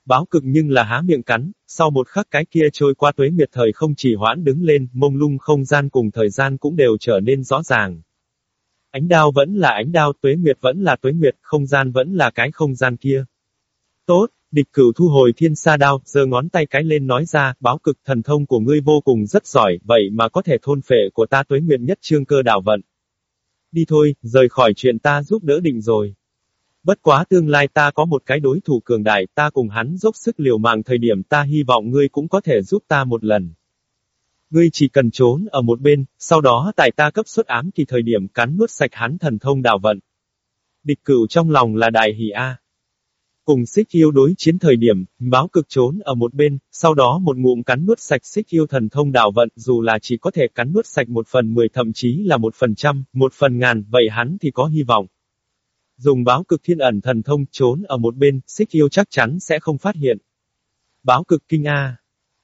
Báo cực nhưng là há miệng cắn, sau một khắc cái kia trôi qua tuế nguyệt thời không chỉ hoãn đứng lên, mông lung không gian cùng thời gian cũng đều trở nên rõ ràng. Ánh đao vẫn là ánh đao, tuế nguyệt vẫn là tuế nguyệt, không gian vẫn là cái không gian kia. Tốt, Địch cửu thu hồi thiên sa đao, giơ ngón tay cái lên nói ra, báo cực thần thông của ngươi vô cùng rất giỏi, vậy mà có thể thôn phệ của ta tuế nguyện nhất trương cơ đảo vận. Đi thôi, rời khỏi chuyện ta giúp đỡ định rồi. Bất quá tương lai ta có một cái đối thủ cường đại, ta cùng hắn dốc sức liều mạng thời điểm ta hy vọng ngươi cũng có thể giúp ta một lần. Ngươi chỉ cần trốn ở một bên, sau đó tại ta cấp xuất ám kỳ thời điểm cắn nuốt sạch hắn thần thông đảo vận. Địch cửu trong lòng là đại hỷ A. Cùng xích yêu đối chiến thời điểm, báo cực trốn ở một bên, sau đó một ngụm cắn nuốt sạch xích yêu thần thông đạo vận, dù là chỉ có thể cắn nuốt sạch một phần mười thậm chí là một phần trăm, một phần ngàn, vậy hắn thì có hy vọng. Dùng báo cực thiên ẩn thần thông trốn ở một bên, xích yêu chắc chắn sẽ không phát hiện. Báo cực kinh A.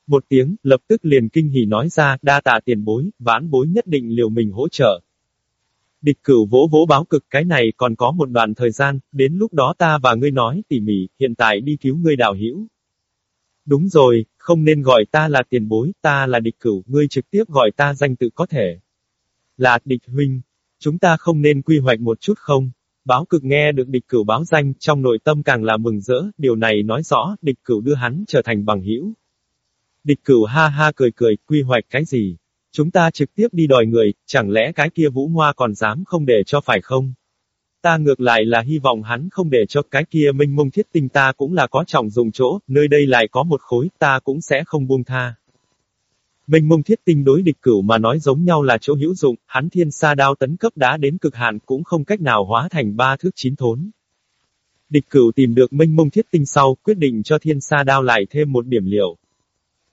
Một tiếng, lập tức liền kinh hỉ nói ra, đa tạ tiền bối, vãn bối nhất định liều mình hỗ trợ. Địch cửu vỗ vỗ báo cực cái này còn có một đoạn thời gian, đến lúc đó ta và ngươi nói tỉ mỉ, hiện tại đi cứu ngươi đào hữu. Đúng rồi, không nên gọi ta là tiền bối, ta là địch cửu, ngươi trực tiếp gọi ta danh tự có thể. Là địch huynh, chúng ta không nên quy hoạch một chút không? Báo cực nghe được địch cửu báo danh, trong nội tâm càng là mừng rỡ, điều này nói rõ, địch cửu đưa hắn trở thành bằng hữu. Địch cửu ha ha cười cười, quy hoạch cái gì? Chúng ta trực tiếp đi đòi người, chẳng lẽ cái kia vũ hoa còn dám không để cho phải không? Ta ngược lại là hy vọng hắn không để cho cái kia minh mông thiết tinh ta cũng là có trọng dùng chỗ, nơi đây lại có một khối, ta cũng sẽ không buông tha. Minh mông thiết tinh đối địch cửu mà nói giống nhau là chỗ hữu dụng, hắn thiên sa đao tấn cấp đã đến cực hạn cũng không cách nào hóa thành ba thước chín thốn. Địch cửu tìm được minh mông thiết tinh sau, quyết định cho thiên sa đao lại thêm một điểm liệu.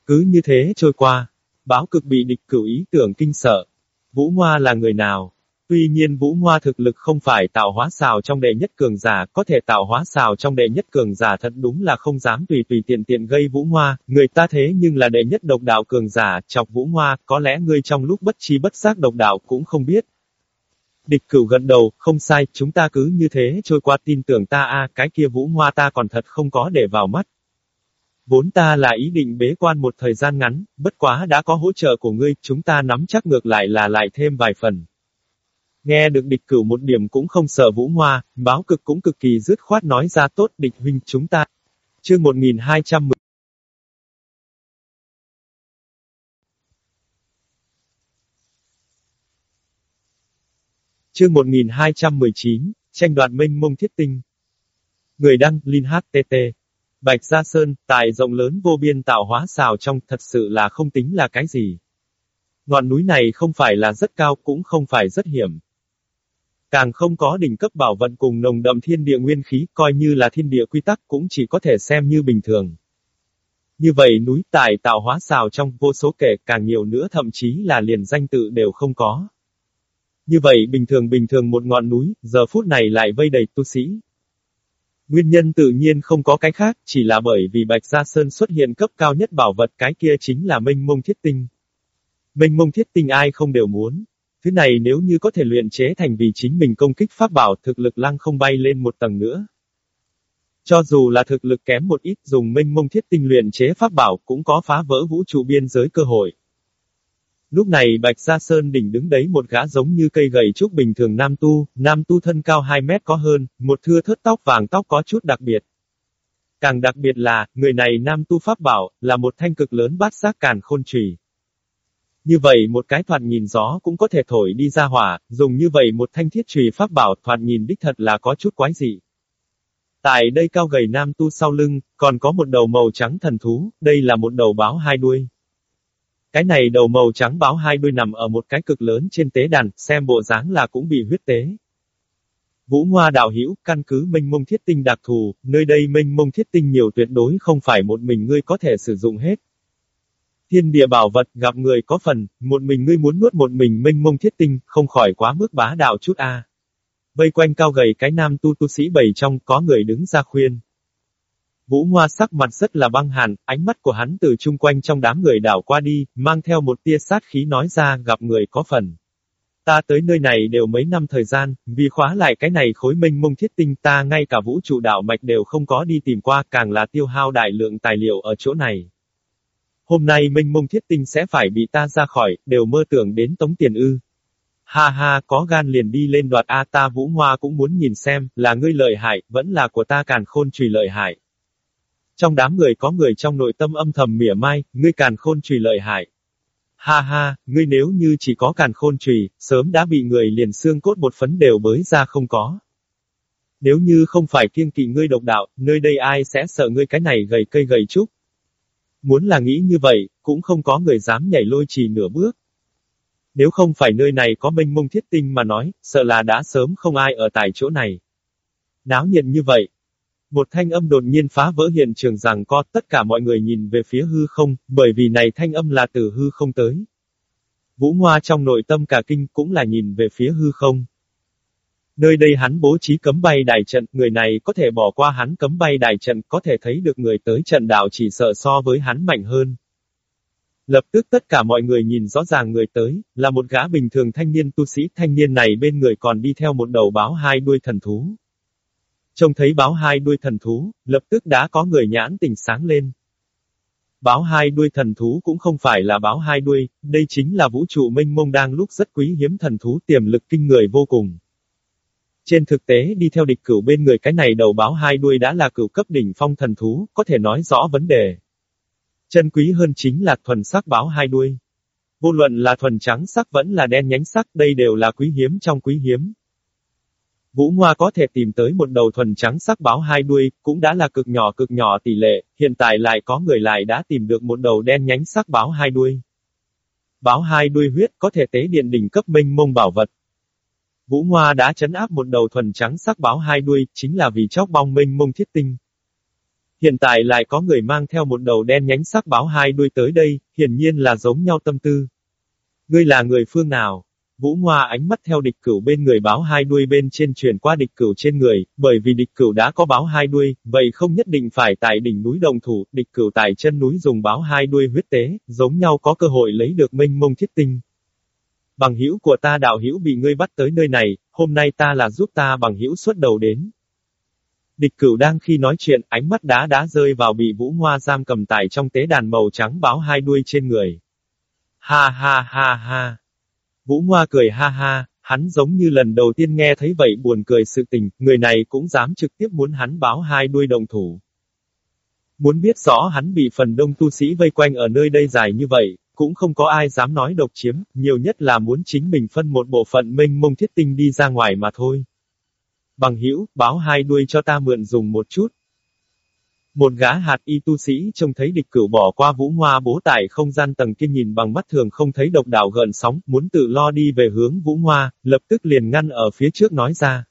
Cứ như thế trôi qua, báo cực bị địch cửu ý tưởng kinh sợ. Vũ Hoa là người nào? Tuy nhiên Vũ Hoa thực lực không phải tạo hóa xào trong đệ nhất cường giả, có thể tạo hóa xào trong đệ nhất cường giả thật đúng là không dám tùy tùy tiện tiện gây Vũ Hoa, người ta thế nhưng là đệ nhất độc đạo cường giả, chọc Vũ Hoa, có lẽ ngươi trong lúc bất chi bất giác độc đạo cũng không biết. Địch cửu gần đầu, không sai, chúng ta cứ như thế trôi qua tin tưởng ta a cái kia Vũ Hoa ta còn thật không có để vào mắt. Vốn ta là ý định bế quan một thời gian ngắn, bất quá đã có hỗ trợ của ngươi, chúng ta nắm chắc ngược lại là lại thêm vài phần. Nghe được địch cửu một điểm cũng không sợ vũ hoa, báo cực cũng cực kỳ dứt khoát nói ra tốt địch huynh chúng ta. Chương 1210 Chương 1219, tranh đoạt minh mông thiết tinh. Người đăng, Linh HTT. Bạch Gia Sơn, tài rộng lớn vô biên tạo hóa xào trong, thật sự là không tính là cái gì. Ngọn núi này không phải là rất cao, cũng không phải rất hiểm. Càng không có đỉnh cấp bảo vận cùng nồng đậm thiên địa nguyên khí, coi như là thiên địa quy tắc cũng chỉ có thể xem như bình thường. Như vậy núi tài tạo hóa xào trong vô số kể càng nhiều nữa thậm chí là liền danh tự đều không có. Như vậy bình thường bình thường một ngọn núi, giờ phút này lại vây đầy tu sĩ, Nguyên nhân tự nhiên không có cái khác, chỉ là bởi vì Bạch Gia Sơn xuất hiện cấp cao nhất bảo vật cái kia chính là minh mông thiết tinh. Minh mông thiết tinh ai không đều muốn. Thứ này nếu như có thể luyện chế thành vì chính mình công kích pháp bảo thực lực lăng không bay lên một tầng nữa. Cho dù là thực lực kém một ít dùng minh mông thiết tinh luyện chế pháp bảo cũng có phá vỡ vũ trụ biên giới cơ hội. Lúc này Bạch Gia Sơn đỉnh đứng đấy một gã giống như cây gậy trúc bình thường nam tu, nam tu thân cao 2 mét có hơn, một thưa thớt tóc vàng tóc có chút đặc biệt. Càng đặc biệt là, người này nam tu pháp bảo, là một thanh cực lớn bát giác càn khôn trùy. Như vậy một cái thoạt nhìn gió cũng có thể thổi đi ra hỏa, dùng như vậy một thanh thiết trùy pháp bảo thoạt nhìn đích thật là có chút quái dị. Tại đây cao gầy nam tu sau lưng, còn có một đầu màu trắng thần thú, đây là một đầu báo hai đuôi. Cái này đầu màu trắng báo hai đuôi nằm ở một cái cực lớn trên tế đàn, xem bộ dáng là cũng bị huyết tế. Vũ Hoa đạo hữu căn cứ minh mông thiết tinh đặc thù, nơi đây minh mông thiết tinh nhiều tuyệt đối không phải một mình ngươi có thể sử dụng hết. Thiên địa bảo vật gặp người có phần, một mình ngươi muốn nuốt một mình minh mông thiết tinh, không khỏi quá mức bá đạo chút a. Vây quanh cao gầy cái nam tu tu sĩ bảy trong có người đứng ra khuyên. Vũ Hoa sắc mặt rất là băng hàn, ánh mắt của hắn từ chung quanh trong đám người đảo qua đi, mang theo một tia sát khí nói ra gặp người có phần. Ta tới nơi này đều mấy năm thời gian, vì khóa lại cái này khối minh mông thiết tinh ta ngay cả vũ trụ đạo mạch đều không có đi tìm qua càng là tiêu hao đại lượng tài liệu ở chỗ này. Hôm nay minh mông thiết tinh sẽ phải bị ta ra khỏi, đều mơ tưởng đến tống tiền ư. Ha ha, có gan liền đi lên đoạt A ta vũ hoa cũng muốn nhìn xem, là ngươi lợi hại, vẫn là của ta càn khôn trùy lợi hại. Trong đám người có người trong nội tâm âm thầm mỉa mai, ngươi càn khôn trùy lợi hại. Ha ha, ngươi nếu như chỉ có càn khôn trùy, sớm đã bị người liền xương cốt một phấn đều bới ra không có. Nếu như không phải kiêng kỵ ngươi độc đạo, nơi đây ai sẽ sợ ngươi cái này gầy cây gầy trúc. Muốn là nghĩ như vậy, cũng không có người dám nhảy lôi trì nửa bước. Nếu không phải nơi này có mênh mông thiết tinh mà nói, sợ là đã sớm không ai ở tại chỗ này. Náo nhiệt như vậy, một thanh âm đột nhiên phá vỡ hiện trường rằng có tất cả mọi người nhìn về phía hư không, bởi vì này thanh âm là từ hư không tới. Vũ Hoa trong nội tâm cả kinh cũng là nhìn về phía hư không. Nơi đây hắn bố trí cấm bay đài trận, người này có thể bỏ qua hắn cấm bay đài trận, có thể thấy được người tới trận đảo chỉ sợ so với hắn mạnh hơn. Lập tức tất cả mọi người nhìn rõ ràng người tới, là một gã bình thường thanh niên tu sĩ, thanh niên này bên người còn đi theo một đầu báo hai đuôi thần thú. Trông thấy báo hai đuôi thần thú, lập tức đã có người nhãn tình sáng lên. Báo hai đuôi thần thú cũng không phải là báo hai đuôi, đây chính là vũ trụ minh mông đang lúc rất quý hiếm thần thú tiềm lực kinh người vô cùng. Trên thực tế đi theo địch cửu bên người cái này đầu báo hai đuôi đã là cửu cấp đỉnh phong thần thú, có thể nói rõ vấn đề. Chân quý hơn chính là thuần sắc báo hai đuôi. Vô luận là thuần trắng sắc vẫn là đen nhánh sắc, đây đều là quý hiếm trong quý hiếm. Vũ Hoa có thể tìm tới một đầu thuần trắng sắc báo hai đuôi, cũng đã là cực nhỏ cực nhỏ tỷ lệ, hiện tại lại có người lại đã tìm được một đầu đen nhánh sắc báo hai đuôi. Báo hai đuôi huyết có thể tế điện đỉnh cấp minh mông bảo vật. Vũ Hoa đã chấn áp một đầu thuần trắng sắc báo hai đuôi, chính là vì chóc bong minh mông thiết tinh. Hiện tại lại có người mang theo một đầu đen nhánh sắc báo hai đuôi tới đây, hiển nhiên là giống nhau tâm tư. Ngươi là người phương nào? Vũ Hoa ánh mắt theo địch cửu bên người báo hai đuôi bên trên truyền qua địch cửu trên người, bởi vì địch cửu đã có báo hai đuôi, vậy không nhất định phải tại đỉnh núi đồng thủ, địch cửu tại chân núi dùng báo hai đuôi huyết tế, giống nhau có cơ hội lấy được minh mông thiết tinh. Bằng hữu của ta đạo hữu bị ngươi bắt tới nơi này, hôm nay ta là giúp ta bằng hữu xuất đầu đến. Địch cửu đang khi nói chuyện, ánh mắt đá đá rơi vào bị vũ hoa giam cầm tại trong tế đàn màu trắng báo hai đuôi trên người. Ha ha ha ha. Vũ Hoa cười ha ha, hắn giống như lần đầu tiên nghe thấy vậy buồn cười sự tình, người này cũng dám trực tiếp muốn hắn báo hai đuôi đồng thủ. Muốn biết rõ hắn bị phần đông tu sĩ vây quanh ở nơi đây dài như vậy, cũng không có ai dám nói độc chiếm, nhiều nhất là muốn chính mình phân một bộ phận minh mông thiết tinh đi ra ngoài mà thôi. Bằng hữu báo hai đuôi cho ta mượn dùng một chút, một gã hạt y tu sĩ trông thấy địch cửu bỏ qua vũ hoa bố tải không gian tầng kia nhìn bằng mắt thường không thấy độc đảo gợn sóng, muốn tự lo đi về hướng vũ hoa, lập tức liền ngăn ở phía trước nói ra.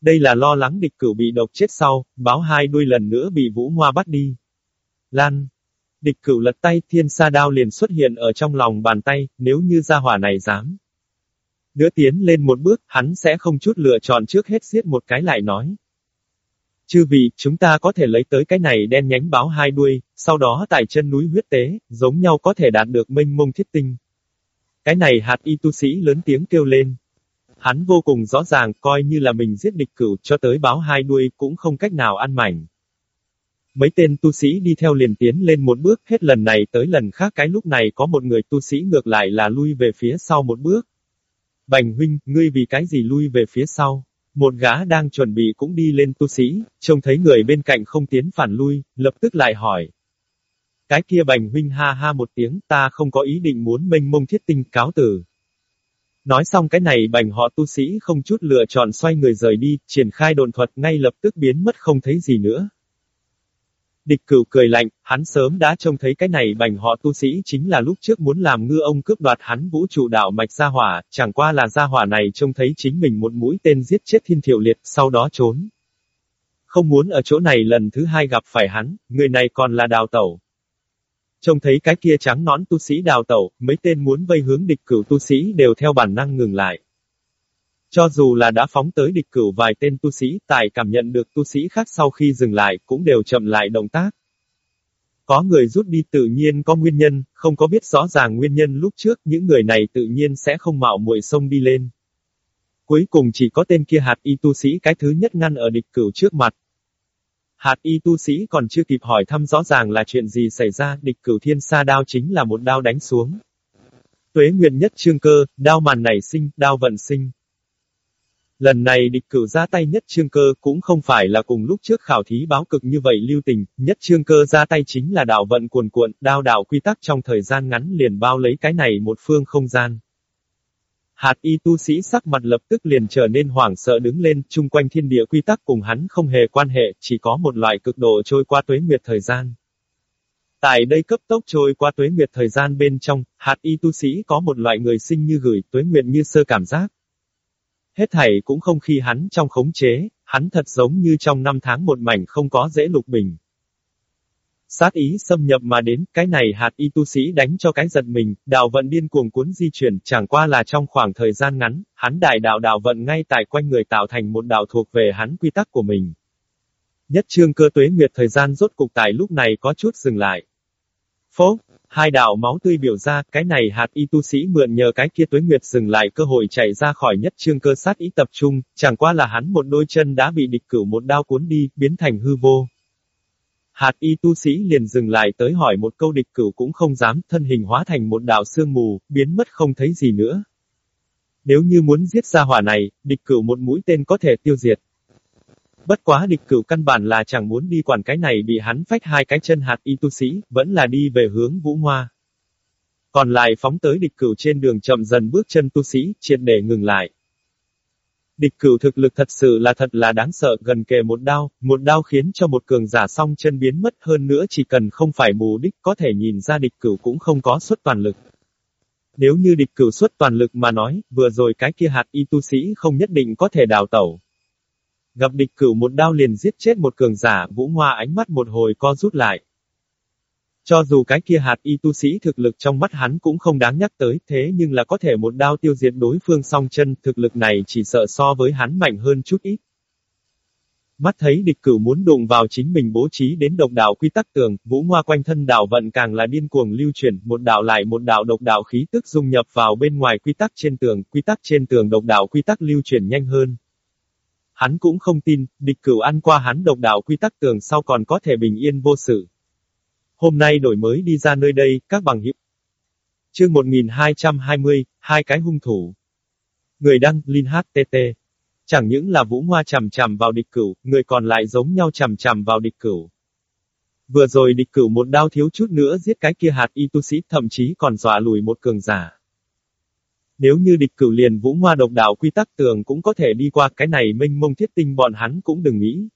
Đây là lo lắng địch cửu bị độc chết sau, báo hai đuôi lần nữa bị vũ hoa bắt đi. Lan. Địch cửu lật tay thiên sa đao liền xuất hiện ở trong lòng bàn tay, nếu như gia hỏa này dám. Nữa tiến lên một bước, hắn sẽ không chút lựa chọn trước hết giết một cái lại nói. Chư vị, chúng ta có thể lấy tới cái này đen nhánh báo hai đuôi, sau đó tại chân núi huyết tế, giống nhau có thể đạt được minh mông thiết tinh. Cái này hạt y tu sĩ lớn tiếng kêu lên. Hắn vô cùng rõ ràng, coi như là mình giết địch cửu cho tới báo hai đuôi cũng không cách nào ăn mảnh. Mấy tên tu sĩ đi theo liền tiến lên một bước, hết lần này tới lần khác cái lúc này có một người tu sĩ ngược lại là lui về phía sau một bước. Bành huynh, ngươi vì cái gì lui về phía sau? Một gã đang chuẩn bị cũng đi lên tu sĩ, trông thấy người bên cạnh không tiến phản lui, lập tức lại hỏi. Cái kia bành huynh ha ha một tiếng, ta không có ý định muốn mênh mông thiết tinh cáo tử. Nói xong cái này bành họ tu sĩ không chút lựa chọn xoay người rời đi, triển khai đồn thuật ngay lập tức biến mất không thấy gì nữa. Địch cửu cười lạnh, hắn sớm đã trông thấy cái này bành họ tu sĩ chính là lúc trước muốn làm ngư ông cướp đoạt hắn vũ trụ đạo mạch gia hỏa, chẳng qua là gia hỏa này trông thấy chính mình một mũi tên giết chết thiên thiệu liệt, sau đó trốn. Không muốn ở chỗ này lần thứ hai gặp phải hắn, người này còn là đào tẩu. Trông thấy cái kia trắng nón tu sĩ đào tẩu, mấy tên muốn vây hướng địch cửu tu sĩ đều theo bản năng ngừng lại. Cho dù là đã phóng tới địch cửu vài tên tu sĩ, tại cảm nhận được tu sĩ khác sau khi dừng lại, cũng đều chậm lại động tác. Có người rút đi tự nhiên có nguyên nhân, không có biết rõ ràng nguyên nhân lúc trước, những người này tự nhiên sẽ không mạo muội sông đi lên. Cuối cùng chỉ có tên kia hạt y tu sĩ cái thứ nhất ngăn ở địch cửu trước mặt. Hạt y tu sĩ còn chưa kịp hỏi thăm rõ ràng là chuyện gì xảy ra, địch cửu thiên sa đao chính là một đao đánh xuống. Tuế nguyện nhất trương cơ, đao màn nảy sinh, đao vận sinh. Lần này địch cử ra tay nhất trương cơ cũng không phải là cùng lúc trước khảo thí báo cực như vậy lưu tình, nhất trương cơ ra tay chính là đạo vận cuồn cuộn, đao đạo quy tắc trong thời gian ngắn liền bao lấy cái này một phương không gian. Hạt y tu sĩ sắc mặt lập tức liền trở nên hoảng sợ đứng lên, chung quanh thiên địa quy tắc cùng hắn không hề quan hệ, chỉ có một loại cực độ trôi qua tuế nguyệt thời gian. Tại đây cấp tốc trôi qua tuế nguyệt thời gian bên trong, hạt y tu sĩ có một loại người sinh như gửi tuế nguyệt như sơ cảm giác. Hết thảy cũng không khi hắn trong khống chế, hắn thật giống như trong năm tháng một mảnh không có dễ lục bình. Sát ý xâm nhập mà đến, cái này hạt y tu sĩ đánh cho cái giật mình, đạo vận điên cuồng cuốn di chuyển, chẳng qua là trong khoảng thời gian ngắn, hắn đại đạo đạo vận ngay tại quanh người tạo thành một đạo thuộc về hắn quy tắc của mình. Nhất trương cơ tuế nguyệt thời gian rốt cục tại lúc này có chút dừng lại. Phố, hai đạo máu tươi biểu ra, cái này hạt y tu sĩ mượn nhờ cái kia tuế nguyệt dừng lại cơ hội chạy ra khỏi nhất trương cơ sát ý tập trung, chẳng qua là hắn một đôi chân đã bị địch cửu một đao cuốn đi, biến thành hư vô. Hạt y tu sĩ liền dừng lại tới hỏi một câu địch cửu cũng không dám, thân hình hóa thành một đạo sương mù, biến mất không thấy gì nữa. Nếu như muốn giết ra hỏa này, địch cửu một mũi tên có thể tiêu diệt. Bất quá địch cửu căn bản là chẳng muốn đi quản cái này bị hắn phách hai cái chân hạt y tu sĩ, vẫn là đi về hướng vũ hoa. Còn lại phóng tới địch cửu trên đường chậm dần bước chân tu sĩ, triệt để ngừng lại. Địch cửu thực lực thật sự là thật là đáng sợ, gần kề một đao, một đao khiến cho một cường giả song chân biến mất hơn nữa chỉ cần không phải mù đích có thể nhìn ra địch cửu cũng không có suất toàn lực. Nếu như địch cửu suất toàn lực mà nói, vừa rồi cái kia hạt y tu sĩ không nhất định có thể đào tẩu. Gặp địch cửu một đao liền giết chết một cường giả, vũ hoa ánh mắt một hồi co rút lại. Cho dù cái kia hạt y tu sĩ thực lực trong mắt hắn cũng không đáng nhắc tới, thế nhưng là có thể một đao tiêu diệt đối phương song chân, thực lực này chỉ sợ so với hắn mạnh hơn chút ít. Mắt thấy địch cửu muốn đụng vào chính mình bố trí đến độc đạo quy tắc tường, vũ hoa quanh thân đảo vận càng là điên cuồng lưu chuyển, một đạo lại một đạo độc đạo khí tức dung nhập vào bên ngoài quy tắc trên tường, quy tắc trên tường độc đạo quy tắc lưu chuyển nhanh hơn. Hắn cũng không tin, địch cửu ăn qua hắn độc đạo quy tắc tường sau còn có thể bình yên vô sự. Hôm nay đổi mới đi ra nơi đây, các bằng hữu. Chương 1220, hai cái hung thủ. Người đăng, Linh HTT. Chẳng những là Vũ Hoa chầm chầm vào địch cửu, người còn lại giống nhau chầm chầm vào địch cửu. Vừa rồi địch cửu một đao thiếu chút nữa giết cái kia hạt y tu sĩ thậm chí còn dọa lùi một cường giả. Nếu như địch cửu liền Vũ Hoa độc đạo quy tắc tường cũng có thể đi qua cái này minh mông thiết tinh bọn hắn cũng đừng nghĩ.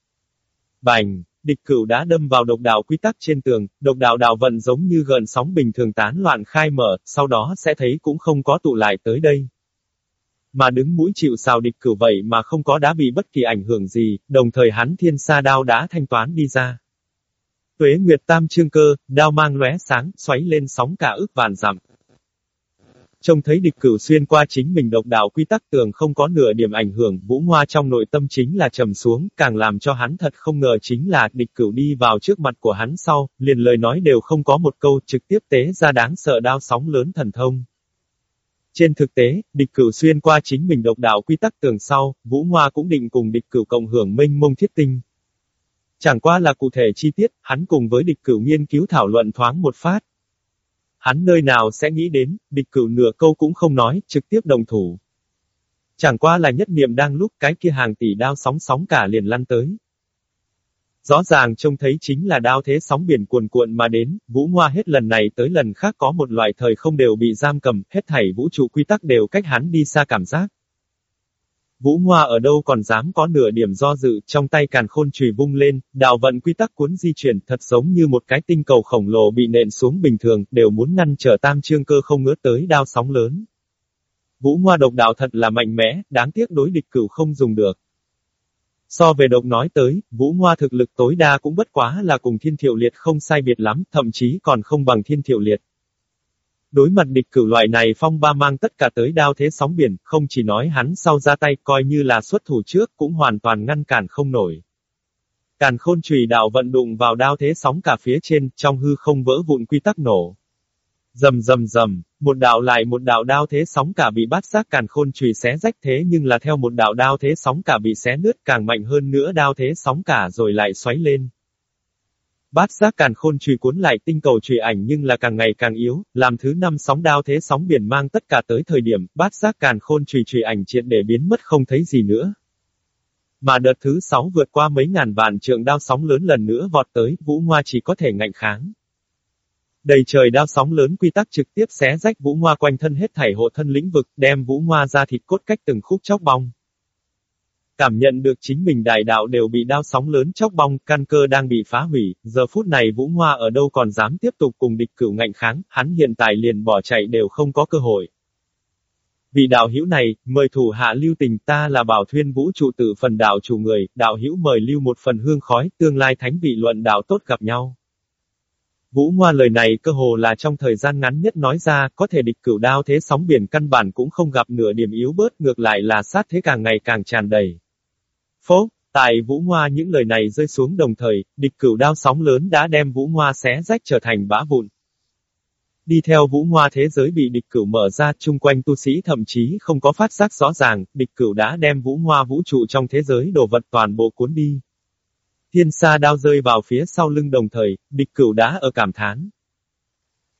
Bành, Địch cửu đã đâm vào độc đạo quy tắc trên tường, độc đạo đạo vận giống như gần sóng bình thường tán loạn khai mở, sau đó sẽ thấy cũng không có tụ lại tới đây. Mà đứng mũi chịu sào địch cửu vậy mà không có đã bị bất kỳ ảnh hưởng gì, đồng thời hắn thiên sa đao đã thanh toán đi ra. Tuế Nguyệt Tam Trương Cơ, đao mang lóe sáng, xoáy lên sóng cả ước vạn dặm. Trông thấy địch cửu xuyên qua chính mình độc đạo quy tắc tường không có nửa điểm ảnh hưởng, vũ hoa trong nội tâm chính là trầm xuống, càng làm cho hắn thật không ngờ chính là địch cửu đi vào trước mặt của hắn sau, liền lời nói đều không có một câu trực tiếp tế ra đáng sợ đao sóng lớn thần thông. Trên thực tế, địch cửu xuyên qua chính mình độc đạo quy tắc tường sau, vũ hoa cũng định cùng địch cửu cộng hưởng minh mông thiết tinh. Chẳng qua là cụ thể chi tiết, hắn cùng với địch cửu nghiên cứu thảo luận thoáng một phát, Hắn nơi nào sẽ nghĩ đến, địch cửu nửa câu cũng không nói, trực tiếp đồng thủ. Chẳng qua là nhất niệm đang lúc cái kia hàng tỷ đao sóng sóng cả liền lăn tới. Rõ ràng trông thấy chính là đao thế sóng biển cuồn cuộn mà đến, vũ hoa hết lần này tới lần khác có một loại thời không đều bị giam cầm, hết thảy vũ trụ quy tắc đều cách hắn đi xa cảm giác. Vũ Hoa ở đâu còn dám có nửa điểm do dự, trong tay càn khôn chùy vung lên, đạo vận quy tắc cuốn di chuyển thật giống như một cái tinh cầu khổng lồ bị nện xuống bình thường, đều muốn ngăn trở tam trương cơ không ngứa tới đao sóng lớn. Vũ Hoa độc đạo thật là mạnh mẽ, đáng tiếc đối địch cửu không dùng được. So về độc nói tới, Vũ Hoa thực lực tối đa cũng bất quá là cùng thiên thiệu liệt không sai biệt lắm, thậm chí còn không bằng thiên thiệu liệt. Đối mặt địch cửu loại này phong ba mang tất cả tới đao thế sóng biển, không chỉ nói hắn sau ra tay coi như là xuất thủ trước cũng hoàn toàn ngăn cản không nổi. Càn khôn trùy đạo vận đụng vào đao thế sóng cả phía trên, trong hư không vỡ vụn quy tắc nổ. Dầm dầm dầm, một đạo lại một đạo đao thế sóng cả bị bát giác càn khôn trùy xé rách thế nhưng là theo một đạo đao thế sóng cả bị xé nứt càng mạnh hơn nữa đao thế sóng cả rồi lại xoáy lên. Bát giác càn khôn trùy cuốn lại tinh cầu trùy ảnh nhưng là càng ngày càng yếu, làm thứ năm sóng đao thế sóng biển mang tất cả tới thời điểm, bát giác càn khôn trùy trùy ảnh triệt để biến mất không thấy gì nữa. Mà đợt thứ sáu vượt qua mấy ngàn vạn trượng đao sóng lớn lần nữa vọt tới, Vũ Hoa chỉ có thể ngạnh kháng. Đầy trời đao sóng lớn quy tắc trực tiếp xé rách Vũ Hoa quanh thân hết thảy hộ thân lĩnh vực, đem Vũ Hoa ra thịt cốt cách từng khúc chóc bong. Cảm nhận được chính mình đại đạo đều bị đao sóng lớn chóc bong, căn cơ đang bị phá hủy, giờ phút này Vũ Hoa ở đâu còn dám tiếp tục cùng địch cửu ngạnh kháng, hắn hiện tại liền bỏ chạy đều không có cơ hội. Vị đạo hữu này, mời thủ hạ lưu tình ta là bảo thuyên vũ trụ tử phần đạo chủ người, đạo hữu mời lưu một phần hương khói, tương lai thánh vị luận đạo tốt gặp nhau. Vũ hoa lời này cơ hồ là trong thời gian ngắn nhất nói ra, có thể địch cửu đao thế sóng biển căn bản cũng không gặp nửa điểm yếu bớt, ngược lại là sát thế càng ngày càng tràn đầy. Phố, tại Vũ hoa những lời này rơi xuống đồng thời, địch cửu đao sóng lớn đã đem Vũ hoa xé rách trở thành bã vụn. Đi theo Vũ hoa thế giới bị địch cửu mở ra, chung quanh tu sĩ thậm chí không có phát giác rõ ràng, địch cửu đã đem Vũ hoa vũ trụ trong thế giới đồ vật toàn bộ cuốn đi. Thiên sa đao rơi vào phía sau lưng đồng thời, địch cửu đã ở cảm thán.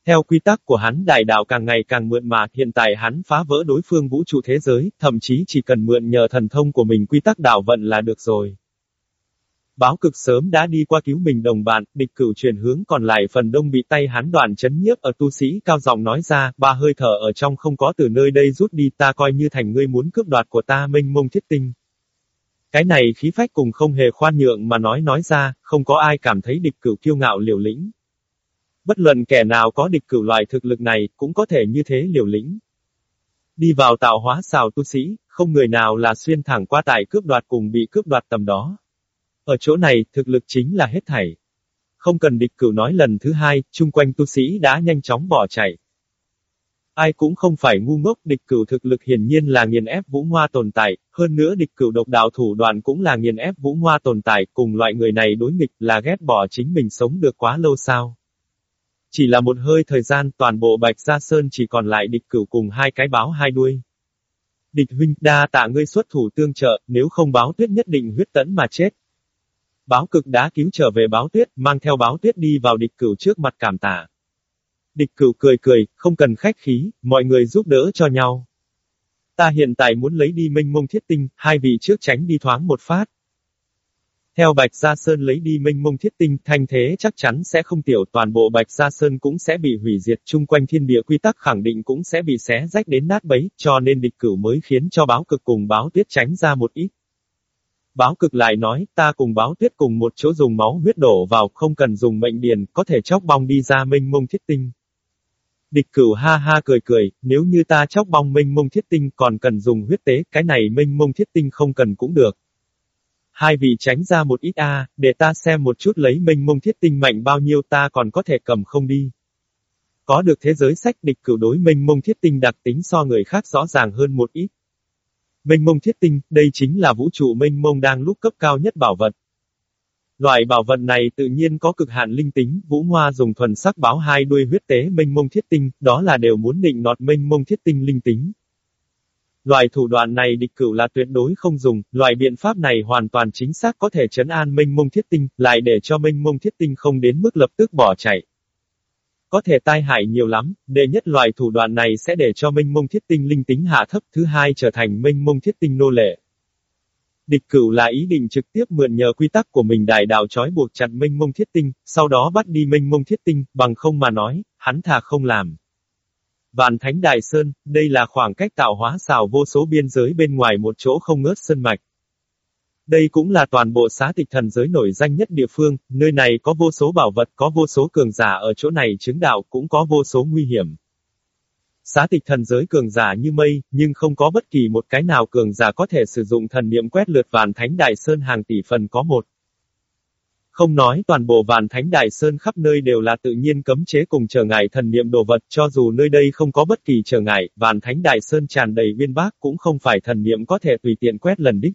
Theo quy tắc của hắn đại đạo càng ngày càng mượn mà, hiện tại hắn phá vỡ đối phương vũ trụ thế giới, thậm chí chỉ cần mượn nhờ thần thông của mình quy tắc đạo vận là được rồi. Báo cực sớm đã đi qua cứu mình đồng bạn, địch cửu chuyển hướng còn lại phần đông bị tay hắn đoàn chấn nhiếp ở tu sĩ cao giọng nói ra, ba hơi thở ở trong không có từ nơi đây rút đi ta coi như thành ngươi muốn cướp đoạt của ta minh mông thiết tinh. Cái này khí phách cùng không hề khoan nhượng mà nói nói ra, không có ai cảm thấy địch cửu kiêu ngạo liều lĩnh. Bất luận kẻ nào có địch cửu loại thực lực này, cũng có thể như thế liều lĩnh. Đi vào tạo hóa xào tu sĩ, không người nào là xuyên thẳng qua tại cướp đoạt cùng bị cướp đoạt tầm đó. Ở chỗ này, thực lực chính là hết thảy. Không cần địch cửu nói lần thứ hai, chung quanh tu sĩ đã nhanh chóng bỏ chạy. Ai cũng không phải ngu ngốc, địch cửu thực lực hiển nhiên là nghiền ép vũ hoa tồn tại, hơn nữa địch cửu độc đạo thủ đoạn cũng là nghiền ép vũ hoa tồn tại, cùng loại người này đối nghịch là ghét bỏ chính mình sống được quá lâu sao. Chỉ là một hơi thời gian toàn bộ Bạch Gia Sơn chỉ còn lại địch cửu cùng hai cái báo hai đuôi. Địch huynh đa tạ ngươi xuất thủ tương trợ, nếu không báo tuyết nhất định huyết tẫn mà chết. Báo cực đã cứu trở về báo tuyết, mang theo báo tuyết đi vào địch cửu trước mặt cảm tạ. Địch cửu cười cười, không cần khách khí, mọi người giúp đỡ cho nhau. Ta hiện tại muốn lấy đi minh mông thiết tinh, hai vị trước tránh đi thoáng một phát. Theo Bạch Gia Sơn lấy đi minh mông thiết tinh, thanh thế chắc chắn sẽ không tiểu, toàn bộ Bạch Gia Sơn cũng sẽ bị hủy diệt, chung quanh thiên địa quy tắc khẳng định cũng sẽ bị xé rách đến nát bấy, cho nên địch cửu mới khiến cho báo cực cùng báo tuyết tránh ra một ít. Báo cực lại nói, ta cùng báo tuyết cùng một chỗ dùng máu huyết đổ vào, không cần dùng mệnh điền, có thể chóc bong đi ra minh mông thiết tinh. Địch cửu ha ha cười cười, nếu như ta chóc bong minh mông thiết tinh còn cần dùng huyết tế, cái này minh mông thiết tinh không cần cũng được. Hai vị tránh ra một ít a, để ta xem một chút lấy minh mông thiết tinh mạnh bao nhiêu ta còn có thể cầm không đi. Có được thế giới sách địch cửu đối minh mông thiết tinh đặc tính so người khác rõ ràng hơn một ít. Minh mông thiết tinh, đây chính là vũ trụ minh mông đang lúc cấp cao nhất bảo vật. Loại bảo vật này tự nhiên có cực hạn linh tính, Vũ Hoa dùng thuần sắc báo hai đuôi huyết tế minh mông thiết tinh, đó là đều muốn định nọt minh mông thiết tinh linh tính. Loại thủ đoạn này địch cửu là tuyệt đối không dùng, loại biện pháp này hoàn toàn chính xác có thể chấn an minh mông thiết tinh, lại để cho minh mông thiết tinh không đến mức lập tức bỏ chạy. Có thể tai hại nhiều lắm, đệ nhất loại thủ đoạn này sẽ để cho minh mông thiết tinh linh tính hạ thấp, thứ hai trở thành minh mông thiết tinh nô lệ. Địch cửu là ý định trực tiếp mượn nhờ quy tắc của mình đại đạo trói buộc chặt minh mông thiết tinh, sau đó bắt đi minh mông thiết tinh, bằng không mà nói, hắn thà không làm. Vạn Thánh Đại Sơn, đây là khoảng cách tạo hóa xào vô số biên giới bên ngoài một chỗ không ngớt sơn mạch. Đây cũng là toàn bộ xá tịch thần giới nổi danh nhất địa phương, nơi này có vô số bảo vật, có vô số cường giả ở chỗ này chứng đạo cũng có vô số nguy hiểm. Xá tịch thần giới cường giả như mây, nhưng không có bất kỳ một cái nào cường giả có thể sử dụng thần niệm quét lượt vạn thánh đại sơn hàng tỷ phần có một. Không nói toàn bộ vạn thánh đại sơn khắp nơi đều là tự nhiên cấm chế cùng trở ngại thần niệm đồ vật, cho dù nơi đây không có bất kỳ trở ngại, vạn thánh đại sơn tràn đầy uyên bác cũng không phải thần niệm có thể tùy tiện quét lần đích.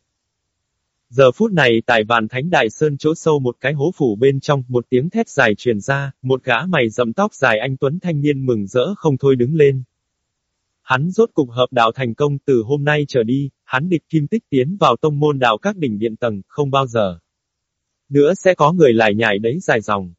Giờ phút này tại vạn thánh đại sơn chỗ sâu một cái hố phủ bên trong, một tiếng thét dài truyền ra, một gã mày rậm tóc dài anh Tuấn thanh niên mừng rỡ không thôi đứng lên. Hắn rốt cục hợp đạo thành công từ hôm nay trở đi, hắn địch kim tích tiến vào tông môn đạo các đỉnh điện tầng, không bao giờ. Nữa sẽ có người lại nhảy đấy dài dòng.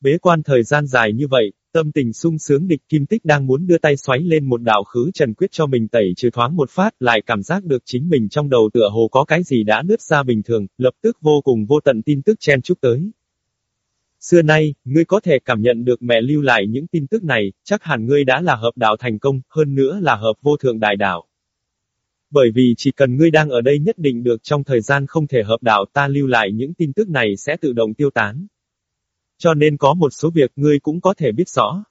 Bế quan thời gian dài như vậy, tâm tình sung sướng địch kim tích đang muốn đưa tay xoáy lên một đạo khứ trần quyết cho mình tẩy trừ thoáng một phát, lại cảm giác được chính mình trong đầu tựa hồ có cái gì đã nứt ra bình thường, lập tức vô cùng vô tận tin tức chen chúc tới. Xưa nay, ngươi có thể cảm nhận được mẹ lưu lại những tin tức này, chắc hẳn ngươi đã là hợp đạo thành công, hơn nữa là hợp vô thượng đại đạo. Bởi vì chỉ cần ngươi đang ở đây nhất định được trong thời gian không thể hợp đạo ta lưu lại những tin tức này sẽ tự động tiêu tán. Cho nên có một số việc ngươi cũng có thể biết rõ.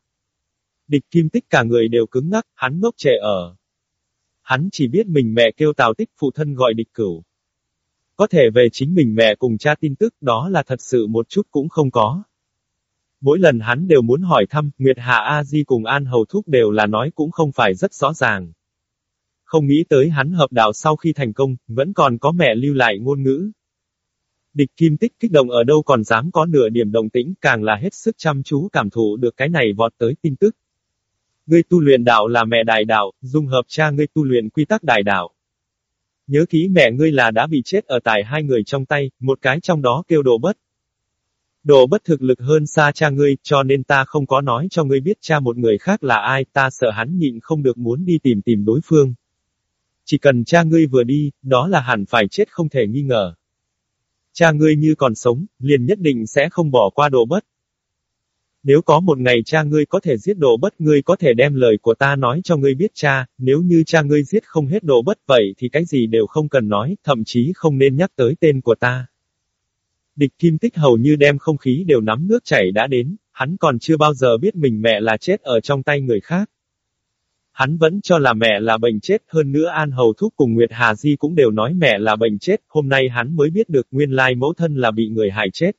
Địch kim tích cả người đều cứng ngắc, hắn ngốc trẻ ở. hắn chỉ biết mình mẹ kêu Tào Tích phụ thân gọi địch cửu. Có thể về chính mình mẹ cùng cha tin tức đó là thật sự một chút cũng không có. Mỗi lần hắn đều muốn hỏi thăm, Nguyệt Hạ A Di cùng An Hầu Thúc đều là nói cũng không phải rất rõ ràng. Không nghĩ tới hắn hợp đạo sau khi thành công, vẫn còn có mẹ lưu lại ngôn ngữ. Địch kim tích kích động ở đâu còn dám có nửa điểm đồng tĩnh, càng là hết sức chăm chú cảm thụ được cái này vọt tới tin tức. Ngươi tu luyện đạo là mẹ đại đạo, dung hợp cha ngươi tu luyện quy tắc đại đạo. Nhớ kỹ mẹ ngươi là đã bị chết ở tại hai người trong tay, một cái trong đó kêu đồ bất. Đồ bất thực lực hơn xa cha ngươi, cho nên ta không có nói cho ngươi biết cha một người khác là ai, ta sợ hắn nhịn không được muốn đi tìm tìm đối phương. Chỉ cần cha ngươi vừa đi, đó là hẳn phải chết không thể nghi ngờ. Cha ngươi như còn sống, liền nhất định sẽ không bỏ qua đồ bất. Nếu có một ngày cha ngươi có thể giết đồ bất ngươi có thể đem lời của ta nói cho ngươi biết cha, nếu như cha ngươi giết không hết đồ bất vậy thì cái gì đều không cần nói, thậm chí không nên nhắc tới tên của ta. Địch kim tích hầu như đem không khí đều nắm nước chảy đã đến, hắn còn chưa bao giờ biết mình mẹ là chết ở trong tay người khác. Hắn vẫn cho là mẹ là bệnh chết, hơn nữa An Hầu Thúc cùng Nguyệt Hà Di cũng đều nói mẹ là bệnh chết, hôm nay hắn mới biết được nguyên lai mẫu thân là bị người hại chết.